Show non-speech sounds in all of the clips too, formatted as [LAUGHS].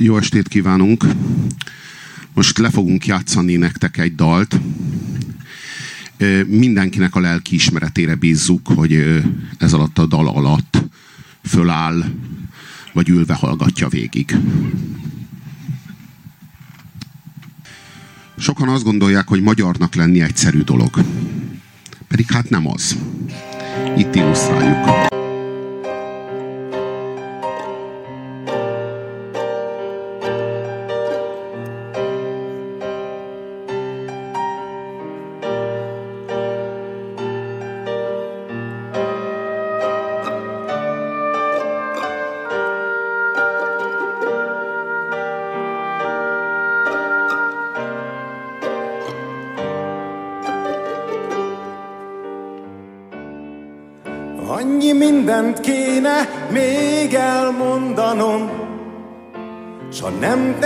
Jó estét kívánunk! Most le fogunk játszani nektek egy dalt. Mindenkinek a lelki ismeretére bízzuk, hogy ez alatt a dal alatt föláll, vagy ülve hallgatja végig. Sokan azt gondolják, hogy magyarnak lenni egyszerű dolog. Pedig hát nem az. Itt illusztráljuk.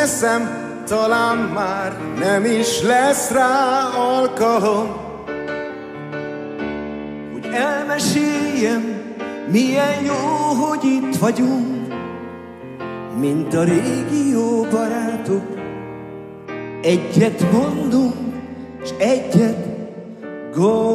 Teszem, talán már nem is lesz rá alkalom. Hogy elmeséljem, milyen jó, hogy itt vagyunk, mint a régi jó barátok. Egyet mondunk, és egyet gondolunk.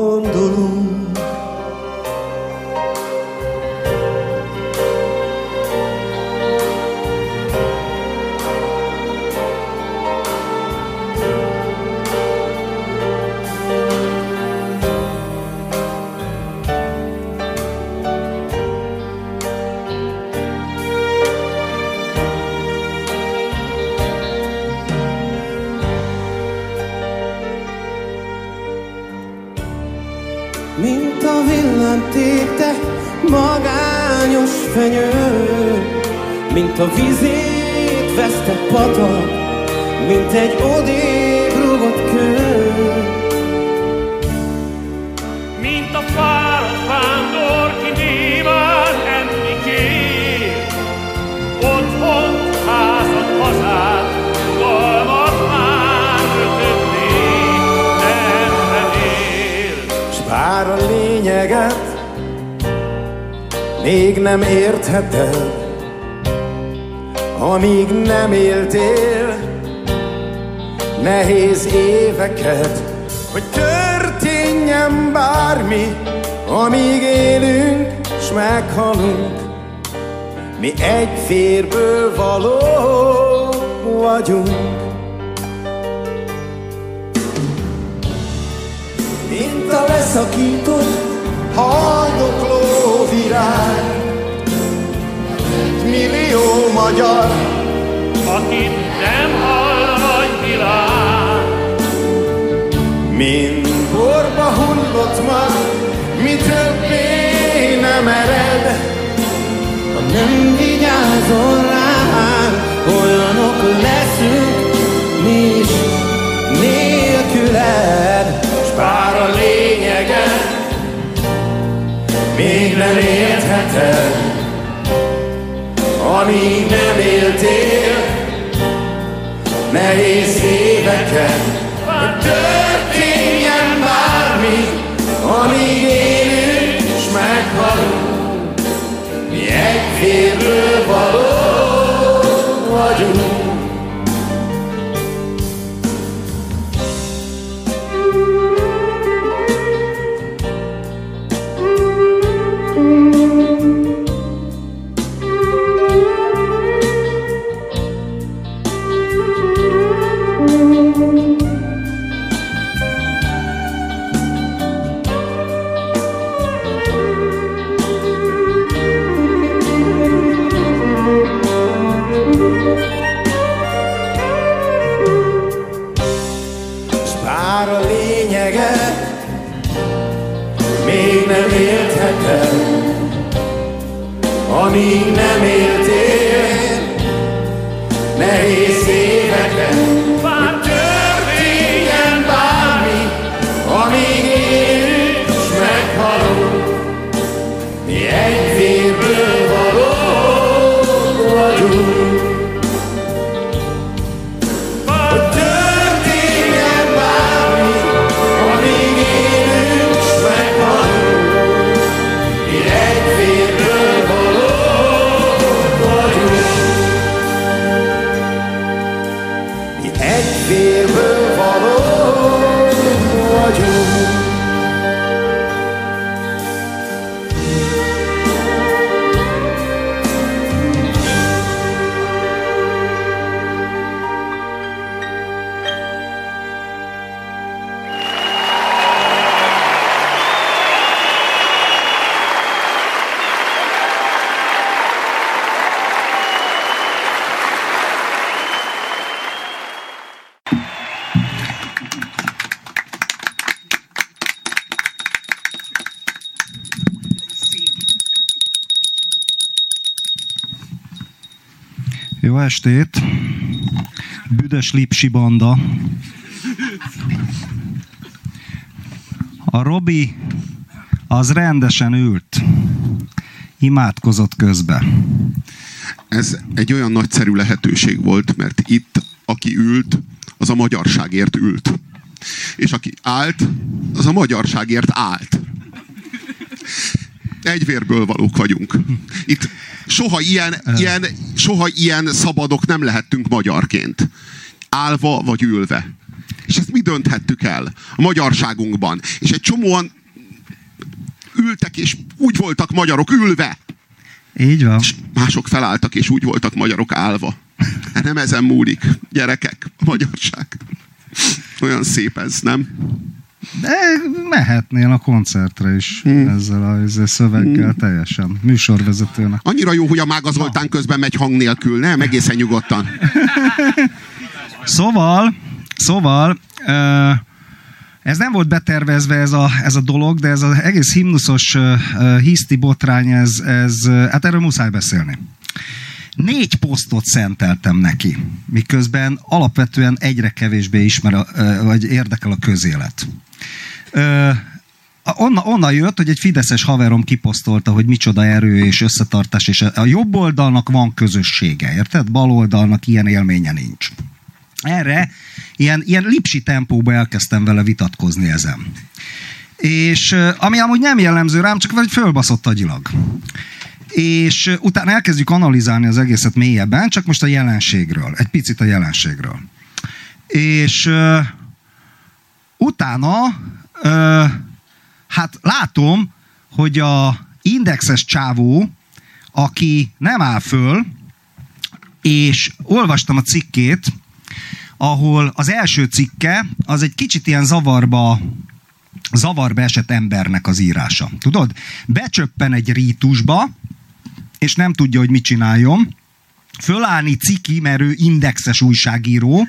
nada nehéz éveket, hogy történjen bármi, amíg élünk és meghalunk. Mi egy férből estét! Büdös Lipsi banda. A Robi az rendesen ült. Imádkozott közbe. Ez egy olyan nagyszerű lehetőség volt, mert itt, aki ült, az a magyarságért ült. És aki állt, az a magyarságért állt. Egy vérből valók vagyunk. Itt soha ilyen, ilyen, soha ilyen szabadok nem lehettünk magyarként. Állva vagy ülve. És ezt mi dönthettük el a magyarságunkban. És egy csomóan ültek, és úgy voltak magyarok ülve. Így van. És mások felálltak, és úgy voltak magyarok állva. Hát nem ezen múlik, gyerekek, a magyarság. Olyan szép ez, nem? De mehetnél a koncertre is ezzel a ezzel szöveggel teljesen. Műsorvezetőnek. Annyira jó, hogy a Mága Zoltán közben megy hang nélkül, nem? Egészen nyugodtan. [LAUGHS] Szóval, szóval, ez nem volt betervezve ez a, ez a dolog, de ez az egész himnuszos hiszti botrány, ez, ez, hát erről muszáj beszélni. Négy posztot szenteltem neki, miközben alapvetően egyre kevésbé ismer, vagy érdekel a közélet. Ö, Onna, onnan jött, hogy egy fideszes haverom kiposztolta, hogy micsoda erő és összetartás, és a jobb oldalnak van közössége, érted? Bal oldalnak ilyen élménye nincs. Erre ilyen, ilyen lipsi tempóba elkezdtem vele vitatkozni ezen. És ami amúgy nem jellemző rám, csak vagy fölbaszott agyilag. És utána elkezdjük analizálni az egészet mélyebben, csak most a jelenségről, egy picit a jelenségről. És ö, utána ö, hát látom, hogy a indexes csávó, aki nem áll föl, és olvastam a cikkét, ahol az első cikke az egy kicsit ilyen zavarba zavarba esett embernek az írása. Tudod? Becsöppen egy rítusba, és nem tudja, hogy mit csináljon. Fölállni ciki, mert ő indexes újságíró,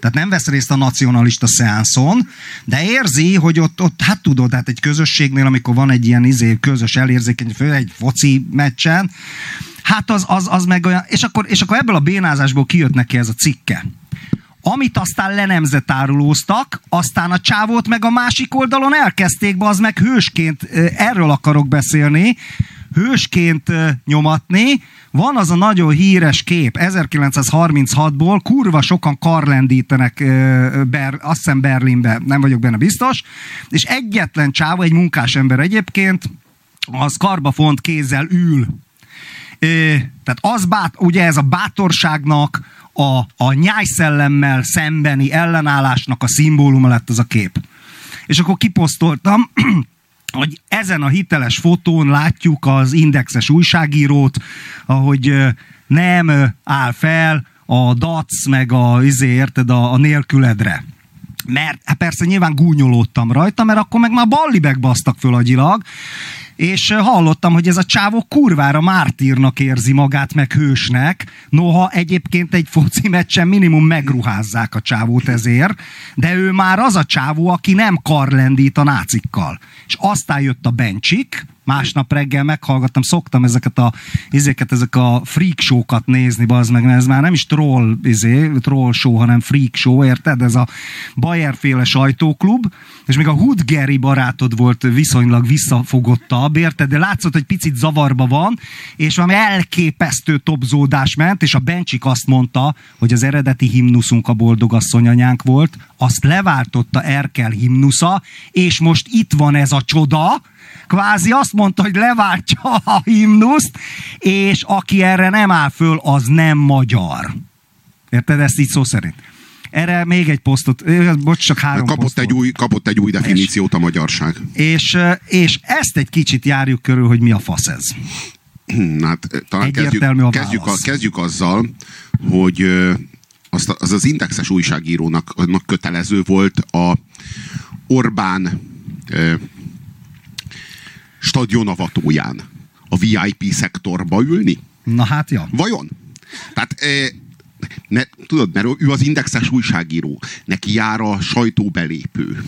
tehát nem vesz részt a nacionalista szeánszon, de érzi, hogy ott, ott hát tudod, hát egy közösségnél, amikor van egy ilyen izé, közös elérzékeny, fő egy foci meccsen, hát az, az, az meg olyan, és akkor, és akkor ebből a bénázásból kijött neki ez a cikke amit aztán lenemzetárulóztak, aztán a csávót meg a másik oldalon elkezdték, be, az meg hősként, erről akarok beszélni, hősként nyomatni. Van az a nagyon híres kép 1936-ból, kurva sokan karlendítenek, Ber, azt hiszem Berlinbe, nem vagyok benne biztos, és egyetlen csávó, egy munkásember egyébként, az karbafont kézzel ül tehát az bát, ugye ez a bátorságnak, a, a nyájszellemmel szembeni ellenállásnak a szimbóluma lett az a kép. És akkor kiposztoltam, hogy ezen a hiteles fotón látjuk az indexes újságírót, ahogy nem áll fel a dac, meg a, izé, érted, a, a nélküledre. Mert hát persze nyilván gúnyolódtam rajta, mert akkor meg már ballibek basztak föl agyilag, és hallottam, hogy ez a csávó kurvára mártírnak érzi magát, meg hősnek, noha egyébként egy foci meccsen minimum megruházzák a csávót ezért, de ő már az a csávó, aki nem karlendít a nácikkal. És aztán jött a bencsik, másnap reggel meghallgattam, szoktam ezeket a, izéket, ezek a freak show-kat nézni, bazd meg, ez már nem is troll, izé, troll show, hanem freak show, érted? Ez a Bayer-féle sajtóklub, és még a Hood Gary barátod volt viszonylag visszafogottabb, érted? De látszott, hogy picit zavarba van, és valami elképesztő topzódás ment, és a Bencsik azt mondta, hogy az eredeti himnuszunk a boldogasszony anyánk volt, azt leváltotta Erkel himnusza, és most itt van ez a csoda, kvázi azt mondta, hogy leváltja a himnuszt, és aki erre nem áll föl, az nem magyar. Érted ezt így szó szerint? Erre még egy posztot, bocs, csak három Kapott poszt egy, új, kapott egy új definíciót a magyarság. És, és ezt egy kicsit járjuk körül, hogy mi a fasz ez. Hm, Hát talán kezdjük, Egyértelmű a kezdjük, a, kezdjük azzal, hogy azt az az indexes újságírónak annak kötelező volt a Orbán stadionavatóján a VIP szektorba ülni? Na hát, ja. Vajon? Tehát, e, ne, tudod, mert ő az indexes újságíró, neki jár a sajtóbelépő.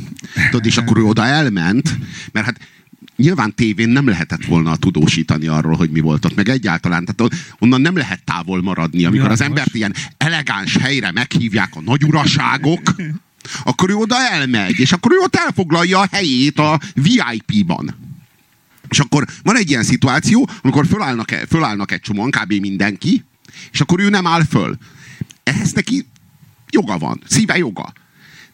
Tudod, és akkor ő oda elment, mert hát nyilván tévén nem lehetett volna tudósítani arról, hogy mi volt ott, meg egyáltalán, tehát onnan nem lehet távol maradni, amikor az embert ilyen elegáns helyre meghívják a nagyuraságok, [LAUGHS] akkor ő oda elmegy, és akkor ő ott elfoglalja a helyét a VIP-ban. És akkor van egy ilyen szituáció, amikor fölállnak, fölállnak egy csomóan, kb. mindenki, és akkor ő nem áll föl. Ehhez neki joga van, szíve joga.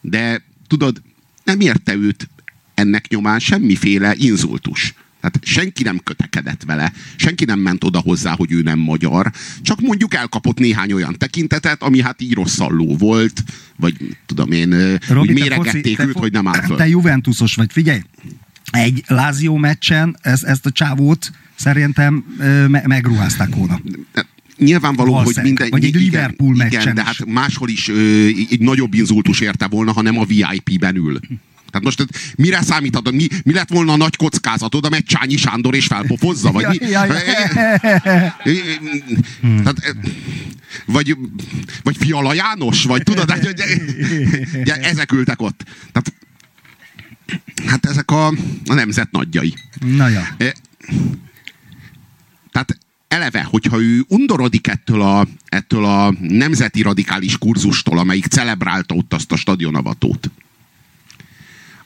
De tudod, nem érte őt ennek nyomán semmiféle inzultus. Tehát senki nem kötekedett vele, senki nem ment oda hozzá, hogy ő nem magyar, csak mondjuk elkapott néhány olyan tekintetet, ami hát így rosszalló volt, vagy tudom én, Robi, te méregették foci- őt, fo- hogy nem áll föl. Te Juventusos vagy, figyelj! Egy Lázió meccsen ez, ezt a csávót szerintem me- megruházták volna. Nyilvánvaló, hogy Valószínűleg. minden... Vagy egy igen, Liverpool igen, meccsen de hát máshol is ö, egy nagyobb inzultus érte volna, ha nem a VIP-ben ül. Tehát most mire számíthatod? Mi, mi lett volna a nagy kockázatod, a Csányi Sándor és felpofozza? Vagy, [LAUGHS] mi? Ja, ja, [LAUGHS] Tehát, eh, vagy, vagy Fiala János? Vagy tudod, hát, hogy, [LAUGHS] ezek ültek ott. Tehát, hát ezek a, a nemzet nagyjai. Na ja. Eh, Tehát eleve, hogyha ő undorodik ettől a, ettől a nemzeti radikális kurzustól, amelyik celebrálta ott azt a stadionavatót,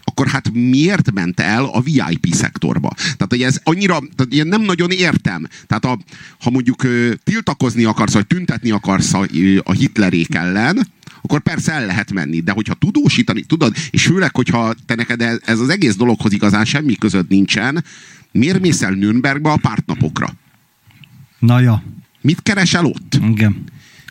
akkor hát miért ment el a VIP szektorba? Tehát, hogy ez annyira, tehát én nem nagyon értem. Tehát a, ha mondjuk ö, tiltakozni akarsz, vagy tüntetni akarsz a, ö, a Hitlerék ellen, akkor persze el lehet menni, de hogyha tudósítani, tudod, és főleg, hogyha te neked ez az egész dologhoz igazán semmi között nincsen, miért mész el Nürnbergbe a pártnapokra? Na ja. Mit keresel ott? Igen.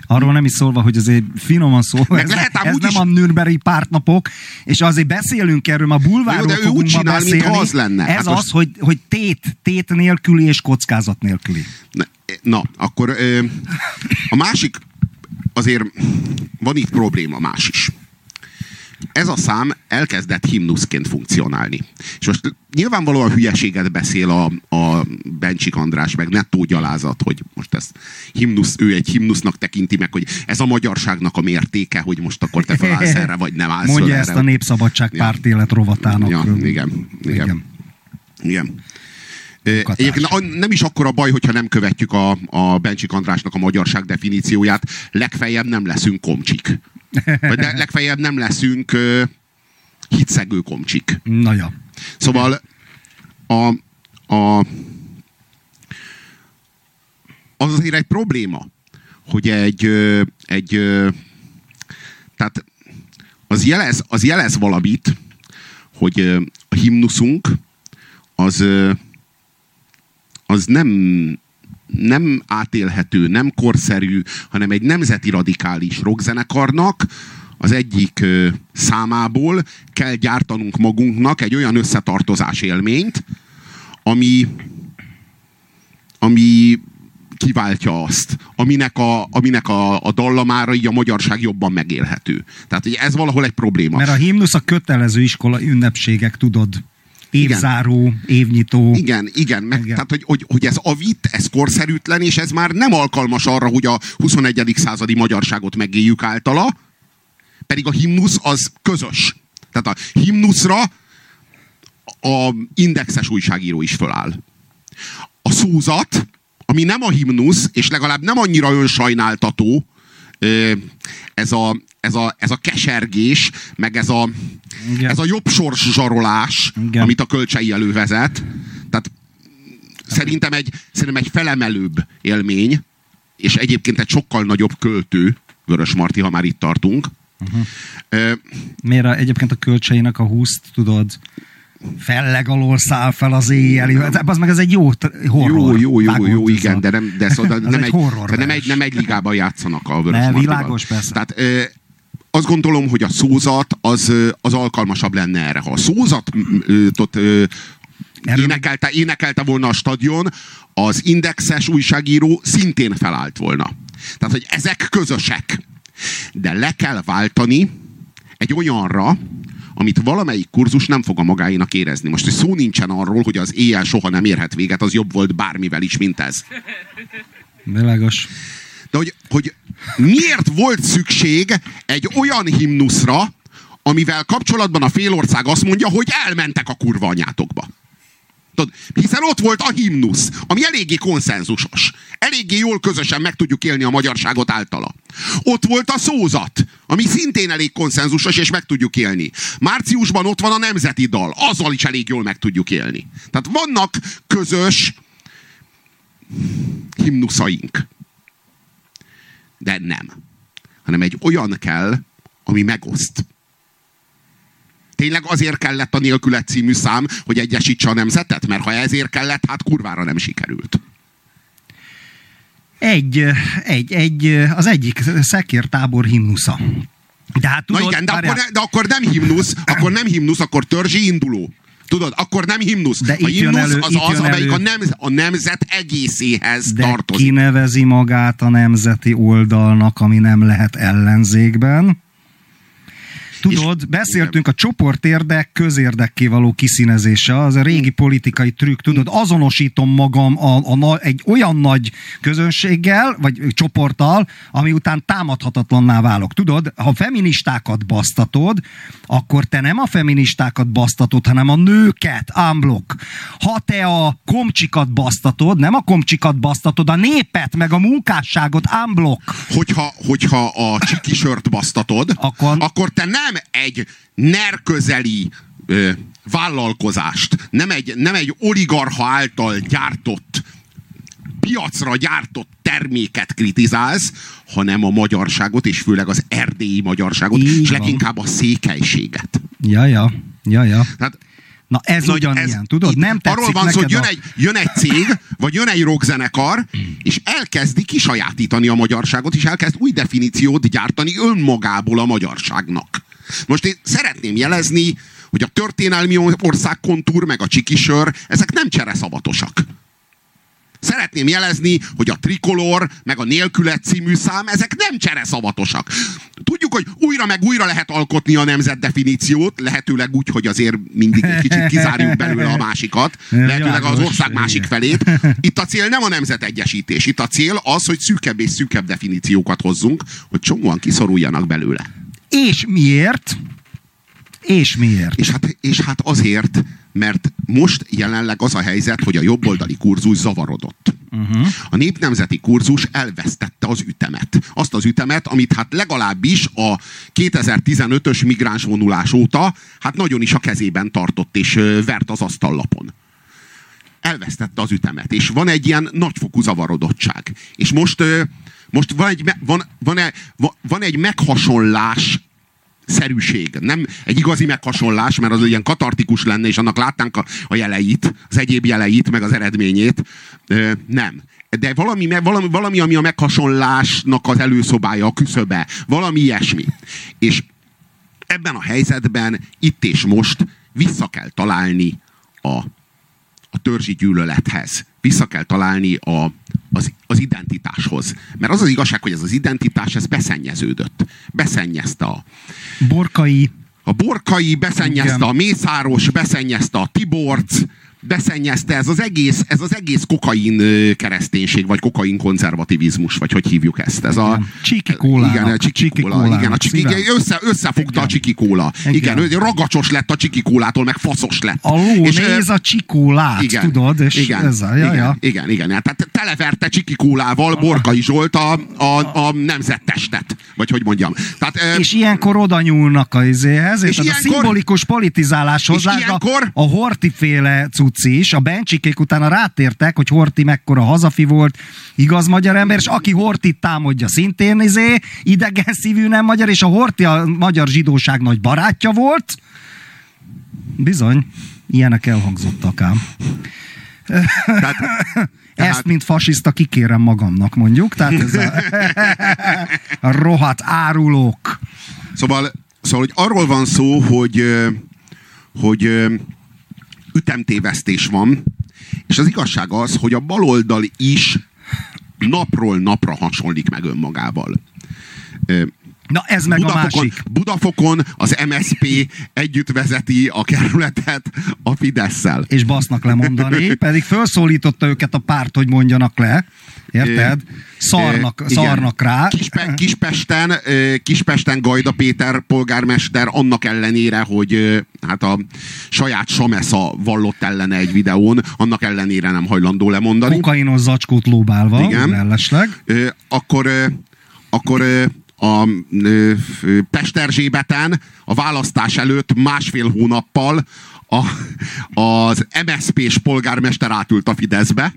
Arról nem is szólva, hogy azért finoman Meg ez, lehet ez nem is- a Nürnbergi pártnapok, és azért beszélünk erről, ma bulvárról Jó, de ő fogunk úgy csinál, beszélni. mintha az lenne. Ez Hát az, most- hogy, hogy tét, tét nélküli és kockázat nélküli. Na, Na, akkor ö, a másik, azért van itt probléma más is. Ez a szám elkezdett himnuszként funkcionálni. És most nyilvánvalóan hülyeséget beszél a, a Bencsik András, meg nettó gyalázat, hogy most ez himnusz, ő egy himnusznak tekinti meg, hogy ez a magyarságnak a mértéke, hogy most akkor te felállsz erre, vagy nem állsz Mondja föl ezt erre. a Népszabadság Ja. párt élet rovatának. Ja, Ö, igen, igen. Igen. Egyébként a- nem is akkora baj, hogyha nem követjük a, a Bencsik Andrásnak a magyarság definícióját. Legfeljebb nem leszünk komcsik. Vagy de, legfeljebb nem leszünk ö, hitszegő komcsik. Na ja. Szóval a, a, az azért egy probléma, hogy egy, egy tehát az jelez, az jelez valamit, hogy a himnuszunk az, az nem, nem átélhető, nem korszerű, hanem egy nemzeti radikális rockzenekarnak az egyik ö, számából kell gyártanunk magunknak egy olyan összetartozás élményt, ami, ami kiváltja azt, aminek a, aminek a, a dallamára így a magyarság jobban megélhető. Tehát hogy ez valahol egy probléma. Mert a himnusz a kötelező iskola ünnepségek, tudod. Évzáró, évnyitó. Igen, igen, meg, Igen. tehát hogy, hogy, hogy ez avit, ez korszerűtlen, és ez már nem alkalmas arra, hogy a 21. századi magyarságot megéljük általa, pedig a himnusz az közös. Tehát a himnuszra a indexes újságíró is föláll. A szózat, ami nem a himnusz, és legalább nem annyira önsajnáltató, ez a, ez a, ez a kesergés, meg ez a, Igen. ez a jobb sors zsarolás, Igen. amit a kölcsei elővezet. Tehát szerintem egy, szerintem egy felemelőbb élmény, és egyébként egy sokkal nagyobb költő, Vörös Marti, ha már itt tartunk. Uh-huh. Miért a, egyébként a kölcseinek a húszt, tudod, felleg alól száll fel az éjjel. Hát Az meg ez egy jó horror. Jó, jó, jó, jó, igen, a- de nem, de szóval [LAUGHS] nem, egy horror de nem, egy, nem egy ligában játszanak a Vörös Ne, világos, persze. Tehát ö, azt gondolom, hogy a szózat az, az alkalmasabb lenne erre. Ha a szózatot énekelte, énekelte volna a stadion, az indexes újságíró szintén felállt volna. Tehát, hogy ezek közösek. De le kell váltani egy olyanra, amit valamelyik kurzus nem fog a magáénak érezni. Most hogy szó nincsen arról, hogy az éjjel soha nem érhet véget, az jobb volt bármivel is, mint ez. Világos. De hogy, hogy miért volt szükség egy olyan himnuszra, amivel kapcsolatban a félország azt mondja, hogy elmentek a kurva anyátokba. Tudod, hiszen ott volt a himnusz, ami eléggé konszenzusos. Eléggé jól közösen meg tudjuk élni a magyarságot általa. Ott volt a szózat, ami szintén elég konszenzusos, és meg tudjuk élni. Márciusban ott van a nemzeti dal, azzal is elég jól meg tudjuk élni. Tehát vannak közös himnuszaink. De nem. Hanem egy olyan kell, ami megoszt. Tényleg azért kellett a Nélkület című szám, hogy egyesítse a nemzetet? Mert ha ezért kellett, hát kurvára nem sikerült. Egy, egy, egy, az egyik szekértábor himnusza. De hát Na tudod, igen, de várjál, akkor, de akkor nem himnusz, akkor nem himnusz, akkor törzsi induló. Tudod, akkor nem himnusz. De a himnusz elő- az az, amelyik elő- a, nemz, a nemzet egészéhez de tartozik. kinevezi magát a nemzeti oldalnak, ami nem lehet ellenzékben. Tudod, beszéltünk a csoportérdek közérdekké való kiszínezése, az a régi politikai trükk, tudod, azonosítom magam a, a, na- egy olyan nagy közönséggel, vagy csoporttal, ami után támadhatatlanná válok. Tudod, ha feministákat basztatod, akkor te nem a feministákat basztatod, hanem a nőket, ámblok. Ha te a komcsikat basztatod, nem a komcsikat basztatod, a népet, meg a munkásságot, ámblok. Hogyha, hogyha a csikisört basztatod, Akkor- akkor te nem egy nerközeli ö, vállalkozást, nem egy, nem egy oligarha által gyártott piacra gyártott terméket kritizálsz, hanem a magyarságot, és főleg az erdélyi magyarságot, Így és van. leginkább a székelységet. Ja, ja, ja, ja. Tehát Na ez Na, ugyanilyen, tudod? itt Nem Arról van szó, hogy jön a... egy, jön egy cég, vagy jön egy rockzenekar, és elkezdi kisajátítani a magyarságot, és elkezd új definíciót gyártani önmagából a magyarságnak. Most én szeretném jelezni, hogy a történelmi országkontúr, meg a csikisör, ezek nem csereszabatosak. Szeretném jelezni, hogy a trikolor, meg a nélkület című szám, ezek nem csereszavatosak. Tudjuk, hogy újra meg újra lehet alkotni a nemzet definíciót, lehetőleg úgy, hogy azért mindig egy kicsit kizárjuk belőle a másikat, [LAUGHS] lehetőleg az ország másik felét. Itt a cél nem a nemzet egyesítés, itt a cél az, hogy szűkebb és szűkebb definíciókat hozzunk, hogy csomóan kiszoruljanak belőle. És miért? És miért? És hát, és hát azért, mert most jelenleg az a helyzet, hogy a jobboldali kurzus zavarodott. Uh-huh. A népnemzeti kurzus elvesztette az ütemet. Azt az ütemet, amit hát legalábbis a 2015-ös migráns vonulás óta hát nagyon is a kezében tartott és vert az asztallapon. Elvesztette az ütemet, és van egy ilyen nagyfokú zavarodottság. És most, most van, egy, van, van, e- van, egy meghasonlás szerűség. Nem egy igazi meghasonlás, mert az ilyen katartikus lenne, és annak látnánk a, a jeleit, az egyéb jeleit, meg az eredményét. Nem. De valami, valami, valami, ami a meghasonlásnak az előszobája, a küszöbe. Valami ilyesmi. És ebben a helyzetben itt és most vissza kell találni a, a törzsi gyűlölethez. Vissza kell találni a, az, az identitáshoz. Mert az az igazság, hogy ez az identitás, ez beszennyeződött. Beszennyezte a, Borkai, a Borkai, beszennyezte Igen. a Mészáros, beszennyezte a Tiborc, beszennyezte ez az egész, ez az egész kokain kereszténység, vagy kokain konzervativizmus, vagy hogy hívjuk ezt. Ez a, Igen. Csiki kólának, Igen, a csiki csiki kóla. kólának, Igen, a csiki, szívem. össze, összefogta Igen. a csiki kóla. Igen, Igen. igen ragacsos lett a csiki kólától, meg faszos lett. a ló És, néz a csikólát, igen, tudod? És igen, ez a, ja, igen, ja. igen, igen, Tehát televerte Csiki Kólával Borkai Zsolt a, a, a nemzettestet. Vagy hogy mondjam. Tehát, És ilyenkor oda nyúlnak a izéhez, és, És ilyenkor- a szimbolikus politizáláshoz, és ilyenkor- a, a Horti féle cucci is, a Bencsikék utána rátértek, hogy Horti mekkora hazafi volt, igaz magyar ember, és aki Hortit támadja szintén izé, idegen szívű nem magyar, és a Horti a magyar zsidóság nagy barátja volt. Bizony, ilyenek elhangzottak ám. tehát, [LAUGHS] Ezt, mint fasiszta kikérem magamnak, mondjuk. Tehát ez a, [LAUGHS] a rohadt árulók. Szóval, szóval hogy arról van szó, hogy, hogy ütemtévesztés van, és az igazság az, hogy a baloldal is napról napra hasonlik meg önmagával. Na ez meg a Budafokon, másik. Budafokon az MSP együtt vezeti a kerületet a Fidesz-szel. és basznak lemondani, [LAUGHS] pedig felszólította őket a párt, hogy mondjanak le. Érted? Szarnak, igen. szarnak rá. Kispe, Kispesten, Kispesten Gajda Péter polgármester annak ellenére, hogy hát a saját Samesza vallott ellene egy videón, annak ellenére nem hajlandó lemondani. Kokainos zacskót lóbálva, Igen. mellesleg. Akkor, akkor a ö, Pesterzsébeten a választás előtt másfél hónappal a, az MSZP-s polgármester átült a Fideszbe.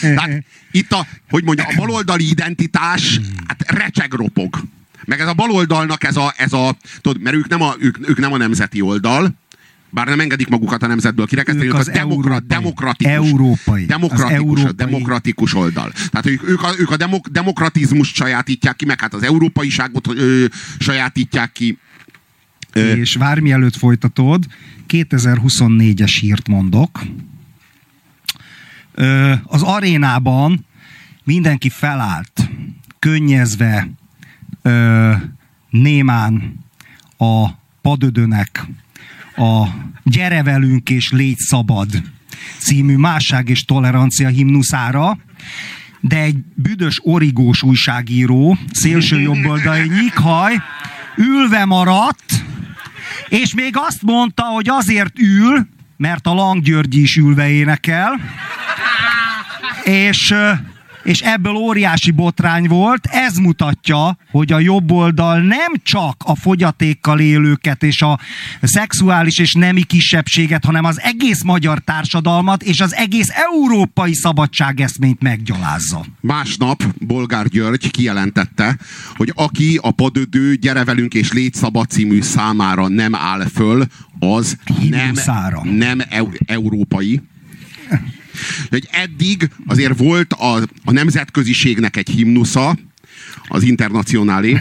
Tehát itt a, hogy mondja, a baloldali identitás hát recseg ropog. Meg ez a baloldalnak ez a, ez a tudod, mert ők nem a, ők, ők nem a nemzeti oldal, bár nem engedik magukat a nemzetből kirekeszteni, Ők ők az a demokra, európai. demokratikus, Európai. Az demokratikus, európai. demokratikus oldal. Tehát ők, ők, a, ők a demok, demokratizmust sajátítják ki, meg hát az európaiságot ö, sajátítják ki. Ö, És várj, mielőtt folytatod, 2024-es hírt mondok. Ö, Az arénában mindenki felállt, könnyezve, ö, némán a padödönek, a Gyere velünk és légy szabad című másság és tolerancia himnuszára, de egy büdös origós újságíró, szélső jobboldali nyikhaj, ülve maradt, és még azt mondta, hogy azért ül, mert a Lang György is ülve énekel, és, és ebből óriási botrány volt. Ez mutatja, hogy a jobb oldal nem csak a fogyatékkal élőket és a szexuális és nemi kisebbséget, hanem az egész magyar társadalmat és az egész európai szabadságeszményt meggyalázza. Másnap Bolgár György kijelentette, hogy aki a padödő Gyere velünk és légy szabad című számára nem áll föl, az nem, Himnuszára. nem eu- európai. Hogy eddig azért volt a, a nemzetköziségnek egy himnusza, az internacionálé,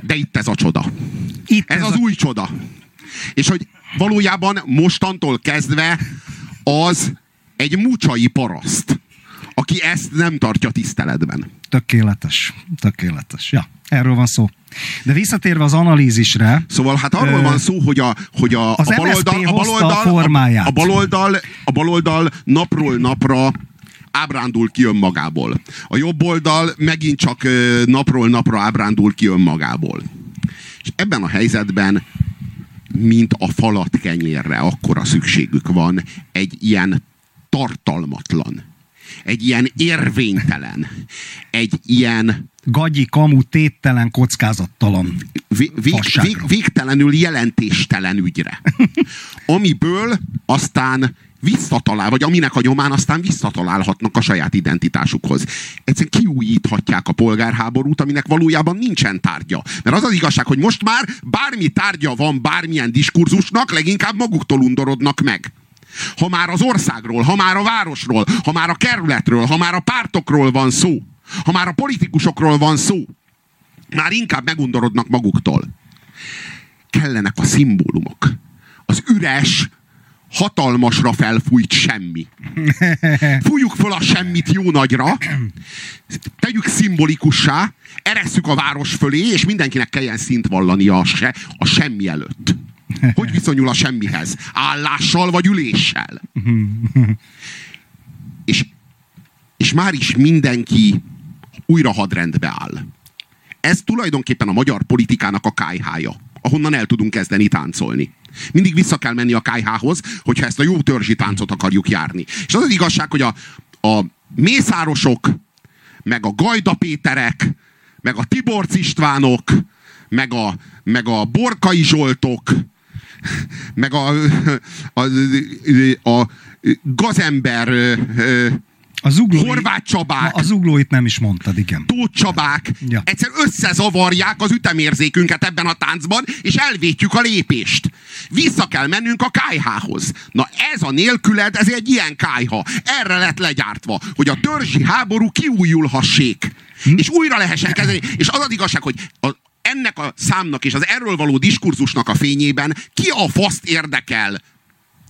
de itt ez a csoda. Itt Ez az a... új csoda. És hogy valójában mostantól kezdve az egy mucsai paraszt, aki ezt nem tartja tiszteletben. Tökéletes, tökéletes. Ja, erről van szó. De visszatérve az analízisre, Szóval hát arról Ö, van szó, hogy a, hogy a, a baloldal, a hozta a baloldal, formáját. a, baloldal, a baloldal napról napra ábrándul ki önmagából. A jobb oldal megint csak napról napra ábrándul ki önmagából. És ebben a helyzetben mint a falat kenyérre, akkora szükségük van egy ilyen tartalmatlan, egy ilyen érvénytelen, egy ilyen gagyi, kamu, téttelen, kockázattalan. vé- vég, Fasságra. vég, végtelenül jelentéstelen ügyre. Amiből aztán visszatalál, vagy aminek a nyomán aztán visszatalálhatnak a saját identitásukhoz. Egyszerűen kiújíthatják a polgárháborút, aminek valójában nincsen tárgya. Mert az az igazság, hogy most már bármi tárgya van bármilyen diskurzusnak, leginkább maguktól undorodnak meg. Ha már az országról, ha már a városról, ha már a kerületről, ha már a pártokról van szó, ha már a politikusokról van szó, már inkább megundorodnak maguktól. Kellenek a szimbólumok. Az üres, hatalmasra felfújt semmi. [LAUGHS] Fújjuk föl a semmit jó nagyra, tegyük szimbolikussá, eresszük a város fölé, és mindenkinek kelljen szint vallani a, se, a semmi előtt. Hogy viszonyul a semmihez? Állással vagy üléssel? [LAUGHS] És, és már is mindenki újra hadrendbe áll. Ez tulajdonképpen a magyar politikának a kájhája, ahonnan el tudunk kezdeni táncolni. Mindig vissza kell menni a kájhához, hogyha ezt a jó törzsi táncot akarjuk járni. És az az igazság, hogy a, a mészárosok, meg a Gajda Péterek, meg a Tiborc Istvánok, meg a, meg a Borkai Zsoltok, meg a, a, a, a gazember A zuglói, Horváth Csabák, a zuglóit nem is mondtad, igen. Tóth Csabák Ja. egyszer összezavarják az ütemérzékünket ebben a táncban, és elvétjük a lépést. Vissza kell mennünk a kájhához. Na ez a nélküled, ez egy ilyen kájha. Erre lett legyártva, hogy a törzsi háború kiújulhassék. Hm? És újra lehessen kezdeni. És az az igazság, hogy a, ennek a számnak és az erről való diskurzusnak a fényében ki a faszt érdekel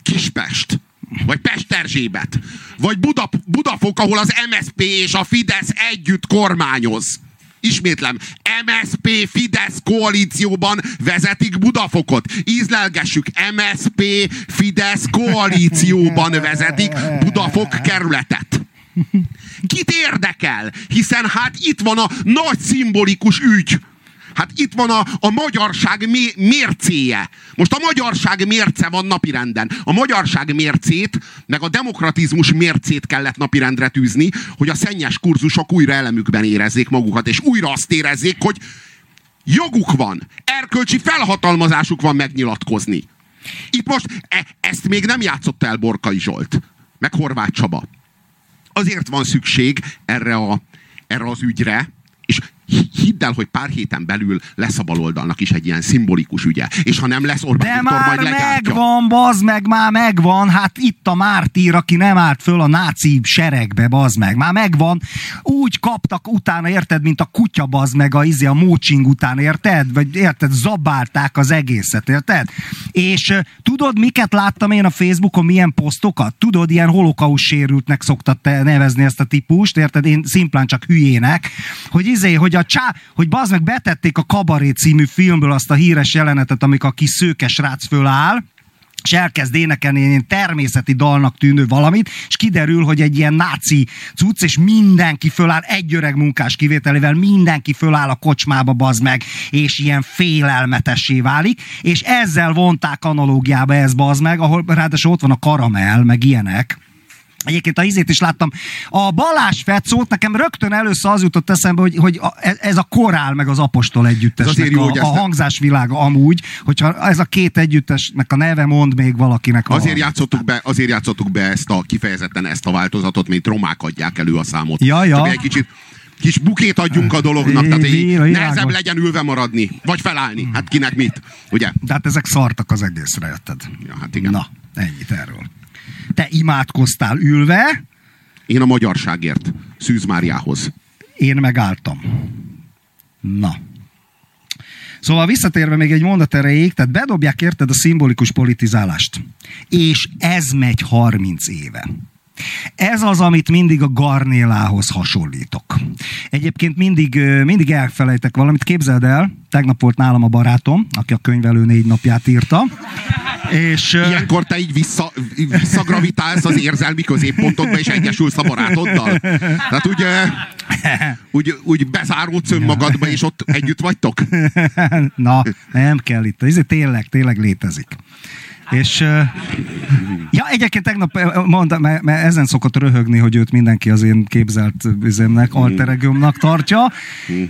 Kispest, vagy Pesterzsébet, vagy Buda, Budafok, ahol az MSP és a Fidesz együtt kormányoz. Ismétlem, MSP Fidesz koalícióban vezetik Budafokot. Ízlelgessük, MSP Fidesz koalícióban vezetik Budafok kerületet. Kit érdekel? Hiszen hát itt van a nagy szimbolikus ügy. Hát itt van a, a magyarság mé, mércéje. Most a magyarság mérce van napirenden. A magyarság mércét, meg a demokratizmus mércét kellett napirendre tűzni, hogy a szennyes kurzusok újra elemükben érezzék magukat, és újra azt érezzék, hogy joguk van, erkölcsi felhatalmazásuk van megnyilatkozni. Itt most e, ezt még nem játszott el Borkai Zsolt, meg Horváth Csaba. Azért van szükség erre, a, erre az ügyre, és hidd el, hogy pár héten belül lesz a baloldalnak is egy ilyen szimbolikus ügye. És ha nem lesz, Orbán De Viktor már majd legyártja. megvan, bazd meg, már megvan. Hát itt a mártír, aki nem állt föl a náci seregbe, bazd meg. Már megvan. Úgy kaptak utána, érted, mint a kutya, bazd meg, a, izé, a mócsing után, érted? Vagy érted, zabálták az egészet, érted? És tudod, miket láttam én a Facebookon, milyen posztokat? Tudod, ilyen holokaus sérültnek szoktad nevezni ezt a típust, érted? Én szimplán csak hülyének, hogy izé, hogy a csá, hogy bazd meg betették a Kabaré című filmből azt a híres jelenetet, amikor a kis szőke srác föláll, és elkezd énekelni ilyen természeti dalnak tűnő valamit, és kiderül, hogy egy ilyen náci cucc, és mindenki föláll, egy öreg munkás kivételével, mindenki föláll a kocsmába, bazd meg, és ilyen félelmetessé válik, és ezzel vonták analógiába ez, bazd meg, ahol ráadásul ott van a karamell, meg ilyenek, Egyébként a izét is láttam. A Balázs Fecót nekem rögtön először az jutott eszembe, hogy, hogy a, ez a korál meg az apostol együttesnek jó, a, a hangzásvilága amúgy, hogyha ez a két együttesnek a neve mond még valakinek. a- Azért játszottuk, be, azért játszottuk be ezt a kifejezetten ezt a változatot, mint romák adják elő a számot. Ja, ja. Csak egy kicsit kis bukét adjunk a dolognak, tehát így nehezebb legyen ülve maradni, vagy felállni. Hát kinek mit, ugye? De hát ezek szartak az egészre, érted? Ja, hát igen. Na, ennyit erről. Te imádkoztál ülve, Én a magyarságért, Szűz Máriához. én megálltam. Na. Szóval visszatérve még egy mondat erejéig, tehát bedobják érted a szimbolikus politizálást. És ez megy 30 éve. Ez az, amit mindig a Garnélához hasonlítok. Egyébként mindig, mindig elfelejtek valamit. Képzeld el, tegnap volt nálam a barátom, aki a könyvelő négy napját írta. És, Ilyenkor te így vissza, visszagravitálsz az érzelmi középpontodba, és egyesülsz a barátoddal. Tehát úgy, ö, úgy, úgy bezáródsz önmagadba, és ott együtt vagytok. Na, nem kell itt. Ez tényleg, tényleg létezik. És ja, egyébként tegnap mondta, mert, mert ezen szokott röhögni, hogy őt mindenki az én képzelt üzemnek, alteregőmnek tartja.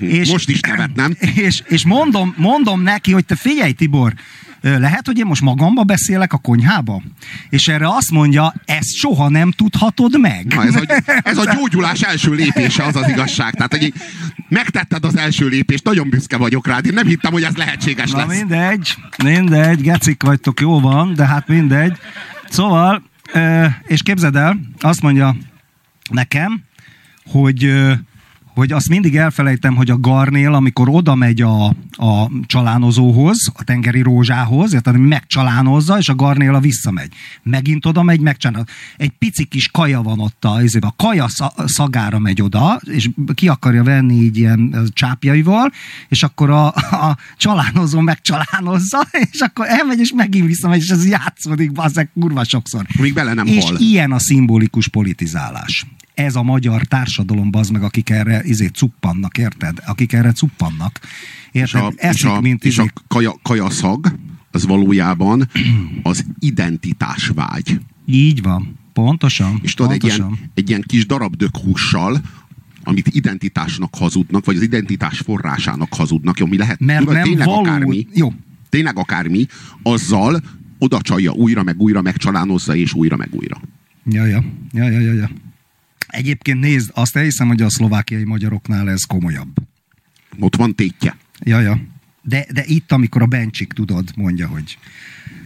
És, Most is nevet, nem? [LAUGHS] És, és mondom, mondom neki, hogy te figyelj Tibor, lehet, hogy én most magamba beszélek a konyhába? És erre azt mondja, ezt soha nem tudhatod meg. Na, ez, a, ez a [LAUGHS] gyógyulás első lépése, az az igazság. Tehát, hogy megtetted az első lépést, nagyon büszke vagyok rád. Én nem hittem, hogy ez lehetséges Na lesz. mindegy, mindegy, gecik vagytok, jó van, de hát mindegy. Szóval, és képzeld el, azt mondja nekem, hogy hogy azt mindig elfelejtem, hogy a Garnél, amikor oda megy a, a csalánozóhoz, a tengeri rózsához, érted, megcsalánozza, és a Garnél a visszamegy. Megint oda megy, megcsalánozza. Egy pici kis kaja van ott a, a kaja sza- szagára megy oda, és ki akarja venni így ilyen csápjaival, és akkor a, a csalánozó megcsalánozza, és akkor elmegy, és megint visszamegy, és ez játszódik, bazzek kurva sokszor. Míg bele nem és hal. ilyen a szimbolikus politizálás. Ez a magyar társadalom, bazd meg, akik erre izé cuppannak, érted? Akik erre cuppannak. És Érted? a, és Eszik, a, mint és izé. a kaja, kajaszag, az valójában az identitásvágy. Így van. Pontosan. És tudod, egy ilyen, egy ilyen kis darab dökhússal, amit identitásnak hazudnak, vagy az identitás forrásának hazudnak, ami lehet Mert tudod, nem tényleg való. akármi, Jó. tényleg akármi, azzal oda csalja újra, meg újra, megcsalánozza, és újra, meg újra. Ja, ja. Ja, ja, ja, ja. Egyébként nézd, azt elhiszem, hogy a szlovákiai magyaroknál ez komolyabb. Ott van tétje. Ja, ja. De, de itt, amikor a Bencsik, tudod, mondja, hogy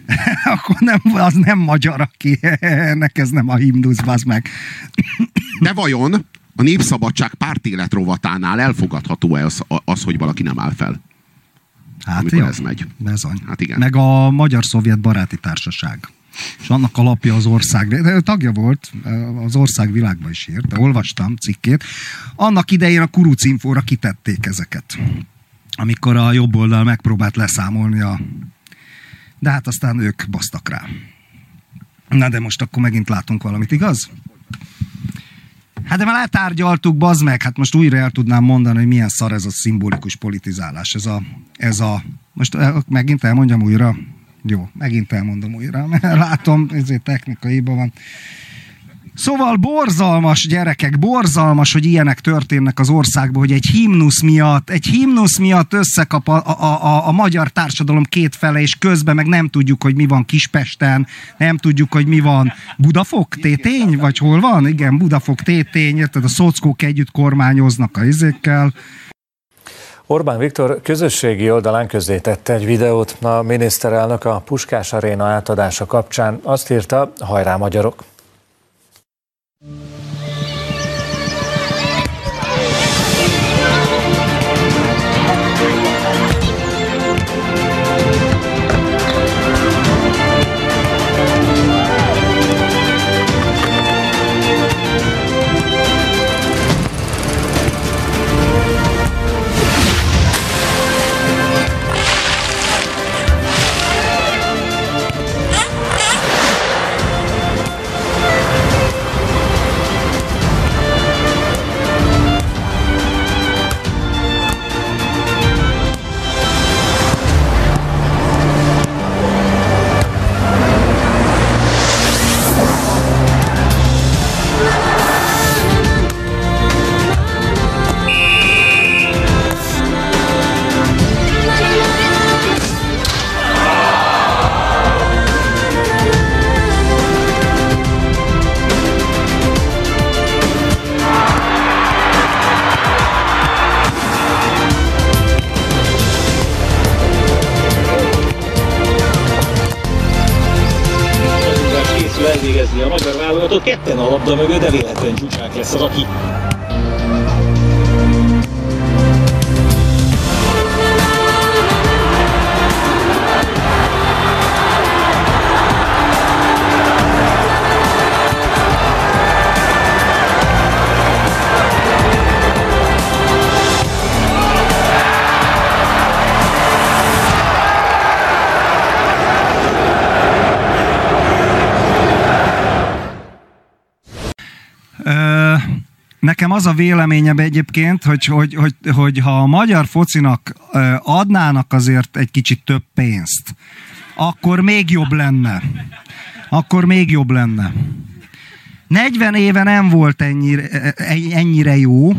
[LAUGHS] akkor nem, az nem magyar, aki ennek ez nem a himnusz, bazd meg. De vajon a Népszabadság pártélet rovatánál elfogadható-e az, az, hogy valaki nem áll fel? Hát Amikor jó. ez megy. Bezony. Hát igen. Meg a Magyar-Szovjet Baráti Társaság. És annak alapja az ország, de tagja volt, az ország világban is írt, de olvastam cikkét. Annak idején a Kuruc Infóra kitették ezeket. Amikor a jobb oldal megpróbált leszámolni a... De hát aztán ők basztak rá. Na de most akkor megint látunk valamit, igaz? Hát de már letárgyaltuk, bazd meg, hát most újra el tudnám mondani, hogy milyen szar ez a szimbolikus politizálás. Ez a, ez a most megint elmondjam újra? Jó, megint elmondom újra, mert látom, ezért technikai van. Szóval borzalmas gyerekek, borzalmas, hogy ilyenek történnek az országban, hogy egy himnusz miatt, egy himnusz miatt összekap a, a, a, a magyar társadalom két fele, és közben meg nem tudjuk, hogy mi van Kispesten, nem tudjuk, hogy mi van Budafok, Tétény, vagy hol van? Igen, Budafok, Tétény, érted, a szockók együtt kormányoznak a izékkel. Orbán Viktor közösségi oldalán közzétette egy videót. A miniszterelnök a Puskás Aréna átadása kapcsán azt írta, hajrá magyarok! Ketten a labda mögött, de véletlen csúcsák lesz az, aki Nekem az a véleményem egyébként, hogy, hogy, hogy, hogy ha a magyar focinak adnának azért egy kicsit több pénzt, akkor még jobb lenne. Akkor még jobb lenne. 40 éve nem volt ennyire, ennyire jó,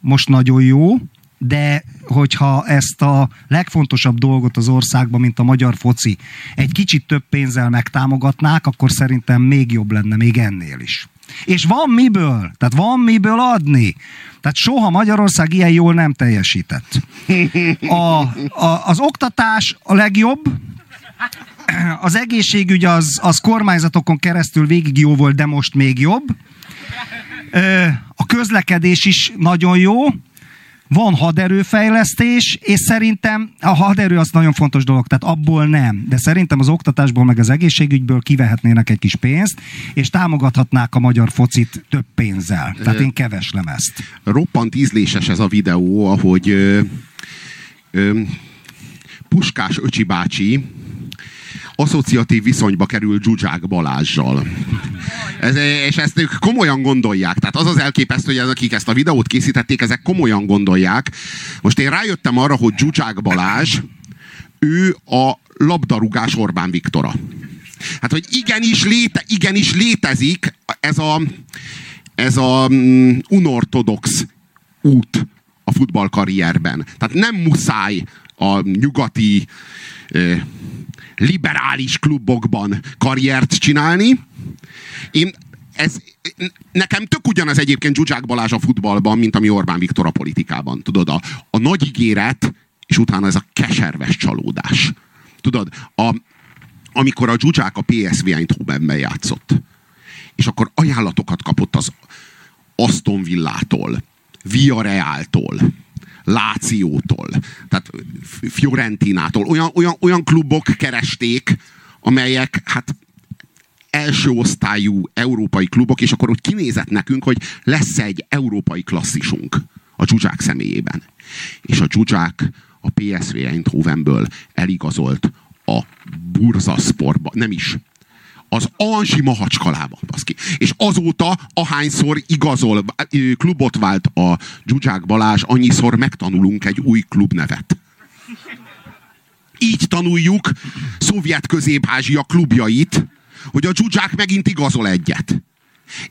most nagyon jó, de hogyha ezt a legfontosabb dolgot az országban, mint a magyar foci, egy kicsit több pénzzel megtámogatnák, akkor szerintem még jobb lenne, még ennél is. És van miből, tehát van miből adni. Tehát soha Magyarország ilyen jól nem teljesített. A, a, az oktatás a legjobb, az egészségügy az, az kormányzatokon keresztül végig jó volt, de most még jobb. A közlekedés is nagyon jó, van haderőfejlesztés, és szerintem a haderő az nagyon fontos dolog, tehát abból nem. De szerintem az oktatásból meg az egészségügyből kivehetnének egy kis pénzt, és támogathatnák a magyar focit több pénzzel. Tehát én keveslem ezt. Roppant ízléses ez a videó, ahogy ö, ö, Puskás öcsi bácsi asszociatív viszonyba kerül Zsuzsák Balázsjal. Ez, és ezt ők komolyan gondolják. Tehát az az elképesztő, hogy ez, akik ezt a videót készítették, ezek komolyan gondolják. Most én rájöttem arra, hogy Zsuzsák Balázs, ő a labdarúgás Orbán Viktora. Hát, hogy igenis, léte, igenis létezik ez a, ez a mm, unortodox út a futballkarrierben. Tehát nem muszáj a nyugati liberális klubokban karriert csinálni. Én ez, nekem tök ugyanaz egyébként Zsuzsák Balázs a futballban, mint ami Orbán Viktor a politikában. Tudod, a, a nagy ígéret, és utána ez a keserves csalódás. Tudod, a, amikor a Zsuzsák a PSV Eindhovenben játszott, és akkor ajánlatokat kapott az Aston Villától, Villarrealtól, Lációtól, tehát Fiorentinától, olyan, olyan, olyan klubok keresték, amelyek hát első osztályú európai klubok, és akkor úgy kinézett nekünk, hogy lesz egy európai klasszisunk a Zsuzsák személyében. És a Zsuzsák a PSV Eindhovenből eligazolt a Bursasportba, nem is, az Anzsi Mahacskalában, baszki. És azóta, ahányszor igazol, klubot vált a Zsuzsák Balázs, annyiszor megtanulunk egy új klubnevet. Így tanuljuk szovjet közép-ázsia klubjait, hogy a Zsuzsák megint igazol egyet.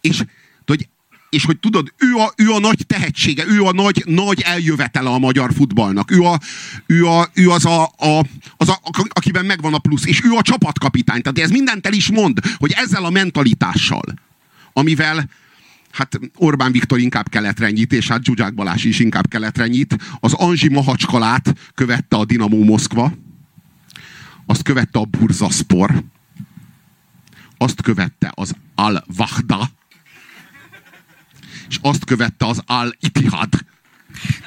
És, hogy, és hogy tudod, ő a, ő a nagy tehetsége, ő a nagy, nagy eljövetele a magyar futballnak. Ő, a, ő, a, ő az, a, a, az a, akiben megvan a plusz, és ő a csapatkapitány. Tehát ez mindent el is mond, hogy ezzel a mentalitással, amivel hát Orbán Viktor inkább keletre nyit, és hát Zsuzsák Balázs is inkább keletre nyit. Az Anzsi Mahacskalát követte a Dinamo Moszkva, azt követte a Burzaspor, azt követte az Al-Wahda, és azt követte az Al-Ittihad.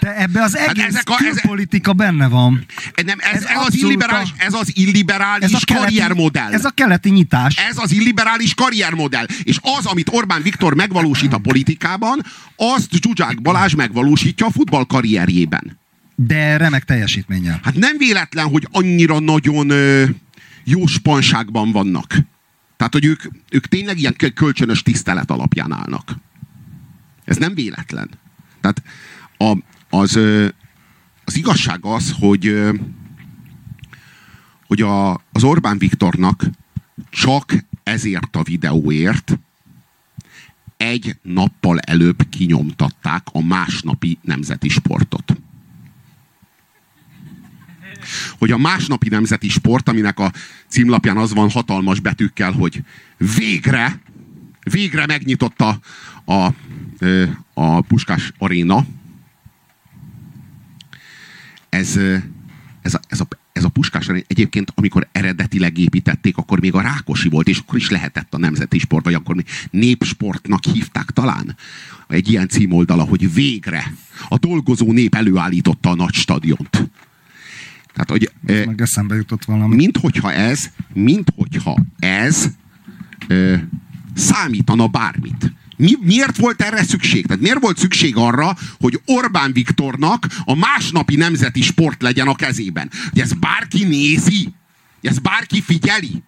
De ebbe az egész Hát ezek a- ez- külpolitika benne van. Nem, ez, Ez ez, az illiberális, ez az illiberális Ez a keleti, karriermodell. ez a keleti nyitás. Ez az illiberális karriermodell. És az, amit Orbán Viktor megvalósít a politikában, azt Zsuzsák Balázs megvalósítja a futball karrierjében. De remek teljesítménnyel. Hát nem véletlen, hogy annyira nagyon ö, jó spanságban vannak. Tehát, hogy ők, ők tényleg ilyen kö- kölcsönös tisztelet alapján állnak. Ez nem véletlen. Tehát a, az, az igazság az, hogy, hogy a, az Orbán Viktornak csak ezért a videóért egy nappal előbb kinyomtatták a másnapi nemzeti sportot hogy a másnapi nemzeti sport, aminek a címlapján az van hatalmas betűkkel, hogy végre, végre megnyitotta a, a Puskás aréna. Ez, ez, a, ez, a, ez a Puskás aréna egyébként, amikor eredetileg építették, akkor még a Rákosi volt, és akkor is lehetett a nemzeti sport, vagy akkor még népsportnak hívták talán. Egy ilyen címoldala, hogy végre a dolgozó nép előállította a nagy stadiont. Tehát, hogy ö, Meg eszembe jutott valami. mint hogyha ez, mint hogyha ez számítana bármit. Mi, miért volt erre szükség? Tehát miért volt szükség arra, hogy Orbán Viktornak a másnapi nemzeti sport legyen a kezében? Hogy ezt bárki nézi? Ezt bárki figyeli?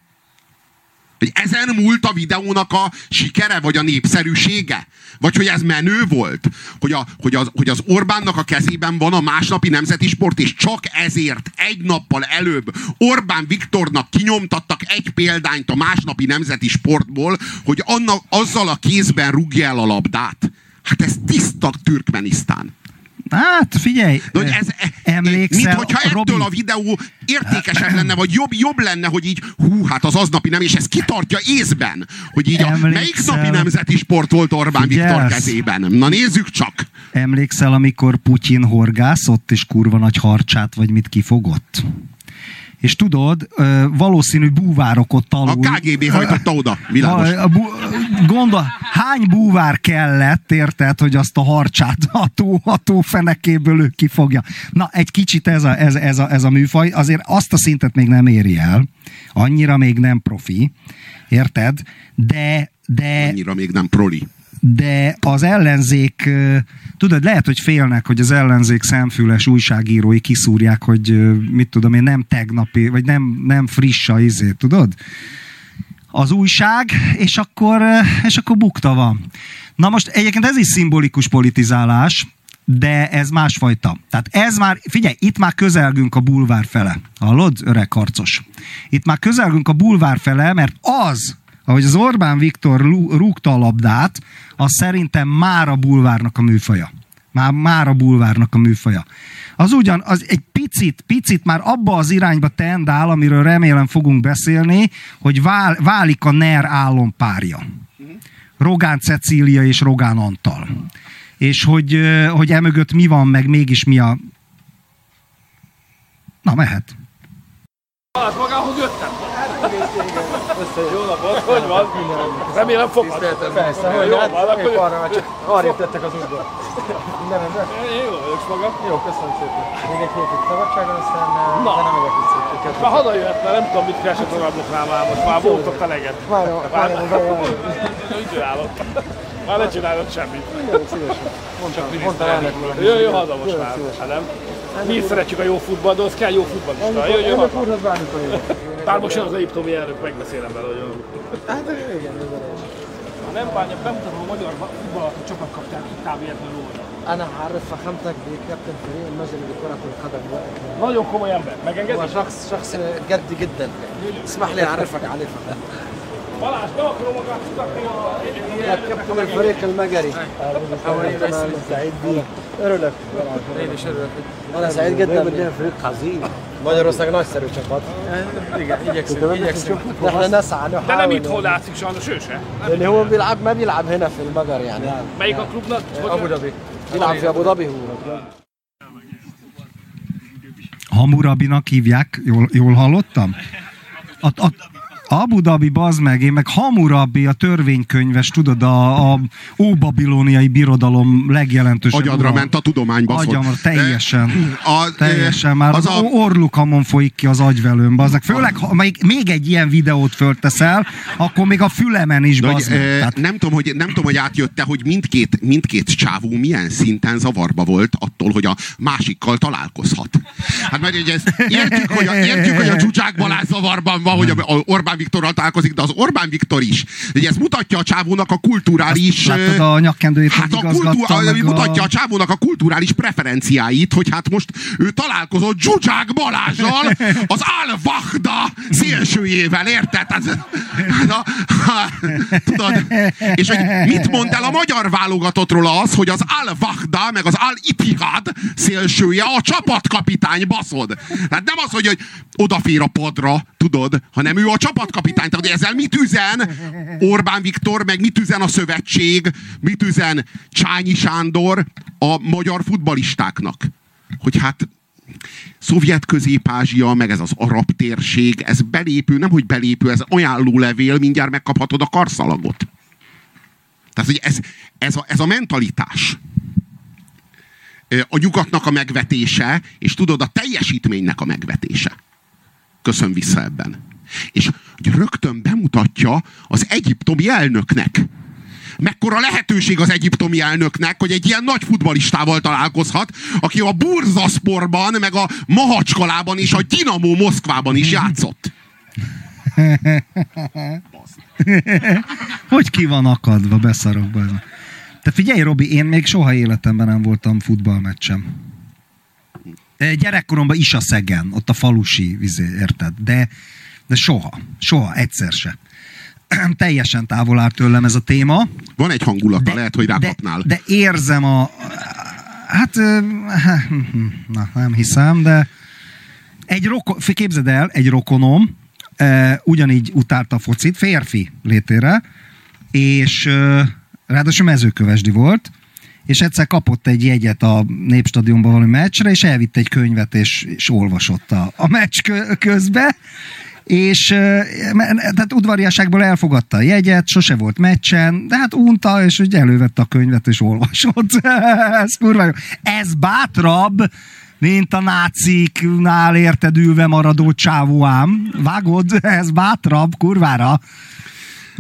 Hogy ezen múlt a videónak a sikere, vagy a népszerűsége? Vagy hogy ez menő volt? Hogy, a, hogy, az, hogy az Orbánnak a kezében van a másnapi nemzeti sport, és csak ezért egy nappal előbb Orbán Viktornak kinyomtattak egy példányt a másnapi nemzeti sportból, hogy annak, azzal a kézben rúgja el a labdát. Hát ez tiszta Türkmenisztán. Hát figyelj, De hogy ez, emlékszel, mint hogyha ettől Robi, a videó értékesebb lenne, vagy jobb, jobb lenne, hogy így, hú, hát az aznapi nem, és ez kitartja észben, hogy így a, melyik Emlékszel- napi nemzeti sport volt Orbán Viktor Figyelsz? kezében. Na nézzük csak! emlékszel, amikor Putyin horgászott, és kurva nagy harcsát, vagy mit kifogott? És tudod, valószínű búvárok ott A. KGB hajtotta oda, világos. A, a bú, gondol, hány búvár kellett, érted, hogy azt a harcsát a tó, a tó fenekéből ő kifogja. Na, egy kicsit ez a, ez, ez, a, ez a műfaj, azért azt a szintet még nem éri el, annyira még nem profi, érted? De, de, Annyira még nem proli. De az ellenzék, tudod, lehet, hogy félnek, hogy az ellenzék szemfüles újságírói kiszúrják, hogy mit tudom én, nem tegnapi, vagy nem, nem friss a izé, tudod? Az újság, és akkor, és akkor bukta van. Na most egyébként ez is szimbolikus politizálás, de ez másfajta. Tehát ez már, figyelj, itt már közelgünk a bulvár fele. Hallod, öreg harcos? Itt már közelgünk a bulvár fele, mert az, ahogy az Orbán Viktor rú- rúgta a labdát, az szerintem már a bulvárnak a műfaja. Már, már a bulvárnak a műfaja. Az ugyan, az egy picit, picit már abba az irányba tendál, amiről remélem fogunk beszélni, hogy vál, válik a NER álompárja. Rogán Cecília és Rogán Antal. És hogy, hogy emögött mi van, meg mégis mi a... Na, mehet. Hát magához jöttem. Jó napot, hogy van? Remélem fogad. Persze, hogy Jó hát, van, akkor arra, már csak arrébb tettek az útból. Minden rendben? Én Jó vagyok maga. Jó, köszönöm szépen. Még egy hétig szabadságon, aztán Na. utána meg egy picit. Már haza jöhetne, nem tudom, mit keresett magamnak rá már most. Már eleget. Várjon. Úgy állok. Már ne csinálod semmit. Igen, szívesen. Mondtam, mondtam elnök úrnak. Jöjjön haza most már. Nem? Mi is szeretjük a jó futballt, de az kell jó futballista. Jöjjön haza. úrhoz bármikor jövök. Bár most jön az egyiptomi elnök, megbeszélem vele, hogy Hát igen, ez a nem bánja, bemutatom a magyar futballat, a csapatkapitán kb. ebben oldal. أنا هعرف فخامتك بكابتن فريق المجري لكرة القدم وقت Nagyon komoly ember, هو megengedi? شخص شخص جد جدا اسمح لي أعرفك عليه فقط ركبتم الفريق المجري أنا سعيد بيه إيه لك. طيب، أنا سعيد جدا طيب، ان طيب. فريق عظيم ما درس ناكسر الشفاط إحنا نسعى نحاول. أنا ميت خول أعطيك شوش اللي هو بيلعب ما بيلعب هنا في المجر يعني. نعم. ما يكون كلوبنا إيه، أبو ظبي. بيلعب في أبو ظبي هو. Hamurabina hívják, jól, jól hallottam? A, Abu Dhabi, bazd meg, én meg Hammurabi, a törvénykönyves, tudod, a, a óbabilóniai birodalom legjelentősebb Agyadra ura. ment a tudomány, baszod. Agyamra, teljesen. A- teljesen már az az, a- orlukamon folyik ki az agyvelőm, baznak. Főleg, ha még, még egy ilyen videót fölteszel, akkor még a fülemen is, bazd meg. eh, Tehát, nem, tudom, hogy, nem tudom, hogy átjötte, hogy mindkét, mindkét csávó milyen szinten zavarba volt attól, hogy a másikkal találkozhat. Hát mert ugye ezt értjük, hogy a, értjük, hogy a Zsuzsák Balázs zavarban van, hogy a, a Orbán Viktorral találkozik, de az Orbán Viktor is. Ugye ez mutatja a csávónak a kulturális... eh, a nyakkendőjét, Hát a kultúra, meg mutatja a... a csávónak a kulturális preferenciáit, hogy hát most ő találkozott Zsuzsák Balázsral, [LAUGHS] az Al-Wahda szélsőjével, érted? Ez, na, ha, tudod? És hogy mit mond el a magyar válogatottról az, hogy az Al-Wahda meg az Al-Ittihad szélsője a csapatkapitány, baszod. Tehát nem az, hogy, hogy odafér a padra, tudod, hanem ő a csapatkapitány. Tehát hogy ezzel mit üzen Orbán Viktor, meg mit üzen a szövetség, mit üzen Csányi Sándor a magyar futbalistáknak? Hogy hát szovjet közép-ázsia, meg ez az arab térség, ez belépő, nem hogy belépő, ez ajánlólevél, mindjárt megkaphatod a karszalagot. Tehát, hogy ez, ez, a, ez a mentalitás a nyugatnak a megvetése, és tudod, a teljesítménynek a megvetése. Köszön vissza ebben. És hogy rögtön bemutatja az egyiptomi elnöknek. Mekkora lehetőség az egyiptomi elnöknek, hogy egy ilyen nagy futbalistával találkozhat, aki a Burzasporban, meg a Mahacskalában és a Dinamo Moszkvában is játszott. Hogy ki van akadva, beszarok be. Te figyelj, Robi, én még soha életemben nem voltam futballmeccsem. Gyerekkoromban is a Szegen, ott a falusi, vizé, érted? De, de soha, soha, egyszer se. [CLEARS THROAT] Teljesen távol áll tőlem ez a téma. Van egy hangulata, lehet, hogy de, rákapnál. de érzem a... Hát, ö, na, nem hiszem, de egy rokon, képzeld el, egy rokonom ugyanígy utálta a focit, férfi létére, és eh, ráadásul mezőkövesdi volt, és egyszer kapott egy jegyet a Népstadionban valami meccsre, és elvitte egy könyvet, és, és olvasott a, a meccs kö- közbe, és me- tehát udvariasságból elfogadta a jegyet, sose volt meccsen, de hát unta, és úgy elővette a könyvet, és olvasott. [LAUGHS] ez kurva jó. Ez bátrabb, mint a náciknál érted ülve maradó csávó ám. Vágod? Ez bátrabb, kurvára.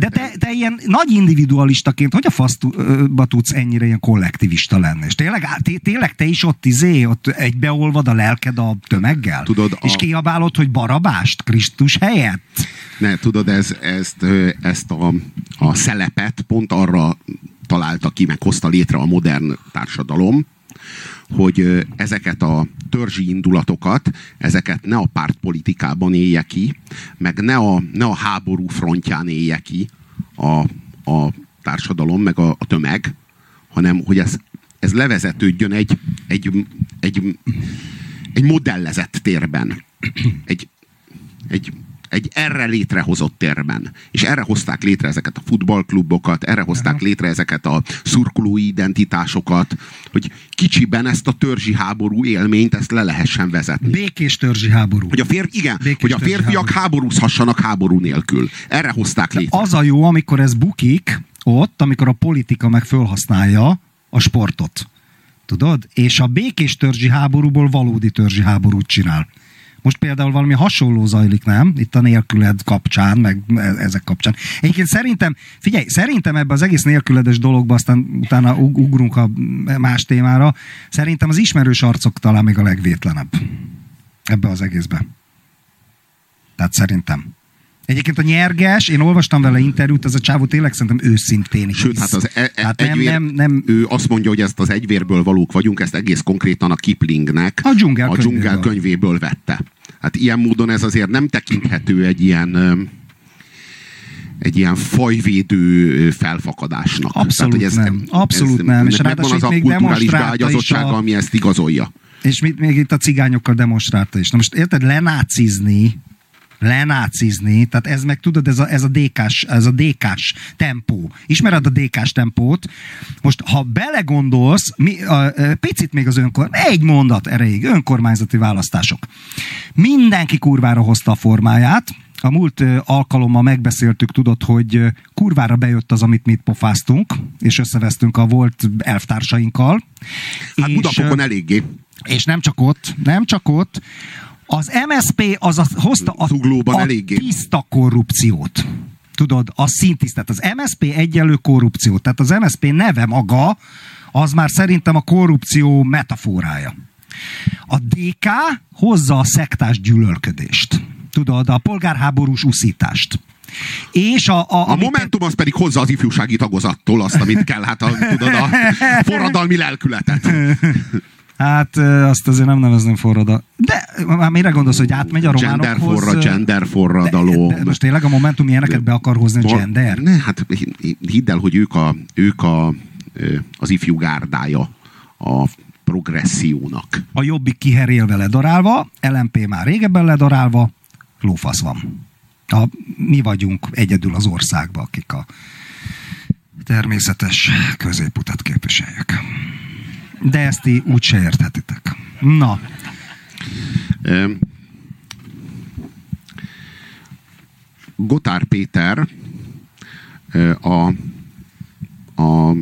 De te, te ilyen nagy individualistaként, hogy a faszba tudsz ennyire ilyen kollektivista lenni? És tényleg, tényleg te is ott izé, ott egybeolvad a lelked a tömeggel? Tudod, És a- kiabálod, hogy barabást Krisztus helyett? Ne, tudod, ez, ezt, ezt a, a szelepet pont arra találta ki, meg hozta létre a modern társadalom, hogy ezeket a törzsi indulatokat, ezeket ne a pártpolitikában élje ki, meg ne a, ne a háború frontján élje ki a, a társadalom, meg a, a tömeg, hanem hogy ez, ez levezetődjön egy, egy, egy, egy modellezett térben. Egy, egy, egy erre létrehozott térben. És erre hozták létre ezeket a futballklubokat, erre hozták létre ezeket a szurkolói identitásokat, hogy kicsiben ezt a törzsi háború élményt, ezt le lehessen vezetni. Békés törzsi háború. Hogy a, férfi, igen, Békés hogy a férfiak háború. háborúzhassanak háború nélkül. Erre hozták létre. Az a jó, amikor ez bukik ott, amikor a politika meg fölhasználja a sportot. Tudod? És a békés törzsi háborúból valódi törzsi háborút csinál. Most például valami hasonló zajlik, nem? Itt a nélküled kapcsán, meg e- ezek kapcsán. Egyébként szerintem, figyelj, szerintem ebbe az egész nélküledes dologba, aztán utána ug- ugrunk a más témára, szerintem az ismerős arcok talán még a legvétlenebb ebbe az egészbe. Tehát szerintem. Egyébként a nyerges, én olvastam vele interjút, ez a csávó tényleg szerintem őszintén Sőt, hisz. hát az e- e- Tehát nem, egyvér, nem, nem, ő azt mondja, hogy ezt az egyvérből valók vagyunk, ezt egész konkrétan a Kiplingnek A dzsungel a dzsungel könyvéből. vette. Hát ilyen módon ez azért nem tekinthető egy ilyen egy ilyen fajvédő felfakadásnak. Abszolút hogy nem. Abszolút nem. És ráadásul az a még kulturális beágyazottsága, a- ami ezt igazolja. És mit, még itt a cigányokkal demonstrálta is. Na most érted, lenácizni, lenácizni, tehát ez meg tudod, ez a, ez a DK-s, ez a DK-s tempó. Ismered a DK-s tempót? Most, ha belegondolsz, mi, a, a, picit még az önkor, egy mondat erejéig, önkormányzati választások. Mindenki kurvára hozta a formáját, a múlt alkalommal megbeszéltük, tudod, hogy kurvára bejött az, amit mi itt pofáztunk, és összevesztünk a volt elvtársainkkal. Hát És, Budapokon eléggé. és nem csak ott, nem csak ott, az MSP az a, hozta a, Zuglóban a eléggé. tiszta korrupciót. Tudod, a szintisztát. Az MSP egyenlő korrupció. Tehát az MSP neve maga, az már szerintem a korrupció metaforája. A DK hozza a szektás gyűlölködést. Tudod, a polgárháborús uszítást. És a, a, A Momentum az pedig hozza az ifjúsági tagozattól azt, amit kell, hát a, tudod, a [LAUGHS] forradalmi lelkületet. Hát azt azért nem nevezném forrada. De már mire gondolsz, hogy átmegy a románokhoz? gender forradalom. De, de most tényleg a Momentum ilyeneket be akar hozni a gender? Ne, hát hi- hidd el, hogy ők, a, ők a, az ifjú gárdája a progressziónak. A jobbik kiherélve ledarálva, LMP már régebben ledarálva, lófasz van. A, mi vagyunk egyedül az országban, akik a természetes középutat képviseljük. De ezt ti úgyse érthetitek. Na, Gotár Péter a, a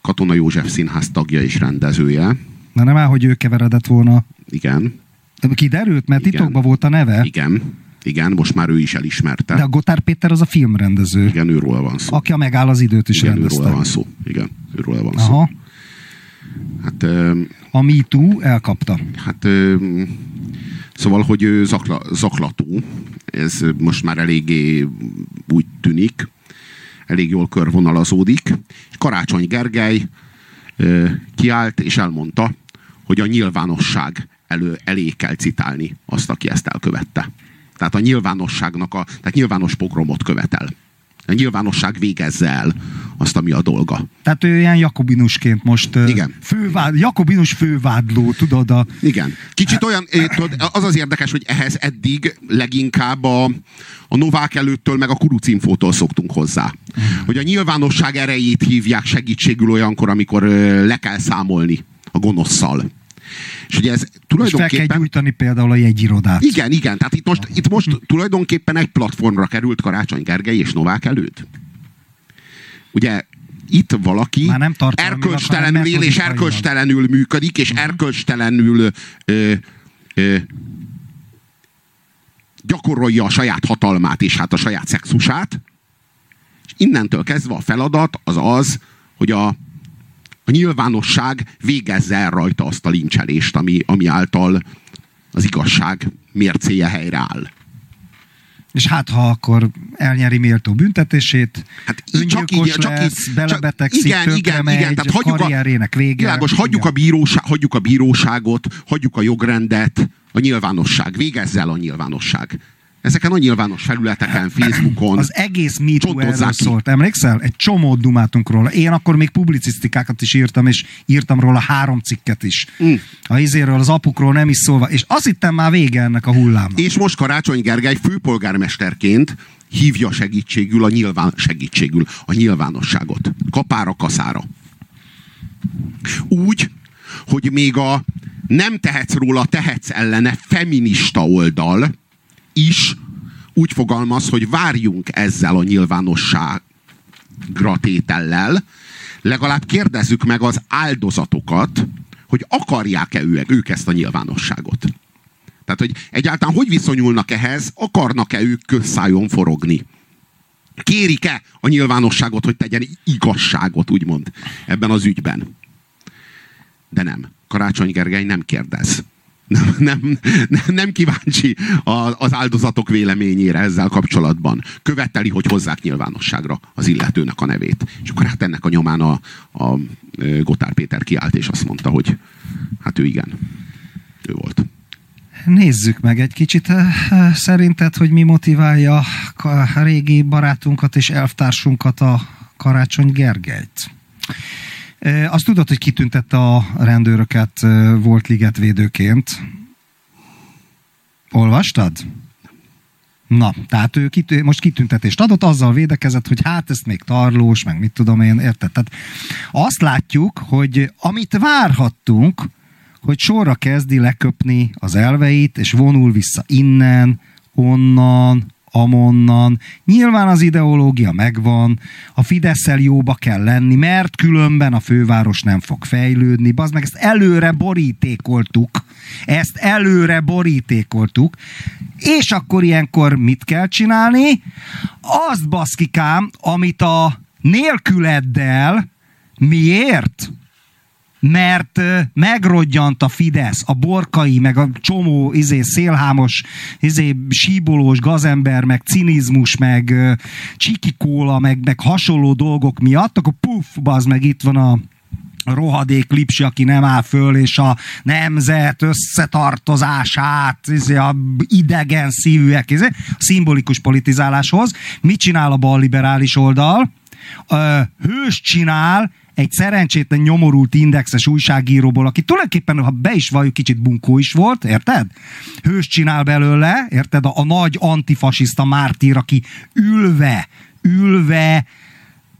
Katona József Színház tagja és rendezője. na nem áll, hogy ő keveredett volna. Igen, Kiderült, mert Igen. titokban volt a neve. igen, igen, most már ő is elismerte. De a Gotár Péter az a filmrendező, Igen, őről van szó. aki a megáll az időt is Igen, őről rendezte. van szó. Igen, őről van szó. Aha. Hát, ö, A Me Too elkapta. hát szóval, hogy ő zakla, zaklató, ez most már eléggé úgy tűnik, elég jól körvonalazódik. És Karácsony Gergely kiállt és elmondta, hogy a nyilvánosság elő, elé kell citálni azt, aki ezt elkövette. Tehát a nyilvánosságnak a, tehát nyilvános pogromot követel. A nyilvánosság végezze el azt, ami a dolga. Tehát ő ilyen jakobinusként most Igen. Fővád, jakobinus fővádló, tudod, a, Igen. Kicsit olyan, tudod, az az érdekes, hogy ehhez eddig leginkább a, a Novák előttől, meg a Kurucinfótól szoktunk hozzá. Hogy a nyilvánosság erejét hívják segítségül olyankor, amikor le kell számolni a gonoszszal. És ugye ez és fel kell tulajdonképpen... gyújtani például a jegyirodát. Igen, igen. Tehát itt most, itt most tulajdonképpen egy platformra került Karácsony Gergely és Novák előtt. Ugye itt valaki Már nem erkölcstelenül és erkölcstelenül működik, és erkölcstelenül ö, ö, gyakorolja a saját hatalmát és hát a saját szexusát. És innentől kezdve a feladat az az, hogy a, a nyilvánosság végezze el rajta azt a lincselést, ami, ami által az igazság mércéje helyreáll. És hát, ha akkor elnyeri méltó büntetését, Hát így csak így, öngyilkos csak lesz, így, belebetegszik, igen, igen, megy, igen, tehát hagyjuk a, karrierjének vége. világos, hagyjuk, a bíróság, hagyjuk a bíróságot, hagyjuk a jogrendet, a nyilvánosság, végezze el a nyilvánosság. Ezeken a nyilvános felületeken, Facebookon. Az egész MeToo erről ki. szólt. Emlékszel? Egy csomó dumátunk róla. Én akkor még publicisztikákat is írtam, és írtam róla három cikket is. Mm. A izéről, az apukról nem is szólva. És azt hittem már vége ennek a hullámnak. És most Karácsony Gergely főpolgármesterként hívja segítségül a nyilván, segítségül a nyilvánosságot. Kapára, kaszára. Úgy, hogy még a nem tehetsz róla, tehetsz ellene feminista oldal is úgy fogalmaz, hogy várjunk ezzel a nyilvánosságra tétellel, legalább kérdezzük meg az áldozatokat, hogy akarják-e ők, ezt a nyilvánosságot. Tehát, hogy egyáltalán hogy viszonyulnak ehhez, akarnak-e ők közszájon forogni. Kérik-e a nyilvánosságot, hogy tegyen igazságot, úgymond, ebben az ügyben. De nem. Karácsony Gergely nem kérdez. Nem, nem, nem, kíváncsi a, az áldozatok véleményére ezzel kapcsolatban. Követeli, hogy hozzák nyilvánosságra az illetőnek a nevét. És akkor hát ennek a nyomán a, a Gotár Péter kiállt, és azt mondta, hogy hát ő igen, ő volt. Nézzük meg egy kicsit szerinted, hogy mi motiválja a régi barátunkat és elvtársunkat a Karácsony Gergelyt. Azt tudod, hogy kitüntette a rendőröket volt ligetvédőként. Olvastad? Na, tehát ő kitű, most kitüntetést adott, azzal védekezett, hogy hát ezt még tarlós, meg mit tudom én, érted? Tehát azt látjuk, hogy amit várhattunk, hogy sorra kezdi leköpni az elveit, és vonul vissza innen, onnan, amonnan. Nyilván az ideológia megvan, a fidesz jóba kell lenni, mert különben a főváros nem fog fejlődni. Bazd meg, ezt előre borítékoltuk. Ezt előre borítékoltuk. És akkor ilyenkor mit kell csinálni? Azt baszkikám, amit a nélküleddel miért? Mert megrodjant a Fidesz, a borkai, meg a csomó izé, szélhámos, izé, síbolós gazember, meg cinizmus, meg csikikóla, meg, meg hasonló dolgok miatt, akkor puff, az meg itt van a rohadék lipsi, aki nem áll föl, és a nemzet összetartozását, izé, a idegen szívűek, izé, a szimbolikus politizáláshoz. Mit csinál a balliberális oldal? Hős csinál egy szerencsétlen nyomorult indexes újságíróból, aki tulajdonképpen, ha be is valljuk, kicsit bunkó is volt, érted? Hős csinál belőle, érted? A, a nagy antifasiszta mártír, aki ülve, ülve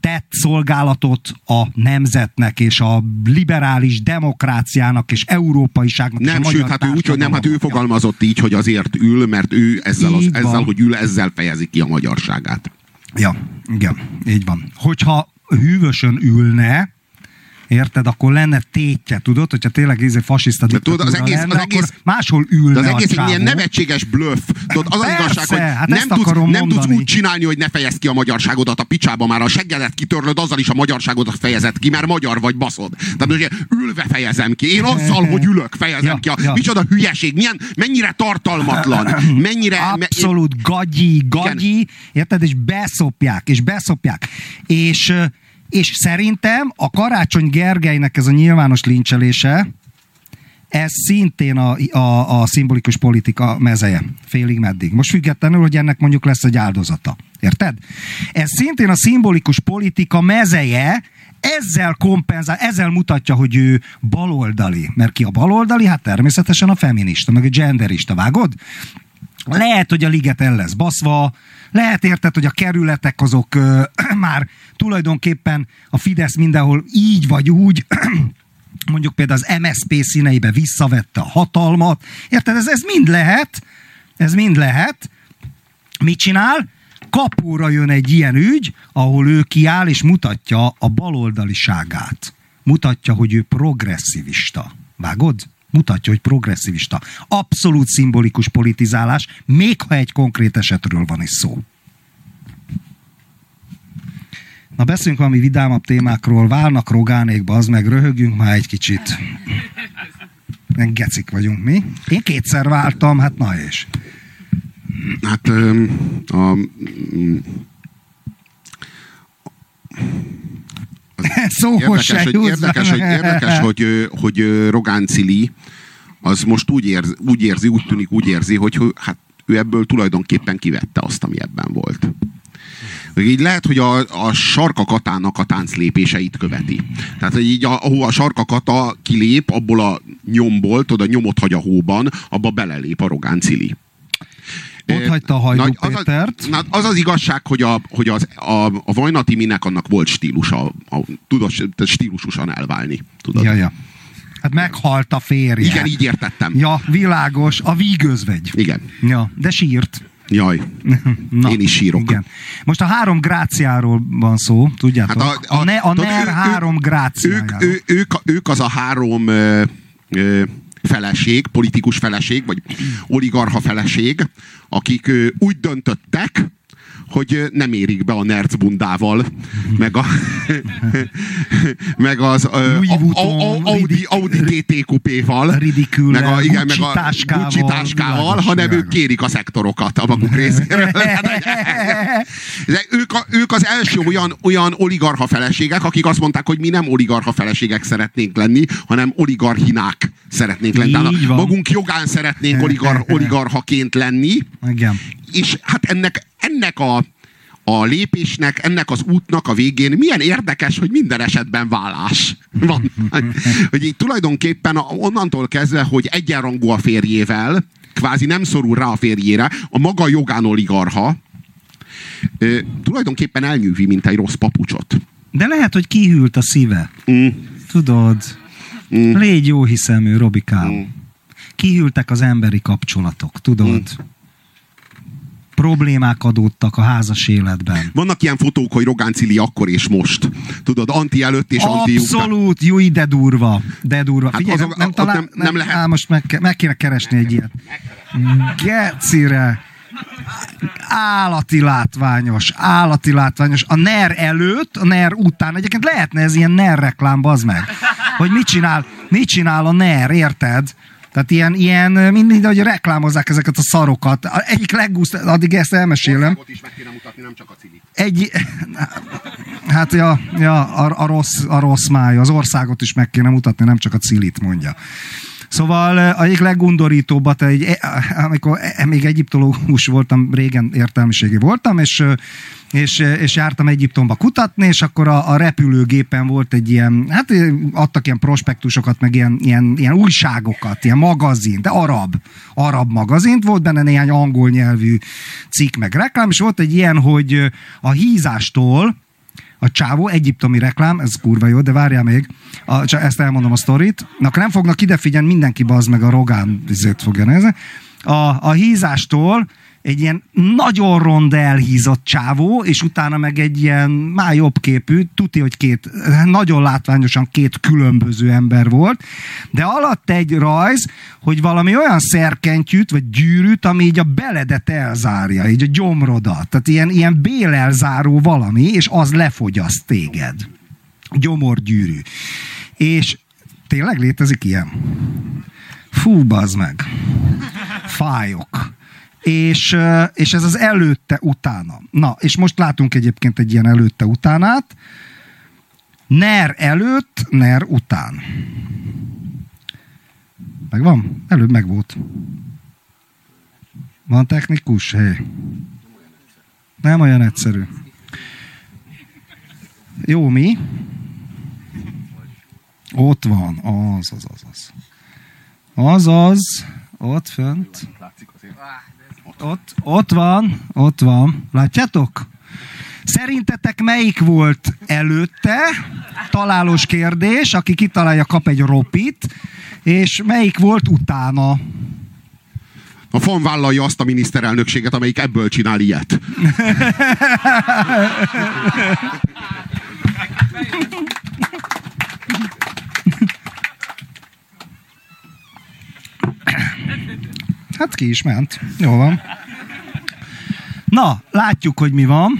tett szolgálatot a nemzetnek és a liberális demokráciának és európaiságnak. és Nem, magyar sőt, hát ő úgy, hogy nem, hát ő fogalmazott így, hogy azért ül, mert ő ezzel, az, ezzel hogy ül, ezzel fejezi ki a magyarságát. Ja, igen, így van. Hogyha hűvösön ülne, Érted? Akkor lenne tétje, tudod? Hogyha tényleg ez egy fasiszta De tudod, az egész- lenne, az egész- akkor máshol ülne az egész egy ilyen nevetséges blöff. Tudod, az az Persze, igazság, hogy hát nem, tudsz, nem tudsz úgy csinálni, hogy ne fejezd ki a magyarságodat a picsába már. A seggedet kitörlöd, azzal is a magyarságodat fejezed ki, mert magyar vagy baszod. Tehát ugye ülve fejezem ki. Én azzal, hogy ülök, fejezem Ja, ki. A, ja. Micsoda hülyeség, milyen, mennyire tartalmatlan, [CLEARS THROAT] mennyire... me- Abszolút gagyi, gagyi, érted? És beszopják, és beszopják. És, és szerintem a Karácsony Gergelynek ez a nyilvános lincselése, ez szintén a, a, a szimbolikus politika mezeje. Félig meddig. Most függetlenül, hogy ennek mondjuk lesz egy áldozata. Érted? Ez szintén a szimbolikus politika mezeje, ezzel kompenzál, ezzel mutatja, hogy ő baloldali. Mert ki a baloldali? Hát természetesen a feminista, meg a genderista. Vágod? Lehet, hogy a liget el lesz baszva, lehet érted, hogy a kerületek azok ö, [CLEARS THROAT] már tulajdonképpen a Fidesz mindenhol így vagy úgy, [CLEARS THROAT] mondjuk például az MSP színeibe visszavette a hatalmat. Érted? Ez, ez mind lehet, ez mind lehet. Mit csinál? Kapóra jön egy ilyen ügy, ahol ő kiáll és mutatja a baloldaliságát. Mutatja, hogy ő progresszivista. Vágod? Mutatja, hogy progresszivista. Abszolút szimbolikus politizálás, még ha egy konkrét esetről van is szó. Na beszéljünk valami vidámabb témákról. Válnak rogánékba, az meg röhögjünk már egy kicsit. Gecik vagyunk mi. Én kétszer váltam, hát na és. Hát a, mm, [LAUGHS] Szóhoz érdekes, hogy, érdekes, hogy, érdekes, hogy, hogy Rogán Cili az most úgy érzi, úgy érzi, úgy tűnik, úgy érzi, hogy hát ő ebből tulajdonképpen kivette azt, ami ebben volt. Így lehet, hogy a, a sarka katának a tánclépéseit követi. Tehát, hogy így a, ahova a sarka kata kilép, abból a nyomból, tudod, a nyomot hagy a hóban, abba belelép a Rogán Cili. Ott hagyta a Hajdú Nagy- az, Pétert. a, na, az az igazság, hogy a, hogy az, a, a Vajnati minek annak volt stílusa, a, tudod, stílusosan elválni. Tudod? Ja, ja. Hát meghalt a férje. Igen, így értettem. Ja, világos, a vígözvegy. Igen. Ja, de sírt. Jaj, [LAUGHS] Na, Én is sírok. Igen. Most a három gráciáról van szó, tudjátok? Hát a, a, ne, a tudod, NER ő- ő- három ők, gráciájáról. ő, ők, ők az a három ö, ö, feleség, politikus feleség, vagy oligarcha feleség, akik úgy döntöttek, hogy nem érik be a nercbundával, meg, a, [LAUGHS] meg az a, a, a, Audi, Audi TT kupéval, meg a, igen, meg a Gucci táskával, hanem ők kérik a szektorokat a maguk részéről. [LAUGHS] De ők, a, ők az első olyan, olyan oligarcha feleségek, akik azt mondták, hogy mi nem oligarcha feleségek szeretnénk lenni, hanem oligarchinák szeretnénk lenni. Magunk jogán szeretnénk oligar, [LAUGHS] oligarchaként lenni, Igen. És hát ennek, ennek a, a lépésnek, ennek az útnak a végén milyen érdekes, hogy minden esetben vállás van. [LAUGHS] Hogy így tulajdonképpen onnantól kezdve, hogy egyenrangú a férjével, kvázi nem szorul rá a férjére, a maga jogán oligarha, tulajdonképpen elnyűvi, mint egy rossz papucsot. De lehet, hogy kihűlt a szíve. Mm. Tudod? Mm. Légy jó hiszemű, Robikám. Mm. Kihűltek az emberi kapcsolatok, tudod? Problémák adódtak a házas életben. Vannak ilyen fotók, hogy Rogán Cili akkor és most. Tudod, anti előtt és anti után. Abszolút, jó, de durva. De durva. Hát Figyelj, azok- nem, nem, talán, nem- nem, nem lehet. Á, most meg, meg kéne keresni egy ilyet. Gecire. Állati látványos, állati látványos. A NER előtt, a NER után, egyébként lehetne ez ilyen NER reklám, bazd meg. Hogy mit csinál, mit csinál a NER, érted? Tehát ilyen, ilyen mindig, hogy reklámozzák ezeket a szarokat. Egyik legguszt, addig ezt elmesélem is meg kéne mutatni, nem csak a Cili. egy, hát ja, ja a, a, rossz, a rossz máj, az országot is meg kéne mutatni, nem csak a cilit mondja. Szóval egyik leggundorítóbbat, egy, eh, amikor eh, még egyiptológus voltam, régen értelmiségi voltam, és, és, eh, és jártam Egyiptomba kutatni, és akkor a, a repülőgépen volt egy ilyen, hát eh, adtak ilyen prospektusokat, meg ilyen, ilyen, ilyen újságokat, ilyen magazin, de arab, arab magazint, volt benne néhány angol nyelvű cikk, meg reklám, és volt egy ilyen, hogy eh, a hízástól, a csávó, egyiptomi reklám, ez kurva jó, de várjál még, a, csak ezt elmondom a sztorit. Na, akkor nem fognak ide figyelni, mindenki bazd meg a Rogán izét fogja nézni. A, a hízástól egy ilyen nagyon rond elhízott csávó, és utána meg egy ilyen már jobb képű, tuti, hogy két, nagyon látványosan két különböző ember volt, de alatt egy rajz, hogy valami olyan szerkentyűt, vagy gyűrűt, ami így a beledet elzárja, így a gyomrodat. Tehát ilyen, ilyen bélelzáró valami, és az lefogyaszt téged. Gyomorgyűrű. És tényleg létezik ilyen? Fú, bazd meg. Fájok. És, és ez az előtte, utána. Na, és most látunk egyébként egy ilyen előtte, utánát. NER előtt, NER után. Megvan? Előbb meg volt. Van technikus? Hé. Nem olyan egyszerű. Jó, mi? Ott van. Az, az, az, az. Az, az. Ott fönt. Ott, ott van, ott van. Látjátok? Szerintetek melyik volt előtte? Találós kérdés, aki kitalálja, kap egy ropit. És melyik volt utána? A FAN vállalja azt a miniszterelnökséget, amelyik ebből csinál ilyet. [LAUGHS] Hát ki is ment. Jó van. Na, látjuk, hogy mi van.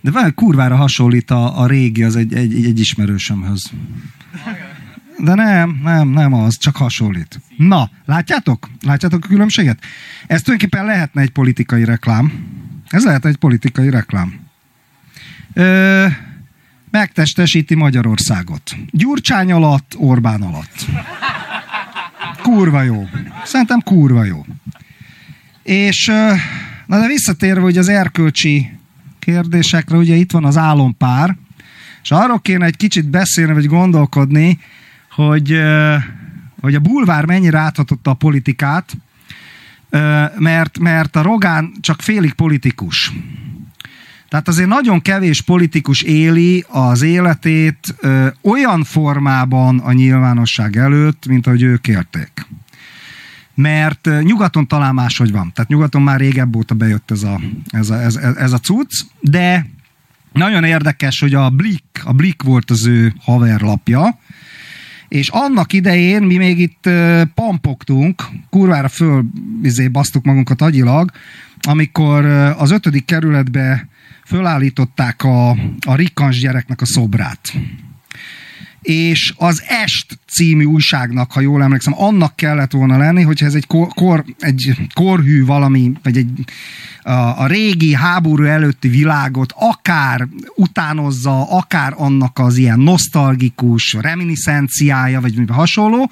De van, kurvára hasonlít a, a régi, az egy, egy, egy ismerősömhöz. De nem, nem, nem az, csak hasonlít. Na, látjátok? Látjátok a különbséget? Ez tulajdonképpen lehetne egy politikai reklám. Ez lehet egy politikai reklám. Ö, megtestesíti Magyarországot. Gyurcsány alatt, Orbán alatt. Kurva jó. Szerintem kurva jó. És, na de visszatérve ugye az erkölcsi kérdésekre, ugye itt van az álompár, és arról kéne egy kicsit beszélni, vagy gondolkodni, hogy, hogy a bulvár mennyire áthatotta a politikát, mert, mert a Rogán csak félig politikus. Tehát azért nagyon kevés politikus éli az életét ö, olyan formában a nyilvánosság előtt, mint ahogy ők élték. mert ö, nyugaton talán máshogy van. Tehát nyugaton már régebb óta bejött ez a, ez a, ez, ez a cucc, de nagyon érdekes, hogy a Blick, a Blick volt az ő haverlapja, és annak idején mi még itt ö, pampogtunk, kurvára föl izé, basztuk magunkat agyilag, amikor az ötödik kerületbe fölállították a, a rikkans gyereknek a szobrát és az Est című újságnak, ha jól emlékszem, annak kellett volna lenni, hogyha ez egy, kor, kor, egy korhű valami, vagy egy, a, a régi háború előtti világot akár utánozza, akár annak az ilyen nosztalgikus reminiszenciája, vagy hasonló,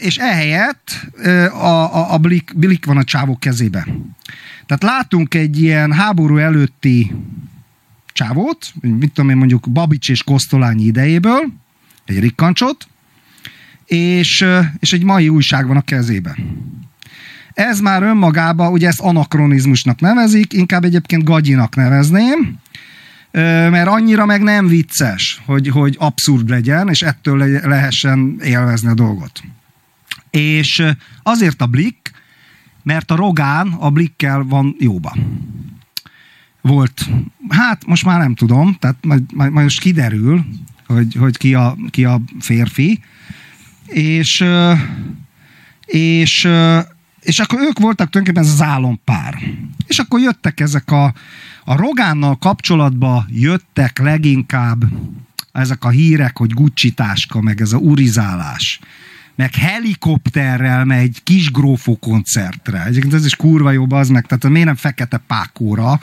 és ehelyett a, a, a blik, blik van a csávó kezébe. Tehát látunk egy ilyen háború előtti csávót, mit tudom én mondjuk Babics és Kosztolányi idejéből, egy rikkancsot, és, és egy mai újság van a kezében. Ez már önmagában, ugye ezt anakronizmusnak nevezik, inkább egyébként gagyinak nevezném, mert annyira meg nem vicces, hogy, hogy abszurd legyen, és ettől le- lehessen élvezni a dolgot. És azért a Blick, mert a Rogán a Blickkel van jóba. Volt. Hát most már nem tudom, tehát majd, majd, majd most kiderül, hogy, hogy ki, a, ki a férfi. És, és, és akkor ők voltak tulajdonképpen ez az álompár. És akkor jöttek ezek a, a Rogánnal kapcsolatba jöttek leginkább ezek a hírek, hogy Gucci táska, meg ez a urizálás, meg helikopterrel megy kisgrófó koncertre. Egyébként ez is kurva jobb az meg, tehát miért nem fekete pákóra?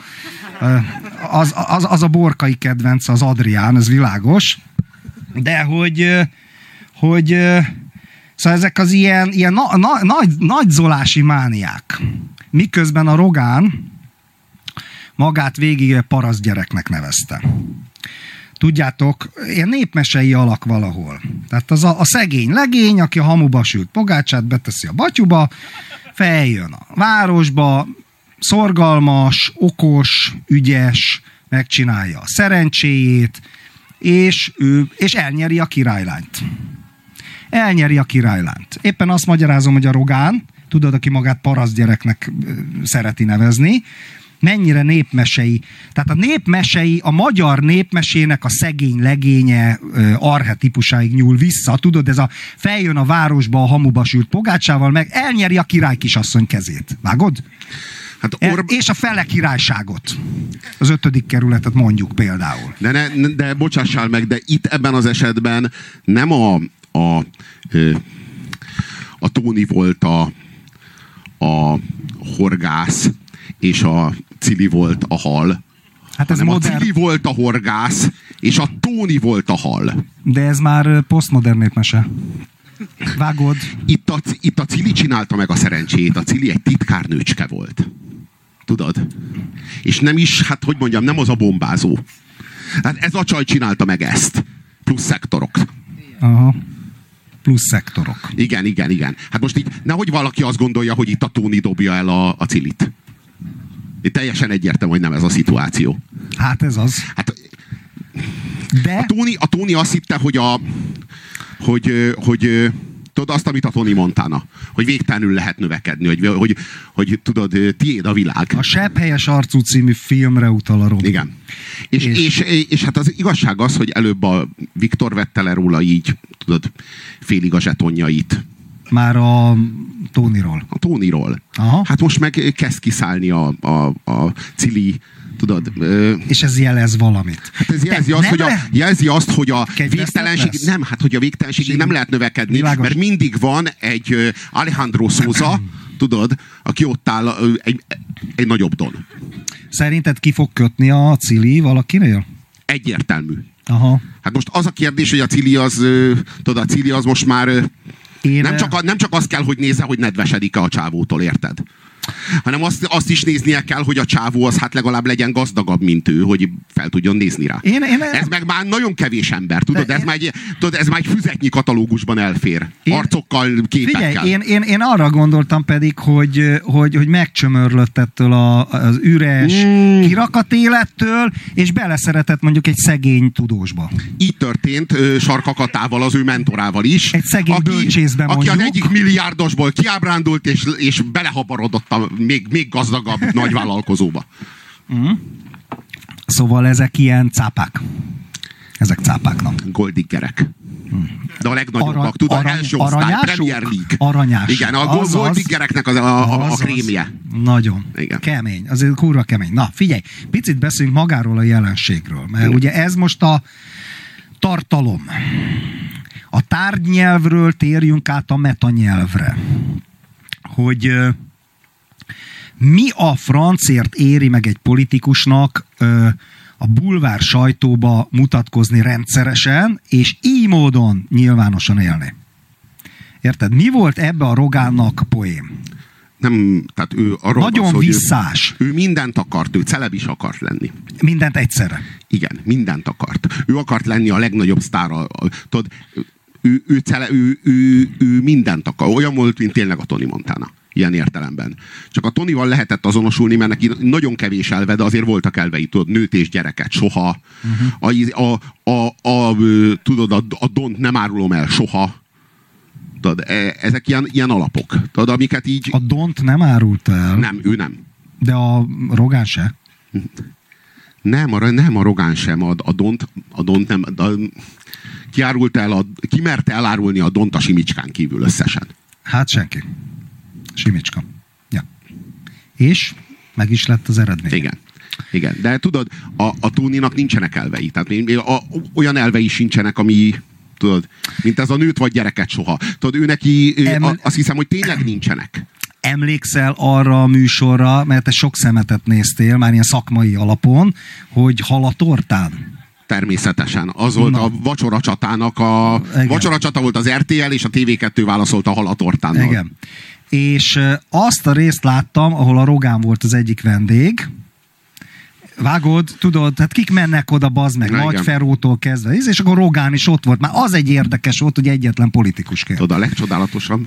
Az, az, az a borkai kedvenc, az Adrián, ez világos. De hogy, hogy Szóval ezek az ilyen, ilyen na, na, nagy, nagy zolási mániák. Miközben a Rogán magát végig paraszt gyereknek nevezte. Tudjátok, ilyen népmesei alak valahol. Tehát az a, a szegény legény, aki a hamuba sült pogácsát, beteszi a batyuba, feljön a városba, szorgalmas, okos, ügyes, megcsinálja a szerencséjét, és, ő, és elnyeri a királylányt elnyeri a királylánt. Éppen azt magyarázom, hogy a Rogán, tudod, aki magát paraszt gyereknek ö, szereti nevezni, mennyire népmesei. Tehát a népmesei, a magyar népmesének a szegény legénye ö, arhetipussáig nyúl vissza. Tudod, ez a feljön a városba a hamuba sült pogácsával, meg elnyeri a király kisasszony kezét. Vágod? Hát E- Orb- És a fele királyságot. Az ötödik kerületet mondjuk például. De, ne, de bocsássál meg, de itt ebben az esetben nem a, a, a Tóni volt a, a horgász, és a Cili volt a hal, Hát ez hanem a modern, Cili volt a horgász, és a Tóni volt a hal. de ez már posztmodern népmese. Vágod? Itt a, itt a Cili csinálta meg a szerencsét, a Cili egy titkárnőcske volt. Tudod? És nem is, hát hogy mondjam, nem az a bombázó. Hát ez a csaj csinálta meg ezt. Plusz szektorok. Aha. Plusz szektorok. Igen, igen, igen. Hát most így, nehogy valaki azt gondolja, hogy itt a Tóni dobja el a, a cilit. Teljesen egyértelmű, hogy nem ez a szituáció. Hát ez az. Hát De a Tóni, a Tóni azt hitte, hogy a, hogy, hogy tudod azt, amit a Tony Montana, hogy végtelenül lehet növekedni, hogy, hogy, hogy tudod, tiéd a világ. a Sebb helyes arcú című filmre utal a Robi. Igen. És, És- és, és, és hát az igazság az, hogy előbb a Viktor vette le róla így, tudod, félig a zsetonjait. Már a Tóniról. A Tóniról. Aha. Hát most meg kezd kiszállni a, a, a Cili, tudod, ö, És ez jelez valamit. Hát ez jelzi azt, hogy a, le- jelzi azt, hogy a végtelenség, lesz? nem, hát hogy a végtelenségig nem lehet növekedni, Világos. mert mindig van egy Alejandro Souza, [CLEARS THROAT] tudod, aki ott áll egy, egy nagyobb don. Szerinted ki fog kötni a Cili valakinél? Egyértelmű. Aha. Hát most az a kérdés, hogy a Cili az, tudod, a Cili az most már Én, nem csak, nem csak azt kell, hogy nézze, hogy nedvesedik-e a csávótól, érted? Hanem azt, azt is néznie kell, hogy a csávó az hát legalább legyen gazdagabb, mint ő, hogy fel tudjon nézni rá. Én- én- ez meg már nagyon kevés ember, tudod, ez, én- már egy, tudod ez már egy füzetnyi katalógusban elfér. Én- Arcokkal, képekkel. Figyelj, én, én, én arra gondoltam pedig, hogy, hogy, hogy megcsömörlött ettől a, az üres Mm. kirakat élettől, és beleszeretett mondjuk egy szegény tudósba. Így történt ö, Sarkakatával, az ő mentorával is. Egy szegény bölcsészbe Aki az mondjuk. egyik milliárdosból kiábrándult, és, és belehabarodott a még, még gazdagabb [LAUGHS] nagyvállalkozóba. Szóval ezek ilyen cápák. Ezek cápáknak. Goldiggerek. De a legnagyobbak, Arany- tudod, arany- első osztály? Premier League. Aranyások. Igen, a Azaz. Goldiggereknek az a, a, a Azaz. krémje. Nagyon. Igen. Kemény. Azért kurva kemény. Na, figyelj, picit beszéljünk magáról a jelenségről, mert Igen. ugye ez most a tartalom. A tárgynyelvről térjünk át a metanyelvre. Hogy mi a francért éri meg egy politikusnak ö, a bulvár sajtóba mutatkozni rendszeresen, és így módon nyilvánosan élni. Érted? Mi volt ebbe a Rogánnak poém? Nem, tehát ő arról Nagyon van szó, hogy ő- visszás. Ő, mindent akart, ő celeb is akart lenni. Mindent egyszerre. Igen, mindent akart. Ő akart lenni a legnagyobb sztár. a- a- Tudod, ő, ő, cele, ő, ő, ő mindent akar. Olyan volt, mint tényleg a Tony Montana. Ilyen értelemben. Csak a Tonyval lehetett azonosulni, mert neki nagyon kevés elve, de azért voltak elvei, tudod, nőt és gyereket soha. Uh-huh. A, a, a, a, tudod, a, a dont nem árulom el soha. Tudod, e- ezek ilyen, ilyen alapok. Tudod, amiket így... A Dont nem árult el, Nem, ő nem. de a Rogán se. Nem, a, nem a Rogán sem, a, a Dont, a Dont nem, a, ki, árult el a, ki merte elárulni a Dont a Simicskán kívül összesen. Hát senki. Simicska. Ja. És meg is lett az eredmény. Igen. Igen, de tudod, a, a Tóninak nincsenek elvei. Tehát még a, olyan elvei sincsenek, ami tudod, mint ez a nőt vagy gyereket soha. Tudod, ő neki, Em- a, azt hiszem, hogy tényleg nincsenek. Emlékszel arra a műsorra, mert te sok szemetet néztél, már ilyen szakmai alapon, hogy hal a tortán. Természetesen. Az volt Na. a vacsora csatának a... Igen. Vacsora csata volt az RTL, és a TV2 válaszolt a halatortánnal. Igen. És azt a részt láttam, ahol a Rogán volt az egyik vendég, Vágod, tudod, hát kik mennek oda, bazd meg, Na, Nagy igen. Ferótól kezdve, és akkor Rogán is ott volt. Már az egy érdekes volt, hogy egyetlen politikus kell. Tudod, a legcsodálatosabb.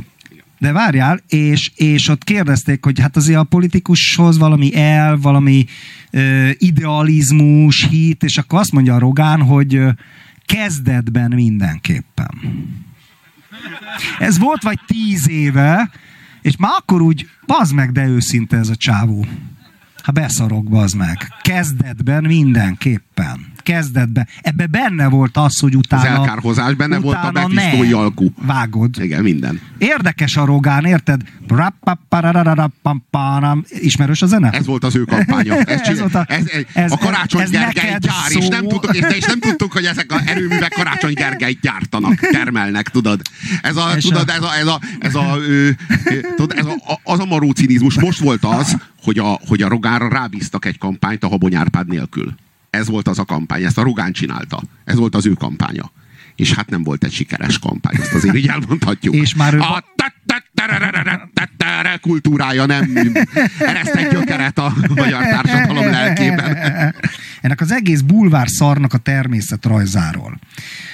De várjál, és, és ott kérdezték, hogy hát azért a politikushoz valami el, valami ö, idealizmus, hit, és akkor azt mondja a Rogán, hogy ö, kezdetben mindenképpen. Ez volt vagy tíz éve, és már akkor úgy, bazd meg, de őszinte ez a csávó. Ha beszarok, bazd meg. Kezdetben mindenképpen. Kezdetben. Ebbe benne volt az, hogy Az utána... elkárhozás, benne volt a ne. alkú. Vágod. Igen, minden. Érdekes a Rogán, érted? Ismerős a zene? Ez volt az ő kampánya. [LAUGHS] Ez, Ez a- ez, ez, a Karácsony ez Gergely gyár, és nem, szó. tudtuk, és, és nem tudtuk, hogy ezek az erőművek Karácsony Gergely gyártanak, termelnek, tudod. Ez a, És tudod, a- ez a, ez a, ez a, ö, ö, tudod, ez a, a, az a maró cinizmus. Most volt az, hogy a, hogy a Rogánra rábíztak egy kampányt a Habony Árpád nélkül. Ez volt az a kampány, ezt a Rogán csinálta. Ez volt az ő kampánya. És hát nem volt egy sikeres kampány, azt azért így elmondhatjuk. És már ő- A kultúrája nem eresztett gyökeret a magyar társadalom lelkében. Ennek az egész bulvár szarnak a természetrajzáról.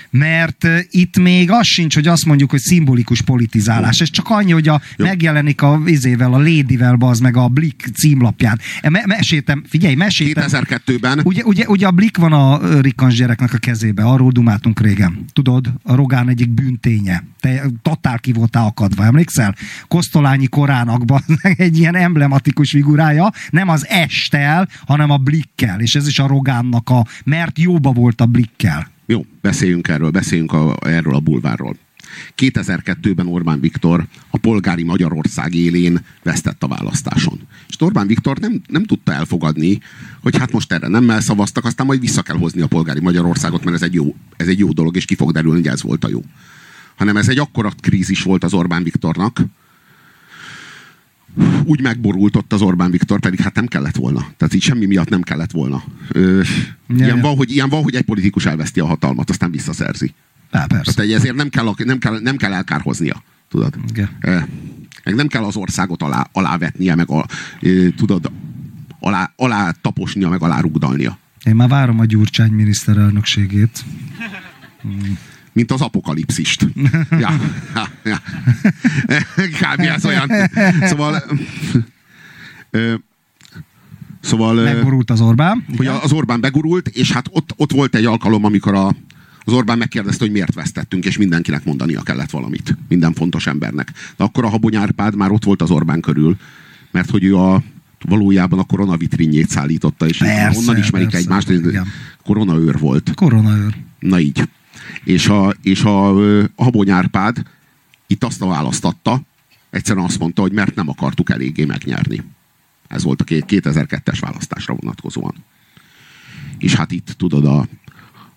Mert uh, itt még az sincs, hogy azt mondjuk, hogy szimbolikus politizálás. Ez csak annyi, hogy a, Jó. megjelenik a vizével, a Ladyvel, az meg a Blick címlapján. E, Me- meséltem, figyelj, meséltem. 2002-ben Ugye, ugye, ugye a Blik van a ö, rikans gyereknek a kezébe, arról dumáltunk régen. Tudod, a Rogán egyik bűnténye. Te totál ki voltál akadva, emlékszel? Kosztolányi korának [LAUGHS] egy ilyen emblematikus figurája, nem az Estel, hanem a Blikkel, és ez is a Rogánnak a, mert jóba volt a Blikkel. Jó, beszéljünk erről, beszéljünk a, erről a bulvárról. 2002-ben Orbán Viktor a polgári Magyarország élén vesztett a választáson. És Orbán Viktor nem, nem tudta elfogadni, hogy hát most erre nem szavaztak, aztán majd vissza kell hozni a polgári Magyarországot, mert ez egy jó, ez egy jó dolog, és ki fog derülni, hogy ez volt a jó. Hanem ez egy akkora krízis volt az Orbán Viktornak, úgy megborult ott az Orbán Viktor, pedig hát nem kellett volna. Tehát így semmi miatt nem kellett volna. Ö, Ja, ilyen, ja. van, hogy, ilyen van, hogy egy politikus elveszti a hatalmat, aztán visszaszerzi. Há, persze. Tehát ezért nem kell, nem kell, nem kell elkárhoznia. Tudod? Igen. E, Meg nem kell az országot alá, alávetnie, meg a, tudod, alá, alá taposnia, meg alá rugdalnia. Én már várom a Gyurcsány miniszterelnökségét. Mint az apokalipszist. [LAUGHS] Ja, ja, ja. Kb. ez olyan. Szóval... Ö, szóval... Megborult az Orbán. hogy az Orbán begurult, és hát ott, ott volt egy alkalom, amikor a, az Orbán megkérdezte, hogy miért vesztettünk, és mindenkinek mondania kellett valamit. Minden fontos embernek. De akkor a Habony Árpád már ott volt az Orbán körül, mert hogy ő a, valójában a koronavitrínjét szállította, és Persze, onnan ismerik persze, egymást, hogy koronaőr volt. Koronaőr. Na így. És a, és a, Habony Árpád itt azt a választatta, egyszerűen azt mondta, hogy mert nem akartuk eléggé megnyerni. Ez volt a ké- 2002-es választásra vonatkozóan. És hát itt tudod, a,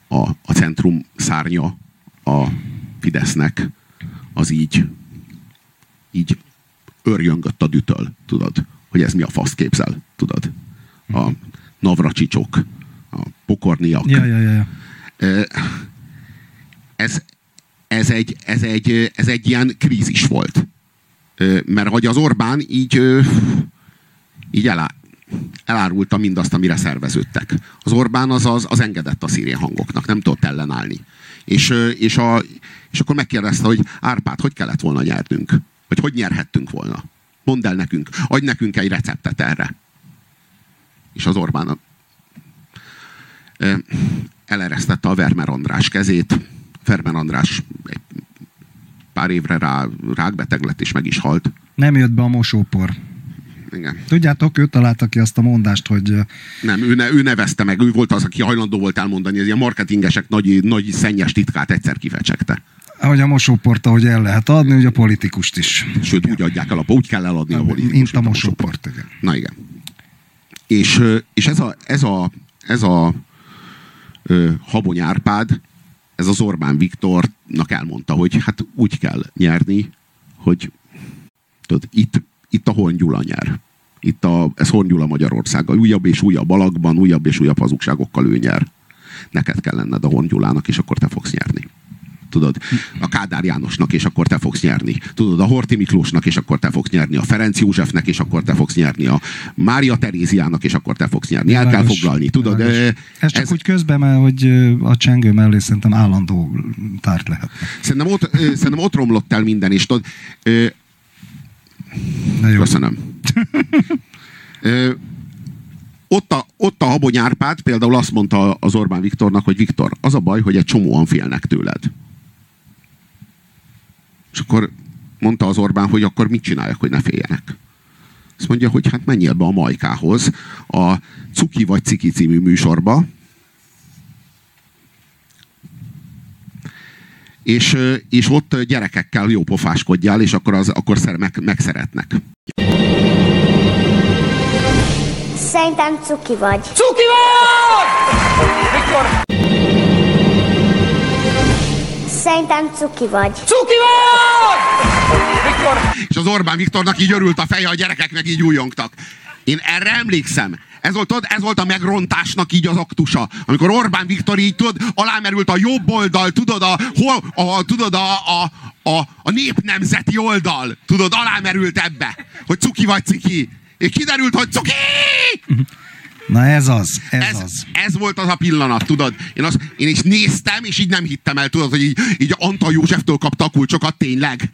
a, a centrum szárnya a Fidesznek az így így örjöngött a dütöl, tudod, hogy ez mi a fasz képzel, tudod. A navracsicsok, a pokorniak, Ja, ja, ja. ja. Ö, ez, ez, egy, ez, egy, ez egy ilyen krízis volt. Mert hogy az Orbán így, így elá, elárulta mindazt, amire szerveződtek. Az Orbán az, az, az engedett a szírén hangoknak, nem tudott ellenállni. És, és, a, és akkor megkérdezte, hogy Árpád, hogy kellett volna nyernünk? Vagy hogy nyerhettünk volna? Mondd el nekünk, adj nekünk egy receptet erre. És az Orbán eleresztette a Vermer András kezét. Vermer András egy pár évre rá rákbeteg lett, és meg is halt. Nem jött be a mosópor. Igen. Tudjátok, ő találta ki azt a mondást, hogy Nem, ő, ne, ő nevezte meg, ő volt az, aki hajlandó volt elmondani, ez ilyen marketingesek nagy, nagy szennyes titkát egyszer kifecsegte. hogy a mosóport, ahogy el lehet adni, hogy a politikust is. Sőt, úgy adják el, a, úgy kell eladni a politikus. Mint a mosóport, igen. Na igen. És, és ez a, ez a, ez a Habony Árpád, ez az Orbán Viktornak elmondta, hogy hát úgy kell nyerni, hogy tudod, itt, itt a Horn Gyula nyer. Itt a, ez Horn Gyula Magyarországgal. Újabb és újabb alakban, újabb és újabb hazugságokkal ő nyer. Neked kell lenned a Horn Gyulának, és akkor te fogsz nyerni. Tudod, a Kádár Jánosnak, és akkor te fogsz nyerni. Tudod, a Horti Miklósnak, és akkor te fogsz nyerni. A Ferenc Józsefnek, és akkor te fogsz nyerni. A Mária Teréziának, és akkor te fogsz nyerni. El kell foglalni. Tudod, Ez csak úgy közben, mert hogy a csengő mellé szerintem állandó tárt lehet. Szerintem ott, szerintem ott romlott el minden, és tudod, Na jó. Köszönöm. Ö, ott, a, ott a Habony Árpád például azt mondta az Orbán Viktornak, hogy Viktor, az a baj, hogy egy csomóan félnek tőled. És akkor mondta az Orbán, hogy akkor mit csináljak, hogy ne féljenek. Azt mondja, hogy hát menjél be a Majkához, a Cuki vagy Ciki című műsorba, és, és ott gyerekekkel jó pofáskodjál, és akkor, az, akkor szer, meg, megszeretnek. Szerintem cuki vagy. Cuki vagy! Viktor! Szerintem cuki vagy. Cuki vagy! Viktor! És az Orbán Viktornak így örült a feje, a gyerekek meg így újongtak. Én erre emlékszem. Ez volt, tudod, ez volt a megrontásnak így az aktusa. Amikor Orbán Viktor így, tudod, alámerült a jobb oldal, tudod, a, hol, a, tudod, a, a, a, a népnemzeti oldal, tudod, alámerült ebbe, hogy cuki vagy ciki. És kiderült, hogy cuki! [LAUGHS] Na ez az, ez, Ez, az. ez volt az a pillanat, tudod? Én, azt, én is néztem, és így nem hittem el, tudod, hogy így, így Antal Józseftől kapta a kulcsokat, tényleg.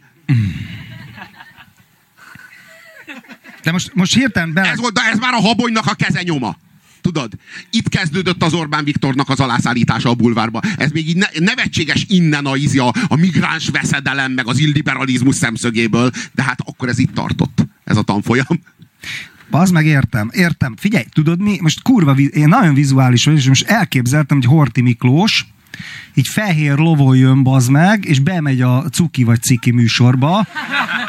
De most, most hirtelen bele... Ez, volt, de ez már a habonynak a kezenyoma. Tudod, itt kezdődött az Orbán Viktornak az alászállítása a bulvárba. Ez még így ne, nevetséges innen a, ízi a, a migráns veszedelem, meg az illiberalizmus szemszögéből, de hát akkor ez itt tartott, ez a tanfolyam. Az meg értem, értem. Figyelj, tudod mi? Most kurva, én nagyon vizuális vagyok, és most elképzeltem, hogy Horti Miklós így fehér lovon jön, bazd meg, és bemegy a cuki vagy ciki műsorba,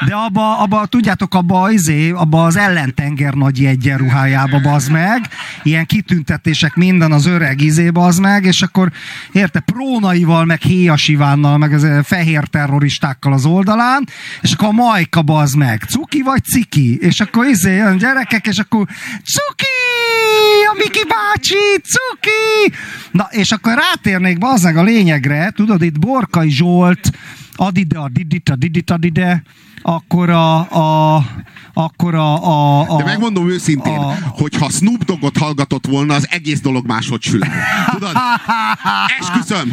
de abba, abba tudjátok, abba, izé, abba az ellentenger nagy egyenruhájába, bazd meg, ilyen kitüntetések minden az öreg izé, bazd meg, és akkor érte, Prónaival, meg Héjas Ivánnal, meg az eh, fehér terroristákkal az oldalán, és akkor a Majka, bazd meg, cuki vagy ciki, és akkor izé, jön gyerekek, és akkor cuki, a Miki bácsi, cuki! Na, és akkor rátérnék bazzeg a lényegre, tudod, itt Borkai Zsolt, add ide, add ide, add ide, add ide, akkor a, a akkor a, a, a De megmondom őszintén, a- hogyha Snoop Doggot hallgatott volna, az egész dolog máshogy sül. Tudod? [LAUGHS] Esküszöm!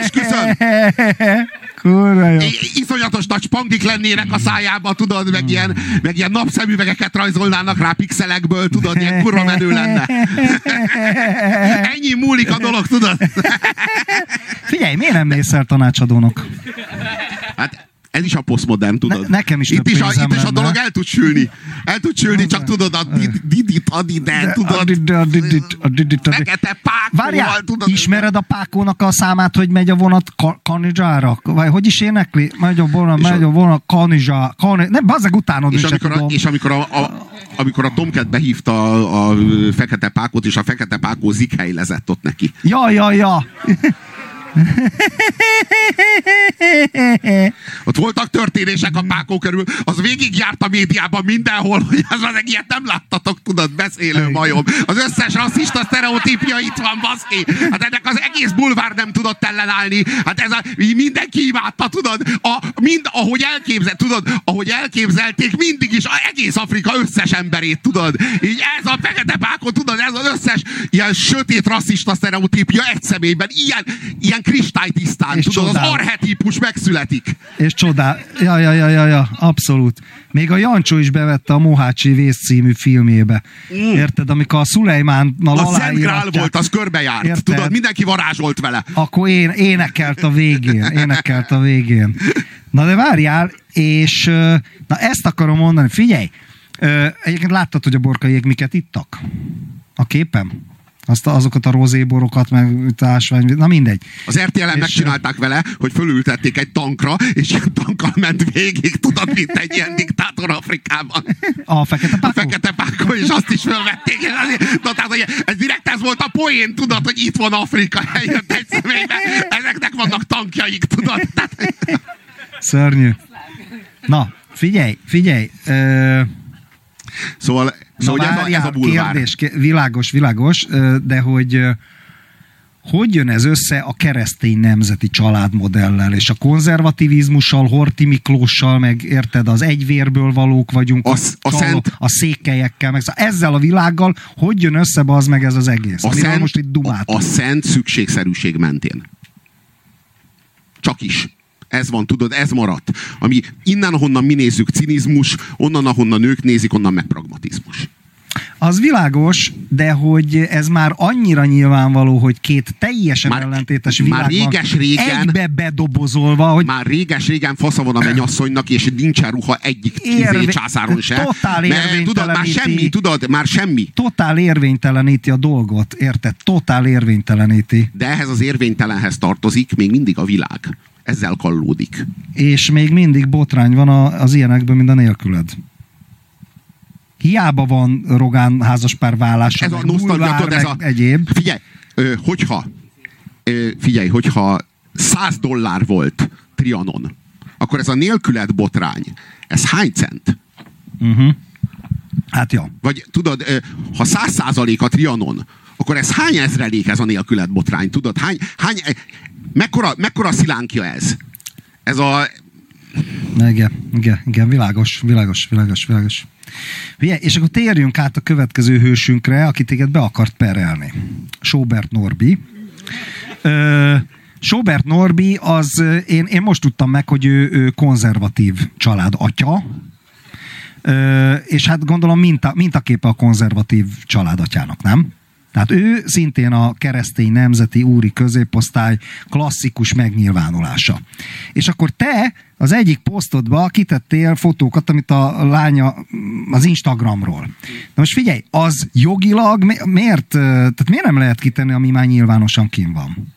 Esküszöm! Kurva jó. Iszonyatos nagy spangik lennének a szájába, tudod, meg ilyen, meg ilyen napszemüvegeket rajzolnának rá pixelekből, tudod, ilyen kurva menő lenne. [LAUGHS] Ennyi múlik a dolog, tudod? Figyelj, miért nem mész el tanácsadónak? Hát ez is a posztmodern, tudod. Ne- nekem is itt is, a, itt is a dolog el tud sülni. El tud sülni, csak tudod, a did- didit, adide, tudod. Add ide, add ide, add ide, add ide. Fekete Várjál, tudod. ismered a pákónak a számát, hogy megy a vonat ka- kanizsára? Vagy hogy is énekli? Megy a vonat, a- megy a vonat kanizsá. Kani... Nem, bazzeg utánod És is amikor, a, és amikor a, a, amikor a Tomcat behívta a, a Fekete Pákot, és a Fekete Pákó zikhelyezett ott neki. Ja, ja, ja. [LAUGHS] Ott voltak történések a Pákó körül, az végigjárt a médiában mindenhol, hogy az az ilyet nem láttatok, tudod, beszélő majom. Az összes rasszista sztereotípia itt van, baszki. Hát ennek az egész bulvár nem tudott ellenállni. Hát ez a, mindenki imádta, tudod, a, mind, ahogy elképzel, tudod, ahogy elképzelték, mindig is a egész Afrika összes emberét, tudod. Így ez a fekete pákó, tudod, ez az összes ilyen sötét rasszista sztereotípia egy személyben, ilyen, ilyen kristálytisztán, És tudod, az csodál. arhetipus megszületik. És csodál. Ja, ja, ja, ja, ja, abszolút. Még a Jancsó is bevette a Mohácsi Vész című filmjébe. Érted? Amikor a Szulejmánnal A Szent Grál volt, az körbejárt. Érted? Tudod, mindenki varázsolt vele. akkor én énekelt a végén. Énekelt a végén. Na de várjál, és na ezt akarom mondani. Figyelj, egyébként láttad, hogy a borkaiék miket ittak? A képem? Azt, azokat a rozéborokat, meg ásvány, na mindegy. Az RTL-en megcsinálták vele, hogy fölültették egy tankra, és ilyen tankkal ment végig, tudod, mint egy ilyen diktátor Afrikában. A fekete A pákó? fekete pákó, és azt is fölvették. És azért, na, tehát, hogy ez direkt ez volt a poén, tudod, hogy itt van Afrika, eljött egy személybe, ezeknek vannak tankjaik, tudod. Tehát, Szörnyű. Na, figyelj, figyelj. Ö, szóval Na szóval ez, a, ez várjál, a bulvár. kérdés, ké- világos, világos, de hogy hogy jön ez össze a keresztény nemzeti családmodellel, és a konzervativizmussal, Horti Miklóssal, meg érted, az egyvérből valók vagyunk, Az- a csaló- szent- a székelyekkel, meg szóval ezzel a világgal, hogy jön össze az meg ez az egész, A szent, most itt dumáltunk. a, a szent szükségszerűség mentén. Csak is. Ez van, tudod, ez maradt. Ami innen, ahonnan mi nézzük cinizmus, onnan, ahonnan nők nézik, onnan meg pragmatizmus. Az világos, de hogy ez már annyira nyilvánvaló, hogy két teljesen Már- ellentétes már világ van réges-régen- egybe bedobozolva, hogy Már réges-régen fasza van a mennyasszonynak, és nincsen ruha egyik Érvé- császáron se. totál Mert, tudod, már semmi, tudod, már semmi. totál érvényteleníti a dolgot, érted? Totál érvényteleníti. De ehhez az érvénytelenhez tartozik még mindig a világ. Ezzel kallódik. És még mindig botrány van a, az ilyenekből, mint a nélküled. Hiába van Rogán házaspár vállása, Ez a nosztalgia, ez a... egyéb. Figyelj, hogyha, figyelj, hogyha 100 dollár volt Trianon, akkor ez a nélkület botrány, ez hány cent? Uh-huh. Hát jó. Vagy tudod, ha 100 százalék a Trianon, akkor ez hány ezrelék ez a nélkület botrány? Tudod, hány, hány, mekkora, mekkora szilánkja ez? Ez a, Igen, igen, igen, világos, világos, világos, világos. Ugye, és akkor térjünk át a következő hősünkre, aki téged be akart perelni. Sobert Norbi. Ö, Sobert Norbi, az, én, én most tudtam meg, hogy ő, ő konzervatív család atya, és hát gondolom minta, mintaképe a konzervatív családatyának, nem? Tehát ő szintén a keresztény nemzeti úri középosztály klasszikus megnyilvánulása. És akkor te az egyik posztodba kitettél fotókat, amit a lánya mm, az Instagramról. Na most figyelj, az jogilag mi- miért, tehát miért nem lehet kitenni, ami már nyilvánosan kín van?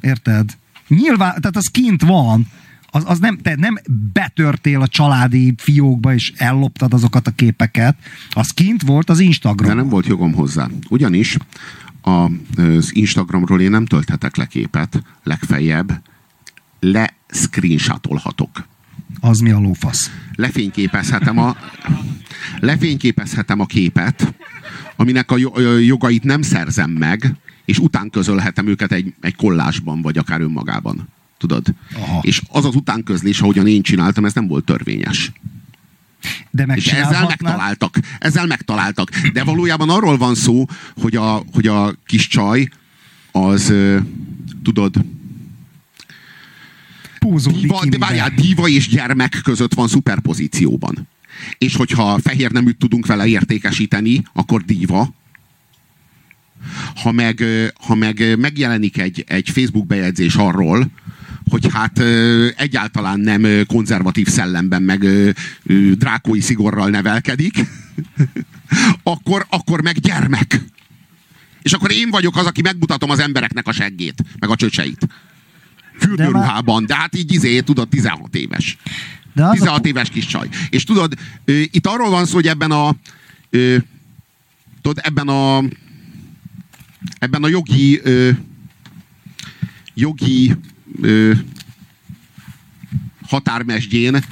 Érted? Nyilván, tehát az kint van, az, az nem, te nem betörtél a családi fiókba és elloptad azokat a képeket, az kint volt az Instagram. de nem volt jogom hozzá. Ugyanis a, az Instagramról én nem tölthetek le képet, legfeljebb le screenshotolhatok. Az mi a lófasz? lefényképezhetem a, lefényképezhetem a képet, aminek a jogait nem szerzem meg, és után közölhetem őket egy, egy kollásban, vagy akár önmagában. Tudod? Aha. És az az utánközlés, ahogyan én csináltam, ez nem volt törvényes. De És ezzel megtaláltak. Ezzel megtaláltak. De valójában arról van szó, hogy a, hogy a kis csaj az, tudod, Púzó díva, de várjál, díva és gyermek között van szuperpozícióban. És hogyha fehér neműt tudunk vele értékesíteni, akkor díva. Ha meg, ha meg megjelenik egy, egy Facebook bejegyzés arról, hogy hát egyáltalán nem konzervatív szellemben, meg drákói szigorral nevelkedik, [LAUGHS] akkor, akkor meg gyermek. És akkor én vagyok az, aki megmutatom az embereknek a seggét, meg a csöcseit. Fürdőruhában, de hát így izé, tudod, 16 éves. De az a 16 éves kis csaj. És tudod, itt arról van szó, hogy ebben a tudod, ebben a ebben a jogi jogi ö, határmesdjén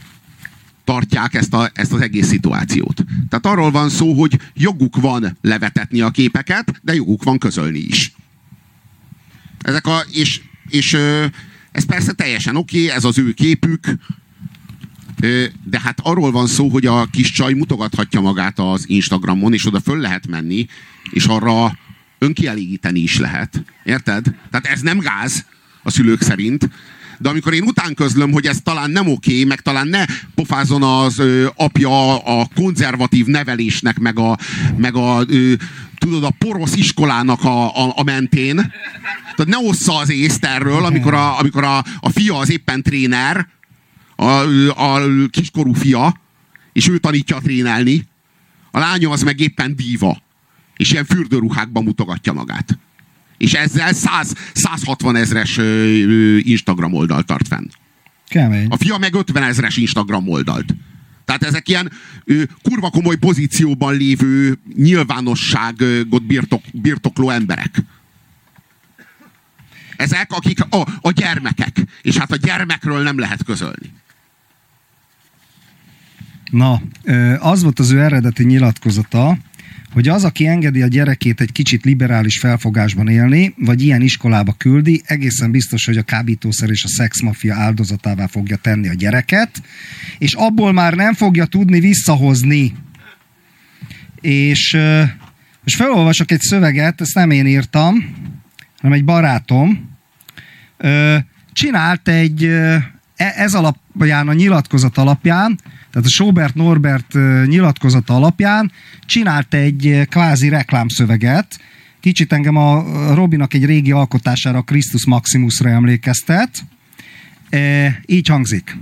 tartják ezt, a, ezt az egész szituációt. Tehát arról van szó, hogy joguk van levetetni a képeket, de joguk van közölni is. Ezek a, és, és ö, ez persze teljesen oké, okay, ez az ő képük, de hát arról van szó, hogy a kis csaj mutogathatja magát az Instagramon, és oda föl lehet menni, és arra önkielégíteni is lehet. Érted? Tehát ez nem gáz a szülők szerint, de amikor én utánközlöm, hogy ez talán nem oké, meg talán ne pofázon az ö, apja a konzervatív nevelésnek, meg a, meg a ö, tudod, a porosz iskolának a, a, a mentén. Tehát ne ossza az észt erről, amikor a, amikor a, a fia az éppen tréner, a, a kiskorú fia, és ő tanítja trénelni. A lánya az meg éppen díva. És ilyen fürdőruhákban mutogatja magát. És ezzel 100, 160 ezres Instagram oldalt tart fenn. Kemény. A fia meg 50 ezres Instagram oldalt. Tehát ezek ilyen ö, kurva komoly pozícióban lévő nyilvánosságot birtok, birtokló emberek. Ezek, akik a, a gyermekek. És hát a gyermekről nem lehet közölni. Na, az volt az ő eredeti nyilatkozata, hogy az, aki engedi a gyerekét egy kicsit liberális felfogásban élni, vagy ilyen iskolába küldi, egészen biztos, hogy a kábítószer és a szexmafia áldozatává fogja tenni a gyereket, és abból már nem fogja tudni visszahozni. És most felolvasok egy szöveget, ezt nem én írtam, hanem egy barátom, csinált egy, e- ez alapján, a nyilatkozat alapján, tehát a Sobert Norbert nyilatkozata alapján csinált egy kvázi reklámszöveget, kicsit engem a Robinak egy régi alkotására, a Christus Maximusra emlékeztet. E, így hangzik.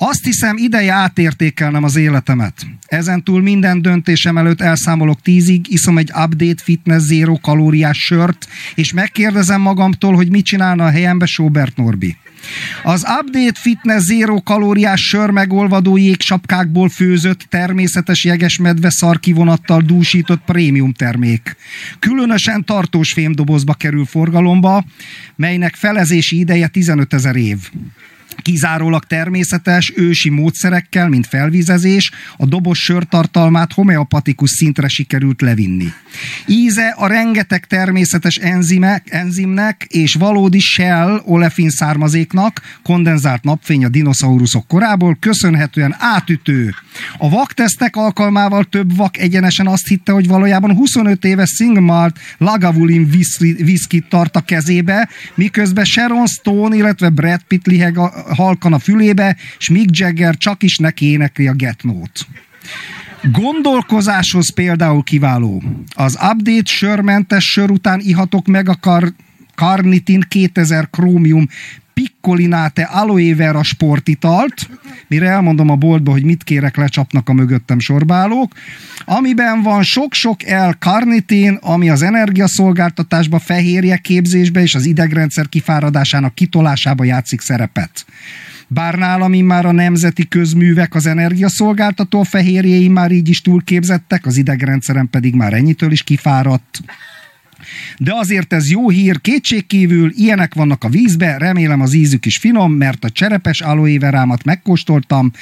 Azt hiszem, ideje átértékelnem az életemet. Ezentúl minden döntésem előtt elszámolok tízig, iszom egy Update Fitness Zero kalóriás sört, és megkérdezem magamtól, hogy mit csinálna a helyembe Sobert Norbi. Az Update Fitness Zero kalóriás sör megolvadó jégsapkákból főzött, természetes jegesmedve szarkivonattal dúsított prémium termék. Különösen tartós fémdobozba kerül forgalomba, melynek felezési ideje 15 ezer év kizárólag természetes, ősi módszerekkel, mint felvizezés, a doboz sörtartalmát homeopatikus szintre sikerült levinni. Íze a rengeteg természetes enzimek, enzimnek és valódi shell olefin származéknak, kondenzált napfény a dinoszauruszok korából, köszönhetően átütő. A vaktesztek alkalmával több vak egyenesen azt hitte, hogy valójában 25 éves single malt Lagavulin whisky tart a kezébe, miközben Sharon Stone, illetve Brad Pitt liheg a, halkan a fülébe, és Mick Jagger csak is neki énekli a Get Note. Gondolkozáshoz például kiváló. Az update sörmentes sör után ihatok meg a kar, Carnitin 2000 krómium Piccolinate Aloe Vera sportitalt, mire elmondom a boltba, hogy mit kérek, lecsapnak a mögöttem sorbálók, amiben van sok-sok L-karnitin, ami az energiaszolgáltatásba, fehérje képzésbe és az idegrendszer kifáradásának kitolásába játszik szerepet. Bár nálam már a nemzeti közművek az energiaszolgáltató, a fehérjéim már így is túlképzettek, az idegrendszerem pedig már ennyitől is kifáradt. De azért ez jó hír, kétségkívül ilyenek vannak a vízbe, remélem az ízük is finom, mert a cserepes aloe verámat megkóstoltam,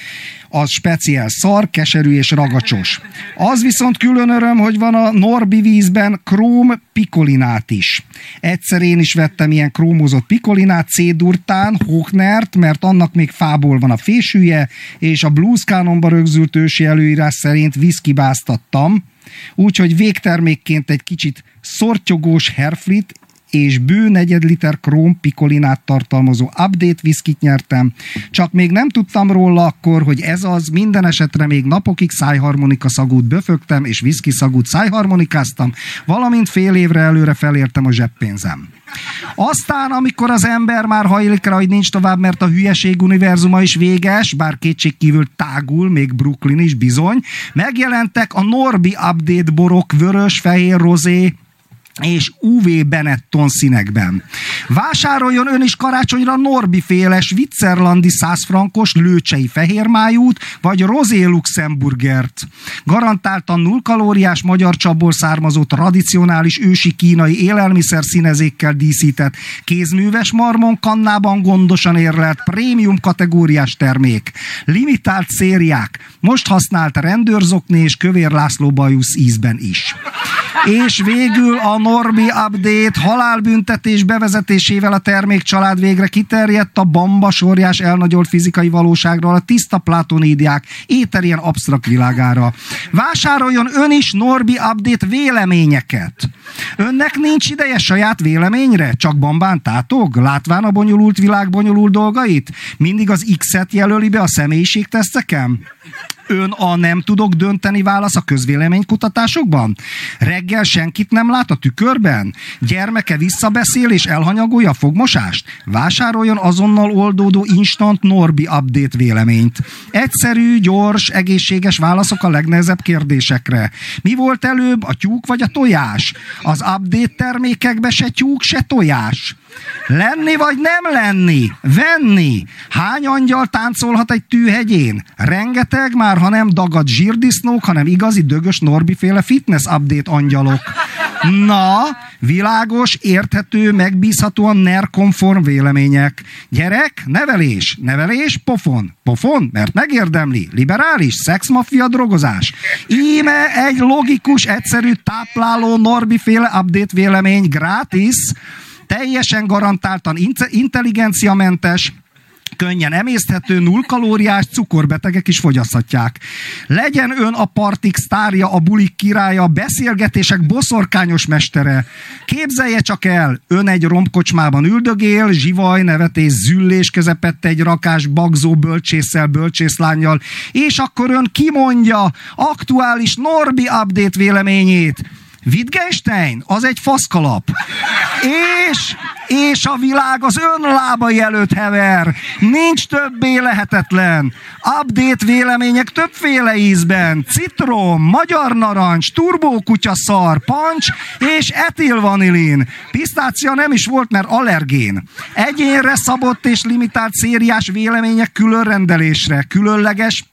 az speciál szar, keserű és ragacsos. Az viszont külön öröm, hogy van a Norbi vízben króm pikolinát is. Egyszer én is vettem ilyen krómozott pikolinát, cédurtán, Hocknert, mert annak még fából van a fésűje, és a Blues rögzült ősi előírás szerint viszkibáztattam, úgyhogy végtermékként egy kicsit szortyogós herflit és bő negyed liter króm pikolinát tartalmazó update viszkit nyertem. Csak még nem tudtam róla akkor, hogy ez az, minden esetre még napokig szájharmonika szagút böfögtem, és viszki szagút szájharmonikáztam, valamint fél évre előre felértem a zseppénzem. Aztán, amikor az ember már hajlik rá, hogy nincs tovább, mert a hülyeség univerzuma is véges, bár kétségkívül tágul, még Brooklyn is bizony, megjelentek a Norbi Update borok vörös, fehér, rozé, és UV Benetton színekben. Vásároljon ön is karácsonyra Norbi féles, Vitzerlandi 100 frankos lőcsei fehérmájút, vagy Rosé Luxemburgert. Garantáltan null kalóriás magyar csapból származó tradicionális ősi kínai élelmiszer színezékkel díszített kézműves marmon kannában gondosan érlelt prémium kategóriás termék. Limitált szériák, most használt rendőrzokné és kövér László bajusz ízben is. És végül a Norbi Update halálbüntetés bevezetésével a termékcsalád végre kiterjedt a bamba sorjás elnagyolt fizikai valóságról a tiszta platonídiák éterien absztrakt világára. Vásároljon ön is Norbi Update véleményeket. Önnek nincs ideje saját véleményre? Csak bambán tátog? Látván a bonyolult világ bonyolult dolgait? Mindig az X-et jelöli be a személyiségteszteken? Ön a nem tudok dönteni válasz a közvéleménykutatásokban? Reggel senkit nem lát a tükörben? Gyermeke visszabeszél és elhanyagolja a fogmosást? Vásároljon azonnal oldódó instant Norbi update véleményt. Egyszerű, gyors, egészséges válaszok a legnehezebb kérdésekre. Mi volt előbb, a tyúk vagy a tojás? Az update termékekbe se tyúk, se tojás. Lenni vagy nem lenni? Venni? Hány angyal táncolhat egy tűhegyén? Rengeteg, már ha nem dagad zsirdisznók, hanem igazi dögös Norbi-féle fitness update angyalok. Na, világos, érthető, megbízhatóan NER-konform vélemények. Gyerek, nevelés, nevelés, pofon. Pofon, mert megérdemli. Liberális, szexmafia, drogozás. Íme egy logikus, egyszerű, tápláló Norbi-féle update vélemény gratis, teljesen garantáltan inte- intelligenciamentes, könnyen emészthető, null kalóriás, cukorbetegek is fogyaszthatják. Legyen ön a partik sztárja, a bulik királya, a beszélgetések boszorkányos mestere. Képzelje csak el, ön egy romkocsmában üldögél, zsivaj, nevetés, züllés közepette egy rakás bagzó bölcsésszel, bölcsészlányjal, és akkor ön kimondja aktuális Norbi update véleményét. Wittgenstein, az egy faszkalap. És, és a világ az ön lábai előtt hever. Nincs többé lehetetlen. Update vélemények többféle ízben. Citrom, magyar narancs, turbókutya szar, pancs és etilvanilin. Pisztácia nem is volt, mert allergén. Egyénre szabott és limitált szériás vélemények külön rendelésre. Különleges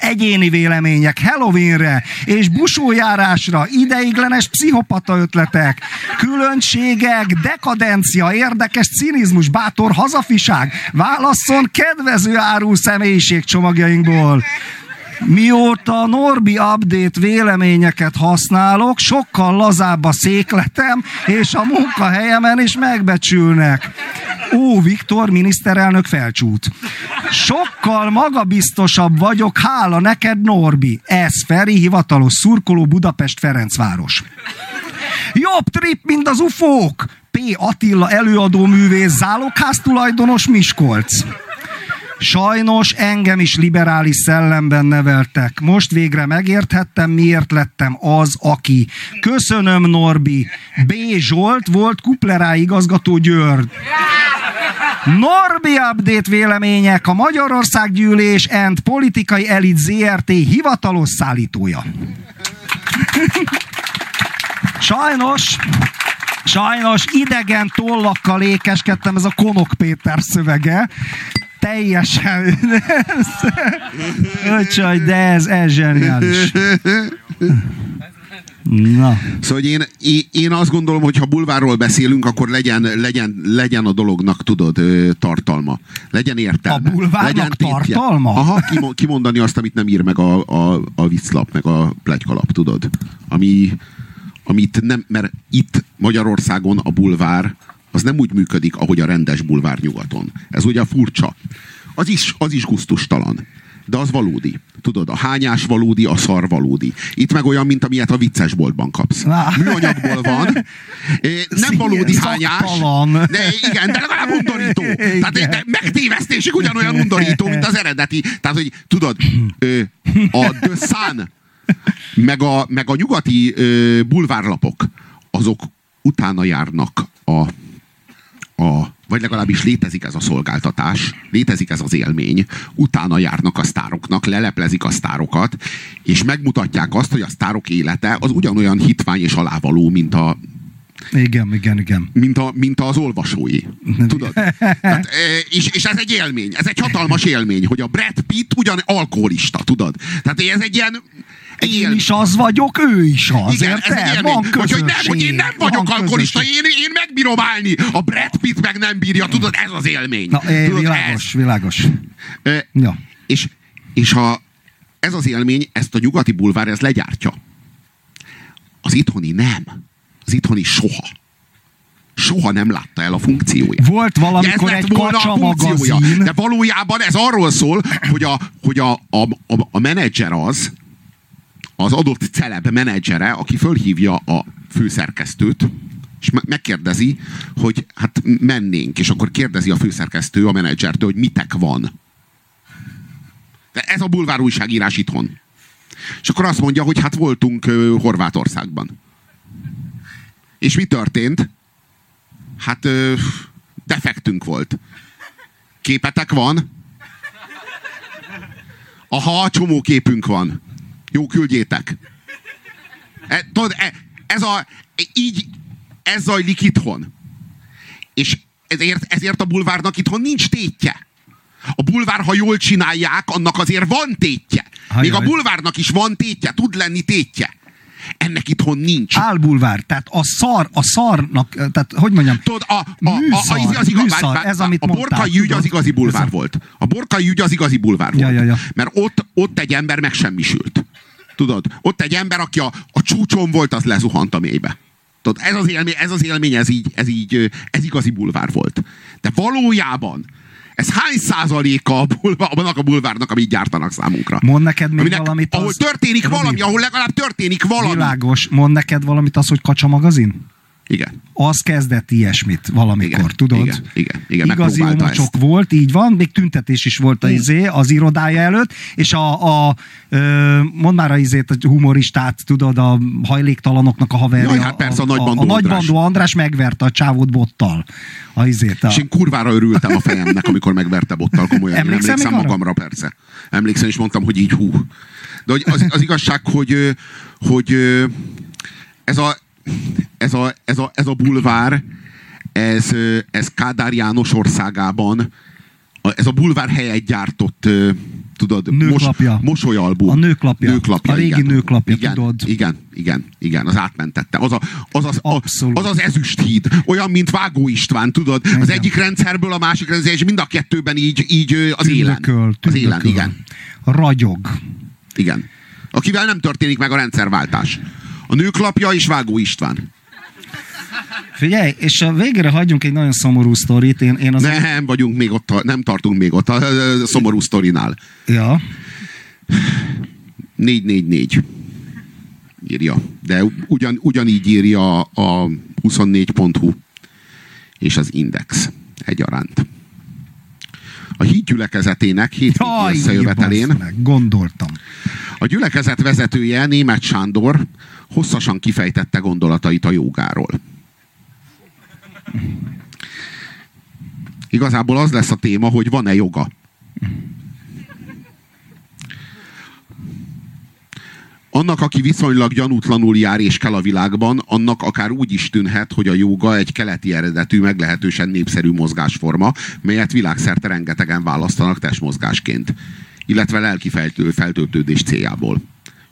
egyéni vélemények Halloweenre és busójárásra, ideiglenes pszichopata ötletek, különbségek, dekadencia, érdekes cinizmus, bátor hazafiság, válasszon kedvező áru személyiség csomagjainkból. Mióta Norbi Update véleményeket használok, sokkal lazább a székletem, és a munkahelyemen is megbecsülnek. Ó, Viktor, miniszterelnök felcsút. Sokkal magabiztosabb vagyok, hála neked, Norbi. Ez Feri, hivatalos szurkoló Budapest Ferencváros. Jobb trip, mint az ufók! P. Attila előadó művész, zálogház tulajdonos Miskolc. Sajnos engem is liberális szellemben neveltek. Most végre megérthettem, miért lettem az, aki. Köszönöm, Norbi. B. Zsolt volt Kuplerá igazgató György. Norbi Update vélemények a Magyarország Gyűlés and Politikai Elit ZRT hivatalos szállítója. Sajnos, sajnos idegen tollakkal ékeskedtem, ez a Konok Péter szövege. Teljesen. Öcsaj, de ez, ez zseniális. Na, Szóval én, én, én azt gondolom, hogy ha bulvárról beszélünk, akkor legyen, legyen, legyen a dolognak, tudod, tartalma. Legyen értelme. A bulvárnak legyen tétje. tartalma? Aha, kimo- kimondani azt, amit nem ír meg a, a, a viclap, meg a plegykalap, tudod. Ami, amit nem, mert itt Magyarországon a bulvár az nem úgy működik, ahogy a rendes bulvár nyugaton. Ez ugye furcsa. Az is, az is gusztustalan. De az valódi. Tudod, a hányás valódi, a szar valódi. Itt meg olyan, mint amilyet a viccesboltban kapsz. Á. Műanyagból van. Nem valódi hányás. De igen, de legalább undorító. Tehát Igen. de megtévesztésig ugyanolyan undorító, mint az eredeti. Tehát, hogy tudod, a The Sun, meg a, meg a nyugati bulvárlapok, azok utána járnak a, a, vagy legalábbis létezik ez a szolgáltatás, létezik ez az élmény, utána járnak a sztároknak, leleplezik a sztárokat, és megmutatják azt, hogy a sztárok élete az ugyanolyan hitvány és alávaló, mint a, igen, igen, igen. mint, a, mint az olvasói. Tudod? Tehát, [LAUGHS] e, és, és ez egy élmény, ez egy hatalmas élmény, hogy a Brad Pitt ugyan alkoholista, tudod? Tehát ez egy ilyen... Egy Én élmény. is az vagyok, ő is az, Igen, ez érted? élmény. Van hogy, hogy, nem, hogy én nem vagyok van alkoholista, közösség. én, én megbírom állni. A Brad Pitt meg nem bírja, tudod, ez az élmény. Na, é, tudod, világos, világos. Ez. E, Ja. És, és ha ez az élmény, ezt a nyugati bulvár, ez legyártja. Az itthoni nem. Az itthoni soha. Soha nem látta el a funkcióját. Volt valamikor Ez lett egy volna a kacsa funkciója. magazin. De valójában ez arról szól, hogy a, hogy a, a, a, a menedzser az, az adott celeb menedzsere, aki fölhívja a főszerkesztőt, és me- megkérdezi, hogy hát mennénk, és akkor kérdezi a főszerkesztő a menedzsertől, hogy mitek van. De ez a bulvár újságírás itthon. És akkor azt mondja, hogy hát voltunk ö, Horvátországban. És mi történt? Hát ö, defektünk volt. Képetek van? Aha, csomó képünk van. Jó, küldjétek. E, tudod, e, ez a, így, ez zajlik itthon. És ezért, ezért a bulvárnak itthon nincs tétje. A bulvár, ha jól csinálják, annak azért van tétje. Még a bulvárnak is van tétje, tud lenni tétje. Ennek itthon nincs. Álbulvár, tehát a szar, a szarnak, tehát hogy mondjam, Tudod, a, a, a, Műszar, az, az igaz, műszar, vár- ez, amit a mondtál, borkai ügy az igazi bulvár Ez a- volt. A borkai ügy az igazi bulvár Ja, volt. ja, ja. Mert ott, ott egy ember megsemmisült. Tudod, ott egy ember, aki a, a csúcson volt, az lezuhant a mélybe. Tudod, ez az élmény, ez, az élmény ez, így, ez így, ez igazi bulvár volt. De valójában ez hány százaléka a bulvár, annak a bulvárnak, amit gyártanak számunkra? mond neked még Aminek, valamit ahol az... történik Robi, valami, ahol legalább történik valami. Világos, mond neked valamit az, hogy kacsa magazin? Igen. Az kezdett ilyesmit valamikor, Igen, tudod? igen, igen, igen, Igazi ezt. volt, így van, még tüntetés is volt a izé, az irodája előtt, és a, a mondd már a izét, a humoristát, tudod, a hajléktalanoknak a haverja. Jaj, hát persze, a Nagybandó a, a András. nagybandó András megverte a csávót bottal. A izét. A, És én kurvára örültem a fejemnek, amikor megverte bottal komolyan. Én Emlékszel emlékszem még arra? magamra, persze. Emlékszem, és mondtam, hogy így hú. De az, az igazság, hogy, hogy ez a, ez a, ez a, ez a bulvár, ez, ez Kádár János országában, ez a bulvár helyet gyártott, tudod, Nőklapja. mosolyalbum. A nőklapja. nőklapja A régi igen. nőklapja, igen, tudod. Igen, igen, igen, az átmentette. Az, a, az, az, a, Abszolút. az az ezüst híd. Olyan, mint Vágó István, tudod? Az Igen. egyik rendszerből a másik rendszer, és mind a kettőben így, így az élen. tündököl, Az élen, tündököl. igen. Ragyog. Igen. Akivel nem történik meg a rendszerváltás. A nőklapja és Vágó István. Figyelj, és a végére hagyjunk egy nagyon szomorú sztorit. Én, én az... Nem vagyunk még ott, nem tartunk még ott a, szomorú sztorinál. Ja. 444 írja. De ugyan, ugyanígy írja a 24.hu és az Index egyaránt. A híd gyülekezetének hétvégi összejövetelén gondoltam. a gyülekezet vezetője, német Sándor hosszasan kifejtette gondolatait a jogáról. Igazából az lesz a téma, hogy van-e joga. Annak, aki viszonylag gyanútlanul jár és kell a világban, annak akár úgy is tűnhet, hogy a jóga egy keleti eredetű, meglehetősen népszerű mozgásforma, melyet világszerte rengetegen választanak testmozgásként, illetve lelki feltöltődés céljából.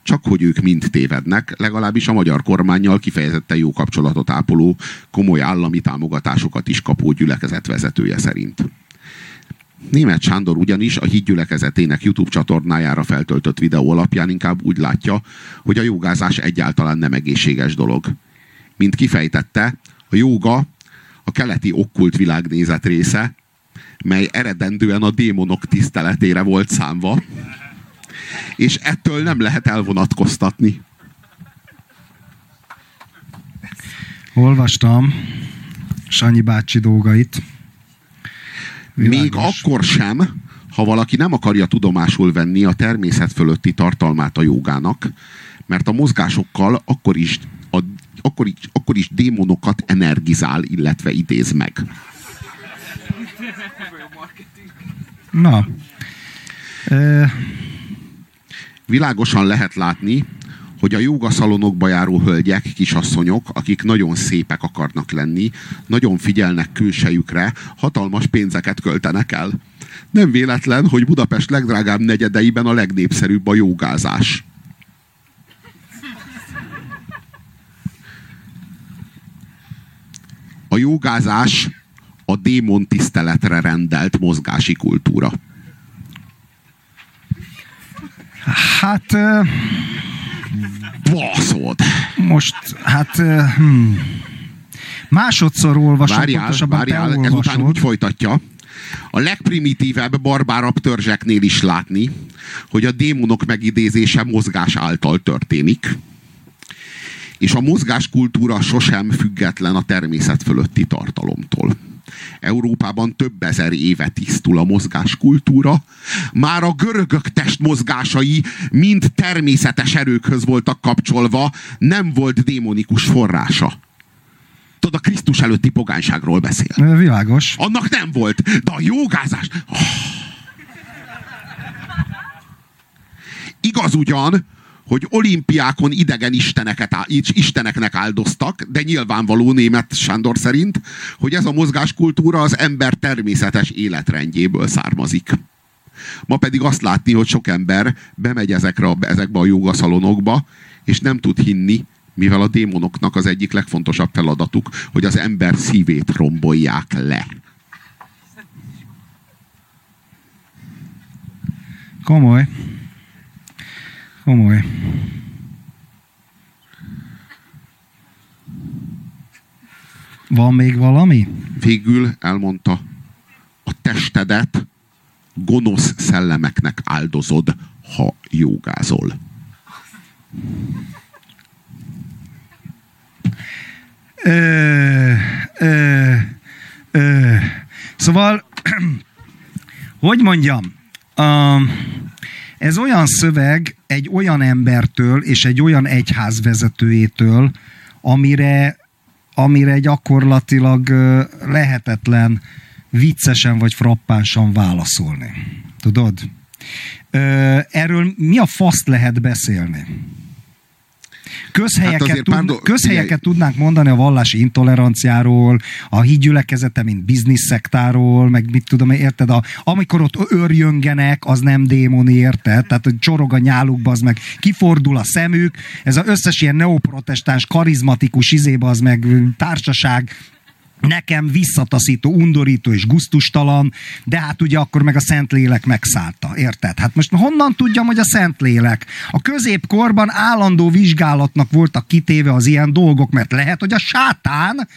Csak hogy ők mind tévednek, legalábbis a magyar kormányjal kifejezetten jó kapcsolatot ápoló, komoly állami támogatásokat is kapó gyülekezet vezetője szerint. Német Sándor ugyanis a híd gyülekezetének YouTube csatornájára feltöltött videó alapján inkább úgy látja, hogy a jogázás egyáltalán nem egészséges dolog. Mint kifejtette, a jóga a keleti okkult világnézet része, mely eredendően a démonok tiszteletére volt számva, és ettől nem lehet elvonatkoztatni. Olvastam Sanyi bácsi dolgait. Még Világos. akkor sem, ha valaki nem akarja tudomásul venni a természet fölötti tartalmát a jogának, mert a mozgásokkal akkor is, a, akkor is, akkor is démonokat energizál, illetve idéz meg. Na. Világosan lehet látni, hogy a jogaszalonokba járó hölgyek, kisasszonyok, akik nagyon szépek akarnak lenni, nagyon figyelnek külsejükre, hatalmas pénzeket költenek el. Nem véletlen, hogy Budapest legdrágább negyedeiben a legnépszerűbb a jogázás. A jogázás a démon tiszteletre rendelt mozgási kultúra. Hát Baszod! most, hát ö, hmm. másodszor olvasom, Várjál, pontosabban te várjál, ezután olvasod. úgy folytatja. A legprimitívebb, barbárabb törzseknél is látni, hogy a démonok megidézése mozgás által történik. És a mozgáskultúra sosem független a természet fölötti tartalomtól. Európában több ezer éve tisztul a mozgáskultúra. Már a görögök testmozgásai mind természetes erőkhöz voltak kapcsolva, nem volt démonikus forrása. Tudod, a Krisztus előtti pogányságról beszél. Világos. Annak nem volt, de a jogázás... Oh. Igaz ugyan, hogy olimpiákon idegen isteneket, isteneknek áldoztak, de nyilvánvaló német Sándor szerint, hogy ez a mozgáskultúra az ember természetes életrendjéből származik. Ma pedig azt látni, hogy sok ember bemegy ezekre ezekbe a jogaszalonokba, és nem tud hinni, mivel a démonoknak az egyik legfontosabb feladatuk, hogy az ember szívét rombolják le. Komoly. Komoly. Van még valami? Végül elmondta, a testedet gonosz szellemeknek áldozod, ha jogázol. Ö, ö, ö. Szóval, [CLEARS THROAT] hogy mondjam, um, ez olyan szöveg egy olyan embertől és egy olyan egyház vezetőjétől, amire, amire gyakorlatilag lehetetlen viccesen vagy frappánsan válaszolni. Tudod? Erről mi a faszt lehet beszélni? Közhelyeket, Hát tud, do- közhelyeket figyelj. tudnánk mondani a vallási intoleranciáról, a hídgyülekezete, mint bizniszszektáról, meg mit tudom, érted? A, amikor ott örjöngenek, az nem démoni, érted? Tehát, hogy csorog a nyálukba, az meg kifordul a szemük. Ez az összes ilyen neoprotestáns, karizmatikus izébe, az meg társaság, nekem visszataszító, undorító és guztustalan, de hát ugye akkor meg a Szentlélek megszállta, érted? Hát most honnan tudjam, hogy a Szentlélek? A középkorban állandó vizsgálatnak voltak kitéve az ilyen dolgok, mert lehet, hogy a sátán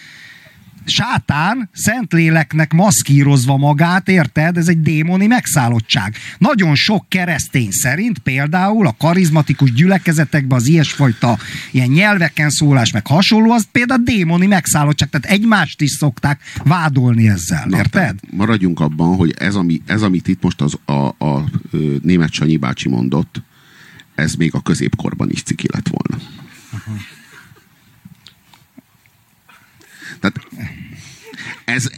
sátán Szentléleknek maszkírozva magát, érted? Ez egy démoni megszállottság. Nagyon sok keresztény szerint például a karizmatikus gyülekezetekben az ilyesfajta ilyen nyelveken szólás meg hasonló, az például démoni megszállottság. Tehát egymást is szokták vádolni ezzel, Na, érted? Maradjunk abban, hogy ez, ami, ez amit itt most az, a, a, ö, német Sanyi bácsi mondott, ez még a középkorban is ciki lett volna. Tehát ez...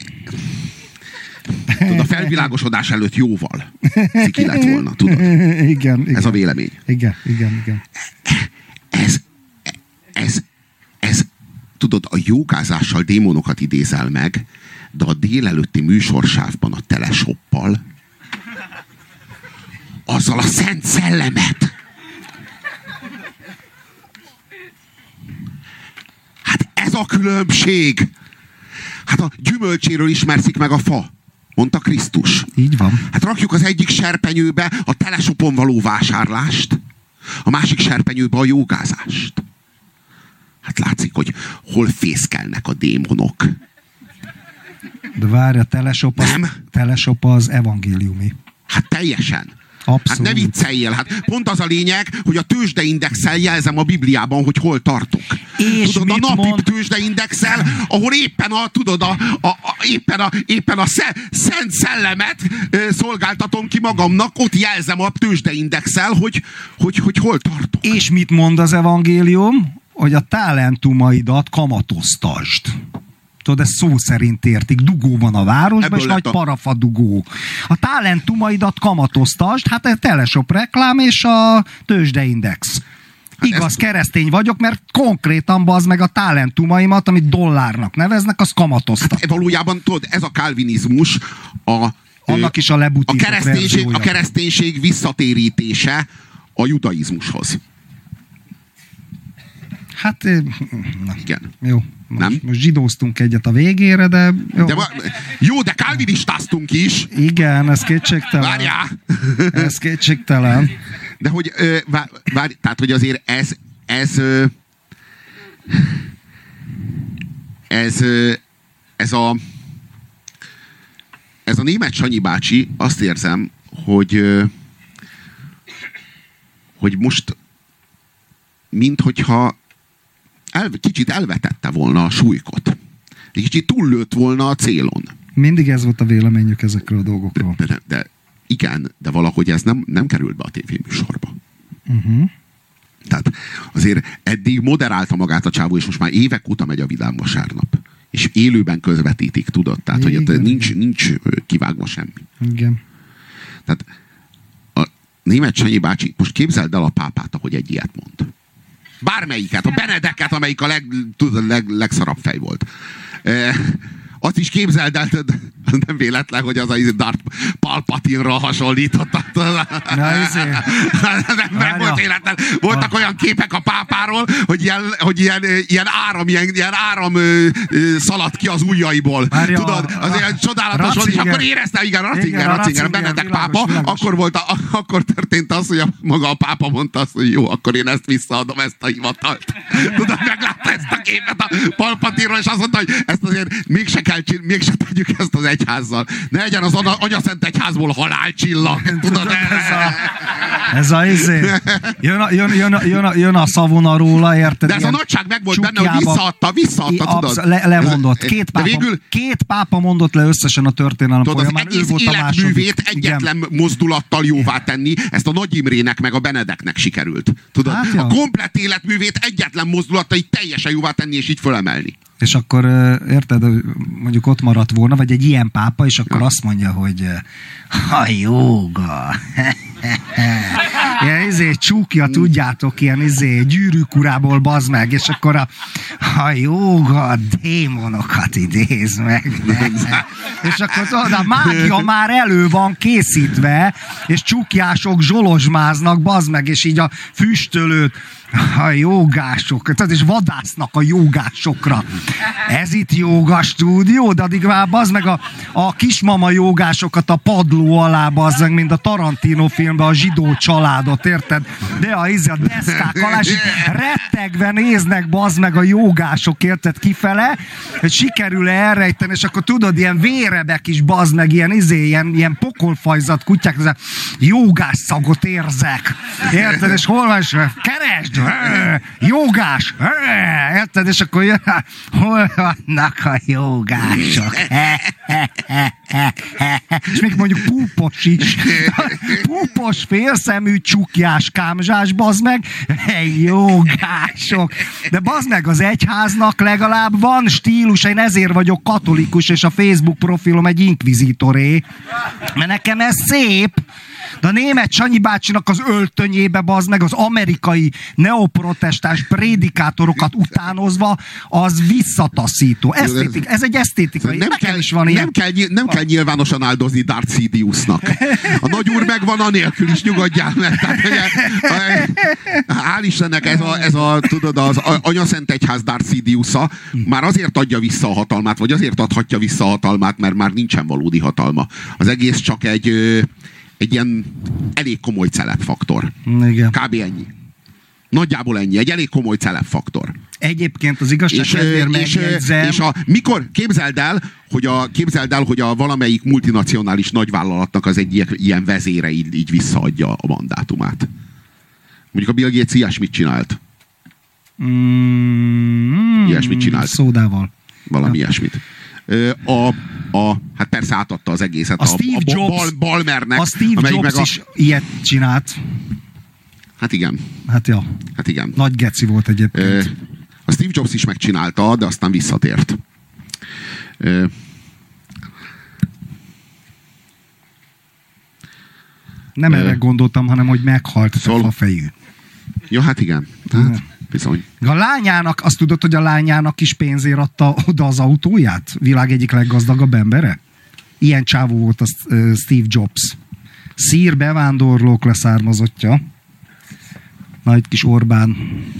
Tudod, a felvilágosodás előtt jóval ciki lett volna, tudod? Igen, igen. Ez a vélemény. Igen, igen, igen. Ez, ez, ez, tudod, a jókázással démonokat idézel meg, de a délelőtti műsorsávban a telesoppal, azzal a szent szellemet. Hát ez a különbség. Gyümölcséről ismerszik meg a fa, mondta Krisztus. Így van. Hát rakjuk az egyik serpenyőbe a telesopon való vásárlást, a másik serpenyőbe a jogázást. Hát látszik, hogy hol fészkelnek a démonok. De várj, a teleshop az, Nem. teleshop az evangéliumi. Hát teljesen. Abszolút. Hát ne vicceljél, hát pont az a lényeg, hogy a tőzsdeindexel jelzem a Bibliában, hogy hol tartok. És tudod, a napi mond- tőzsdeindexel, ahol éppen a, tudod, a, a, a, éppen a, éppen a sze, szent szellemet ö, szolgáltatom ki magamnak, ott jelzem a tőzsdeindexel, hogy, hogy, hogy hol tartok. És mit mond az evangélium? Hogy a talentumaidat kamatoztasd. Tudod, ez szó szerint értik. Dugó van a városban, és nagy a- parafa dugó. A talentumaidat kamatoztasd, hát a teleshop reklám és a tőzsdeindex. Igaz, Hát ezt- keresztény vagyok, mert konkrétan az meg a talentumaimat, amit dollárnak neveznek, az kamatoztat. E, Valójában tudod, ez a kalvinizmus a, Annak is a lebutított a kereszténység, a kereszténység visszatérítése a judaizmushoz. Hát, na, Igen. jó. Most, Nem? most zsidóztunk egyet a végére, de jó. De, jó, de kalvinistáztunk is. Igen, ez kétségtelen. Várjál! Ez kétségtelen. De hogy, ö, vár, vár, tehát, hogy azért ez, ez, ö, ez, ö, ez a, ez a német Sanyi bácsi, azt érzem, hogy, ö, hogy most, mint hogyha el, kicsit elvetette volna a súlykot. Egy kicsit túllőtt volna a célon. Mindig ez volt a véleményük ezekről a dolgokról. De, de, de igen, de valahogy ez nem, nem került be a tévéműsorba. Uh-huh. Tehát azért eddig moderálta magát a csávó, és most már évek óta megy a Vidám vasárnap. És élőben közvetítik, tudod? Tehát, hogy ott Igen, nincs, igen. nincs kivágva semmi. Igen. Tehát a német Sanyi bácsi, most képzeld el a pápát, ahogy egy ilyet mond. Bármelyiket, a Benedeket, amelyik a leg, tudod, leg, legszarabb fej volt. Azt is képzeld el, tudod, nem véletlen, hogy az a izé Darth Palpatinra hasonlította. Na, izé. nem, nem volt véletlen. Voltak olyan képek a pápáról, hogy ilyen, hogy ilyen, ilyen áram, ilyen, ilyen áram ö, ö, szaladt ki az ujjaiból. Várja, Tudod, az a- ilyen csodálatos volt, és akkor érezte, igen, Ratzinger, Igen, Ratzinger, Ratzinger, világos, pápa, világos. akkor volt a, akkor történt az, hogy a, maga a pápa mondta azt, hogy jó, akkor én ezt visszaadom, ezt a hivatalt. Tudod, meglátta ezt a képet a Palpatinról, és azt mondta, hogy ezt azért mégse, kell, csin- mégse tegyük ezt az egyházzal. Ne legyen az Anya- Anyaszent Egyházból halálcsillag. [LAUGHS] Tudod, Ez a, ez a izé. [LAUGHS] Jön a, jön, jön, jön, a, jön a szavona róla, érted? De ez a nagyság meg volt benne, hogy visszaadta, visszaadta, tudod. absz- Le, lemondott. Két pápa, végül, két pápa mondott le összesen a történelem tudod, az folyamán. Ő egész életművét egyetlen Igen. mozdulattal jóvá tenni, ezt a Nagy Imrének meg a Benedeknek sikerült. Tudod, Hát, a komplet életművét egyetlen mozdulattal így teljesen jóvá tenni, és így fölemelni. És akkor érted, mondjuk ott maradt volna, vagy egy ilyen pápa, és akkor azt mondja, hogy ö, a jóga. [LAUGHS] ilyen izé, csúkja, tudjátok, ilyen izé, gyűrűkurából bazd meg, és akkor a, a jóga démonokat idéz meg. [LAUGHS] és akkor tudod, a mágia már elő van készítve, és csukjások zsolozsmáznak, bazd meg, és így a füstölőt a jogások, tehát és vadásznak a jogásokra. Ez itt joga stúdió, de addig már az meg a, a kismama jogásokat a padló alá, az meg, mint a Tarantino filmben a zsidó családot, érted? De a, izé, a deszkák alá, és rettegve néznek bazd meg a jogások, érted, kifele, hogy sikerül-e elrejteni, és akkor tudod, ilyen vérebek is bazd meg, ilyen izé, ilyen, ilyen pokolfajzat kutyák, jogás szagot érzek. Érted? És hol van, keresd! Jogás! Érted? És akkor jön, [LAUGHS] hol vannak a jogások? [LAUGHS] És még mondjuk púpos is. [LAUGHS] Púpos, félszemű, csukjás, kámzsás, bazd meg. Jogások. De bazd meg, az egyháznak legalább van stílus, én ezért vagyok katolikus, és a Facebook profilom egy inkvizitoré. Mert nekem ez szép. De a német Sanyi bácsinak az öltönyébe bazd meg az amerikai neoprotestáns prédikátorokat utánozva, az visszataszító. Esztétik, ez egy esztétikai. Nem kell, is van ilyen. nem, kell, nem kell nyilvánosan áldozni Darth Sidiusnak. A nagyúr megvan anélkül is, nyugodjál meg. Tehát, ugye, hál' Istennek ez a, ez a tudod, az anyaszent egyház Darth Sidiousa már azért adja vissza a hatalmát, vagy azért adhatja vissza a hatalmát, mert már nincsen valódi hatalma. Az egész csak egy, egy ilyen elég komoly celepfaktor. Igen. Kb. ennyi. Nagyjából ennyi, egy elég komoly celepfaktor. Egyébként az igazság És, kedvéért megjegyzem, és a, mikor, képzeld el, hogy a, képzeld el, hogy a valamelyik multinacionális nagyvállalatnak az egy ilyen, ilyen vezére így, így visszaadja a mandátumát. Mondjuk a Bill Gates ilyesmit csinált. Mm, Ilyesmit csinált. Szódával. Valami ilyesmit. A, a, hát persze átadta az egészet A Steve a Jobs, Bal, Balmernek. a Steve Jobs meg a, is ilyet csinált. Hát igen, Hát ja, hát igen. nagy geci volt egyébként. A Steve Jobs is megcsinálta, de aztán visszatért. Nem erre gondoltam, hanem hogy meghalt Szóval- a fejű. Ja, hát igen. Hát, bizony. A lányának, azt tudod, hogy a lányának is pénzért adta oda az autóját? Világ egyik leggazdagabb embere? Ilyen csávó volt a Steve Jobs. Szír bevándorlók leszármazottja. Nagy kis Orbán,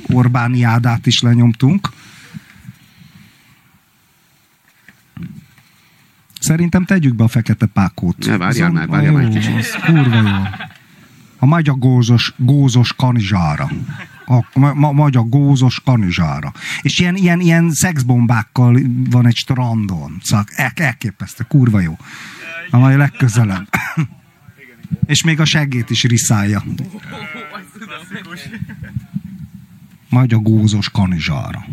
Orbániádát is lenyomtunk. Szerintem tegyük be a fekete pákót. Ne, várjál már, várjál már egy kicsit. Kurva jó. A magyar gózos, gózos kanizsára. A ma, ma, magyar gózos kanizsára. És ilyen, ilyen, ilyen szexbombákkal van egy strandon. Szóval el, elképesztő, kurva jó. A majd legközelebb. És még a seggét is riszálja. Magyar gózos kanizsára.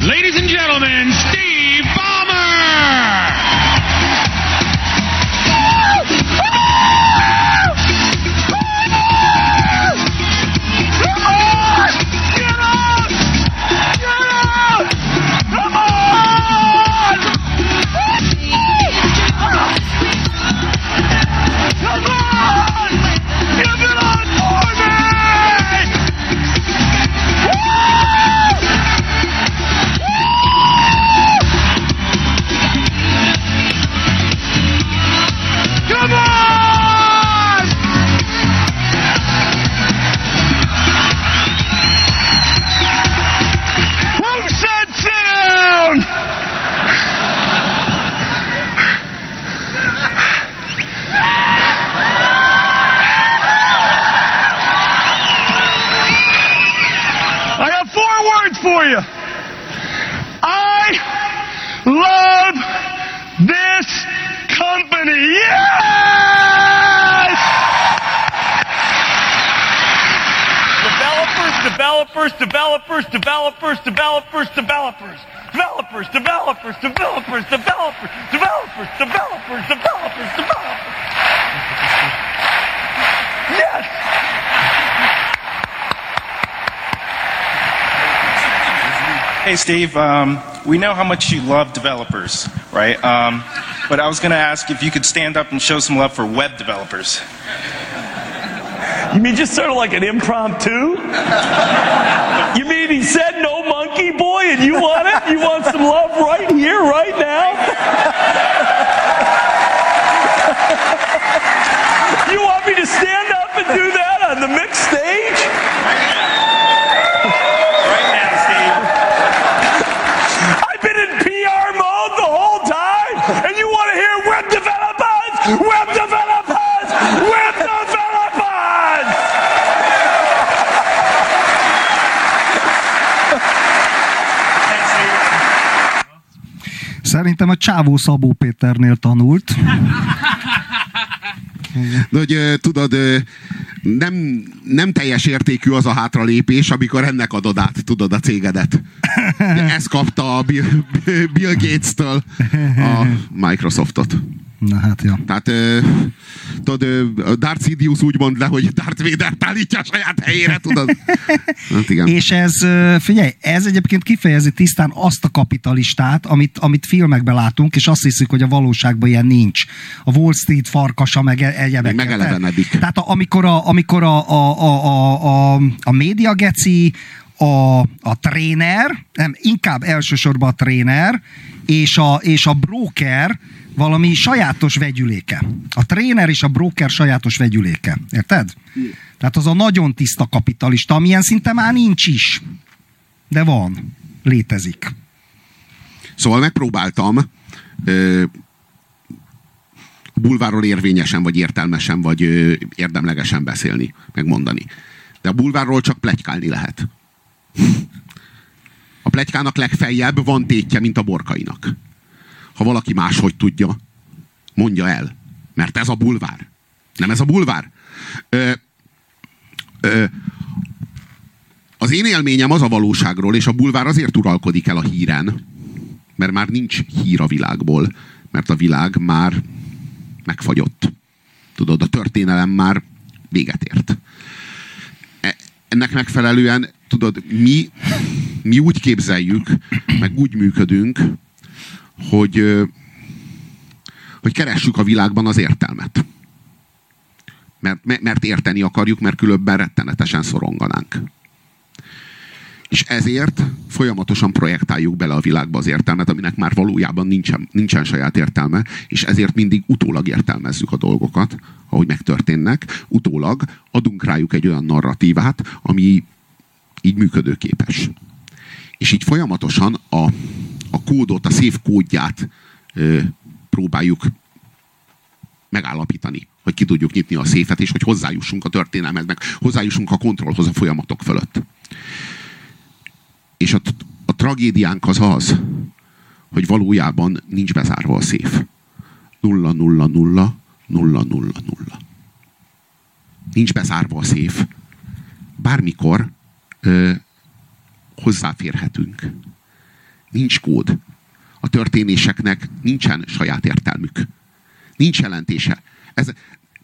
Ladies and gentlemen, Steve Ballmer! Steve. Um, we know how much you love developers, right? Um, but I was going to ask if you could stand up and show some love for web developers. You mean just sort of like an impromptu? You mean he said no monkey boy and you want it? You want csávó Szabó Péternél tanult. [LAUGHS] De hogy tudod, nem, nem teljes értékű az a hátralépés, amikor ennek adod át, tudod, a cégedet. [LAUGHS] De ezt kapta a Bill, Bill Gates-től a Microsoftot. Na hát, ja. Tehát tudod, Darth Sidious úgy mond le, hogy Darth Vader állítja a saját helyére, tudod? [LAUGHS] Hát igen. És ez, figyelj, ez egyébként kifejezi tisztán azt a kapitalistát, amit, amit filmekben látunk, és azt hiszük, hogy a valóságban ilyen nincs. A Wall Street farkasa, meg e- egyebek. Megelevenedik. Tehát a, amikor, a, amikor a, a, a, a, a, a média geci, a, a tréner, nem, inkább elsősorban a tréner, és a, és a broker valami sajátos vegyüléke. A tréner és a broker sajátos vegyüléke. Érted? Tehát az a nagyon tiszta kapitalista, amilyen szinte már nincs is. De van. Létezik. Szóval megpróbáltam ö, bulvárról érvényesen, vagy értelmesen, vagy ö, érdemlegesen beszélni, megmondani. De a bulvárról csak plegykálni lehet. A plegykának legfeljebb van tétje, mint a borkainak. Ha valaki máshogy tudja, mondja el. Mert ez a bulvár. Nem ez a bulvár. Ö, ö, az én élményem az a valóságról, és a bulvár azért uralkodik el a híren, mert már nincs hír a világból, mert a világ már megfagyott. Tudod, a történelem már véget ért. E, ennek megfelelően, tudod, mi, mi úgy képzeljük, meg úgy működünk, hogy, hogy keressük a világban az értelmet. Mert, mert érteni akarjuk, mert különben rettenetesen szoronganánk. És ezért folyamatosan projektáljuk bele a világba az értelmet, aminek már valójában nincsen, nincsen saját értelme, és ezért mindig utólag értelmezzük a dolgokat, ahogy megtörténnek. Utólag adunk rájuk egy olyan narratívát, ami így működőképes. És így folyamatosan a, a kódot, a szép kódját ö, próbáljuk megállapítani, hogy ki tudjuk nyitni a széfet, és hogy hozzájussunk a történelmez, meg hozzájussunk a kontrollhoz a folyamatok fölött. És a, a tragédiánk az az, hogy valójában nincs bezárva a széf. Nulla, nulla, nulla, nulla, nulla, nulla. Nincs bezárva a széf. Bármikor ö, hozzáférhetünk. Nincs kód. A történéseknek nincsen saját értelmük. Nincs jelentése. Ez,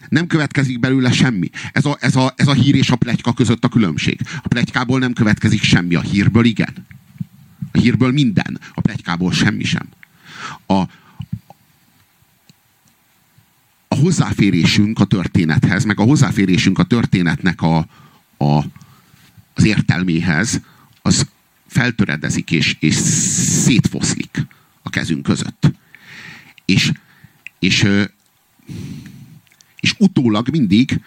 nem következik belőle semmi. Ez a, ez, a, ez a hír és a plegyka között a különbség. A plegykából nem következik semmi, a hírből igen. A hírből minden, a plegykából semmi sem. A, a hozzáférésünk a történethez, meg a hozzáférésünk a történetnek a, a, az értelméhez, az feltöredezik és, és szétfoszlik a kezünk között. És, és és utólag mindig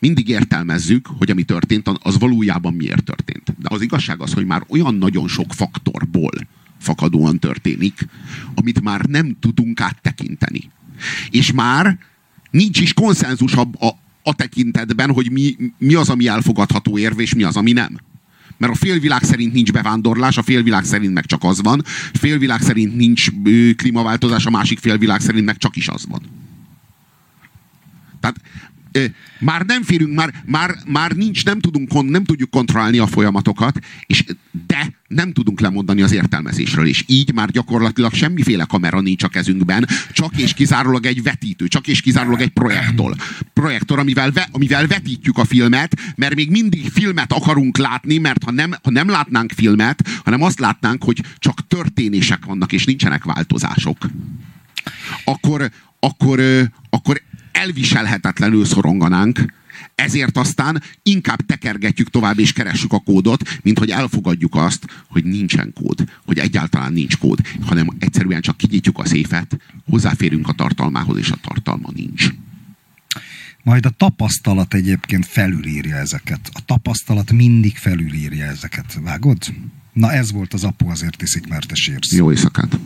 mindig értelmezzük, hogy ami történt, az valójában miért történt. De az igazság az, hogy már olyan nagyon sok faktorból fakadóan történik, amit már nem tudunk áttekinteni. És már nincs is konszenzus a, a, a tekintetben, hogy mi, mi az, ami elfogadható érv, és mi az, ami nem. Mert a félvilág szerint nincs bevándorlás, a félvilág szerint meg csak az van, félvilág szerint nincs klímaváltozás, a másik félvilág szerint meg csak is az van. Tehát már nem férünk, már, már, már nincs, nem, tudunk, nem tudjuk kontrollálni a folyamatokat, és, de nem tudunk lemondani az értelmezésről, és így már gyakorlatilag semmiféle kamera nincs a kezünkben, csak és kizárólag egy vetítő, csak és kizárólag egy projektor. Projektor, amivel, ve, amivel vetítjük a filmet, mert még mindig filmet akarunk látni, mert ha nem, ha nem látnánk filmet, hanem azt látnánk, hogy csak történések vannak, és nincsenek változások, akkor, akkor, akkor elviselhetetlenül szoronganánk, ezért aztán inkább tekergetjük tovább és keressük a kódot, mint hogy elfogadjuk azt, hogy nincsen kód, hogy egyáltalán nincs kód, hanem egyszerűen csak kinyitjuk a széfet, hozzáférünk a tartalmához, és a tartalma nincs. Majd a tapasztalat egyébként felülírja ezeket. A tapasztalat mindig felülírja ezeket. Vágod? Na ez volt az apu, azért iszik, mert te sírsz. Jó éjszakát!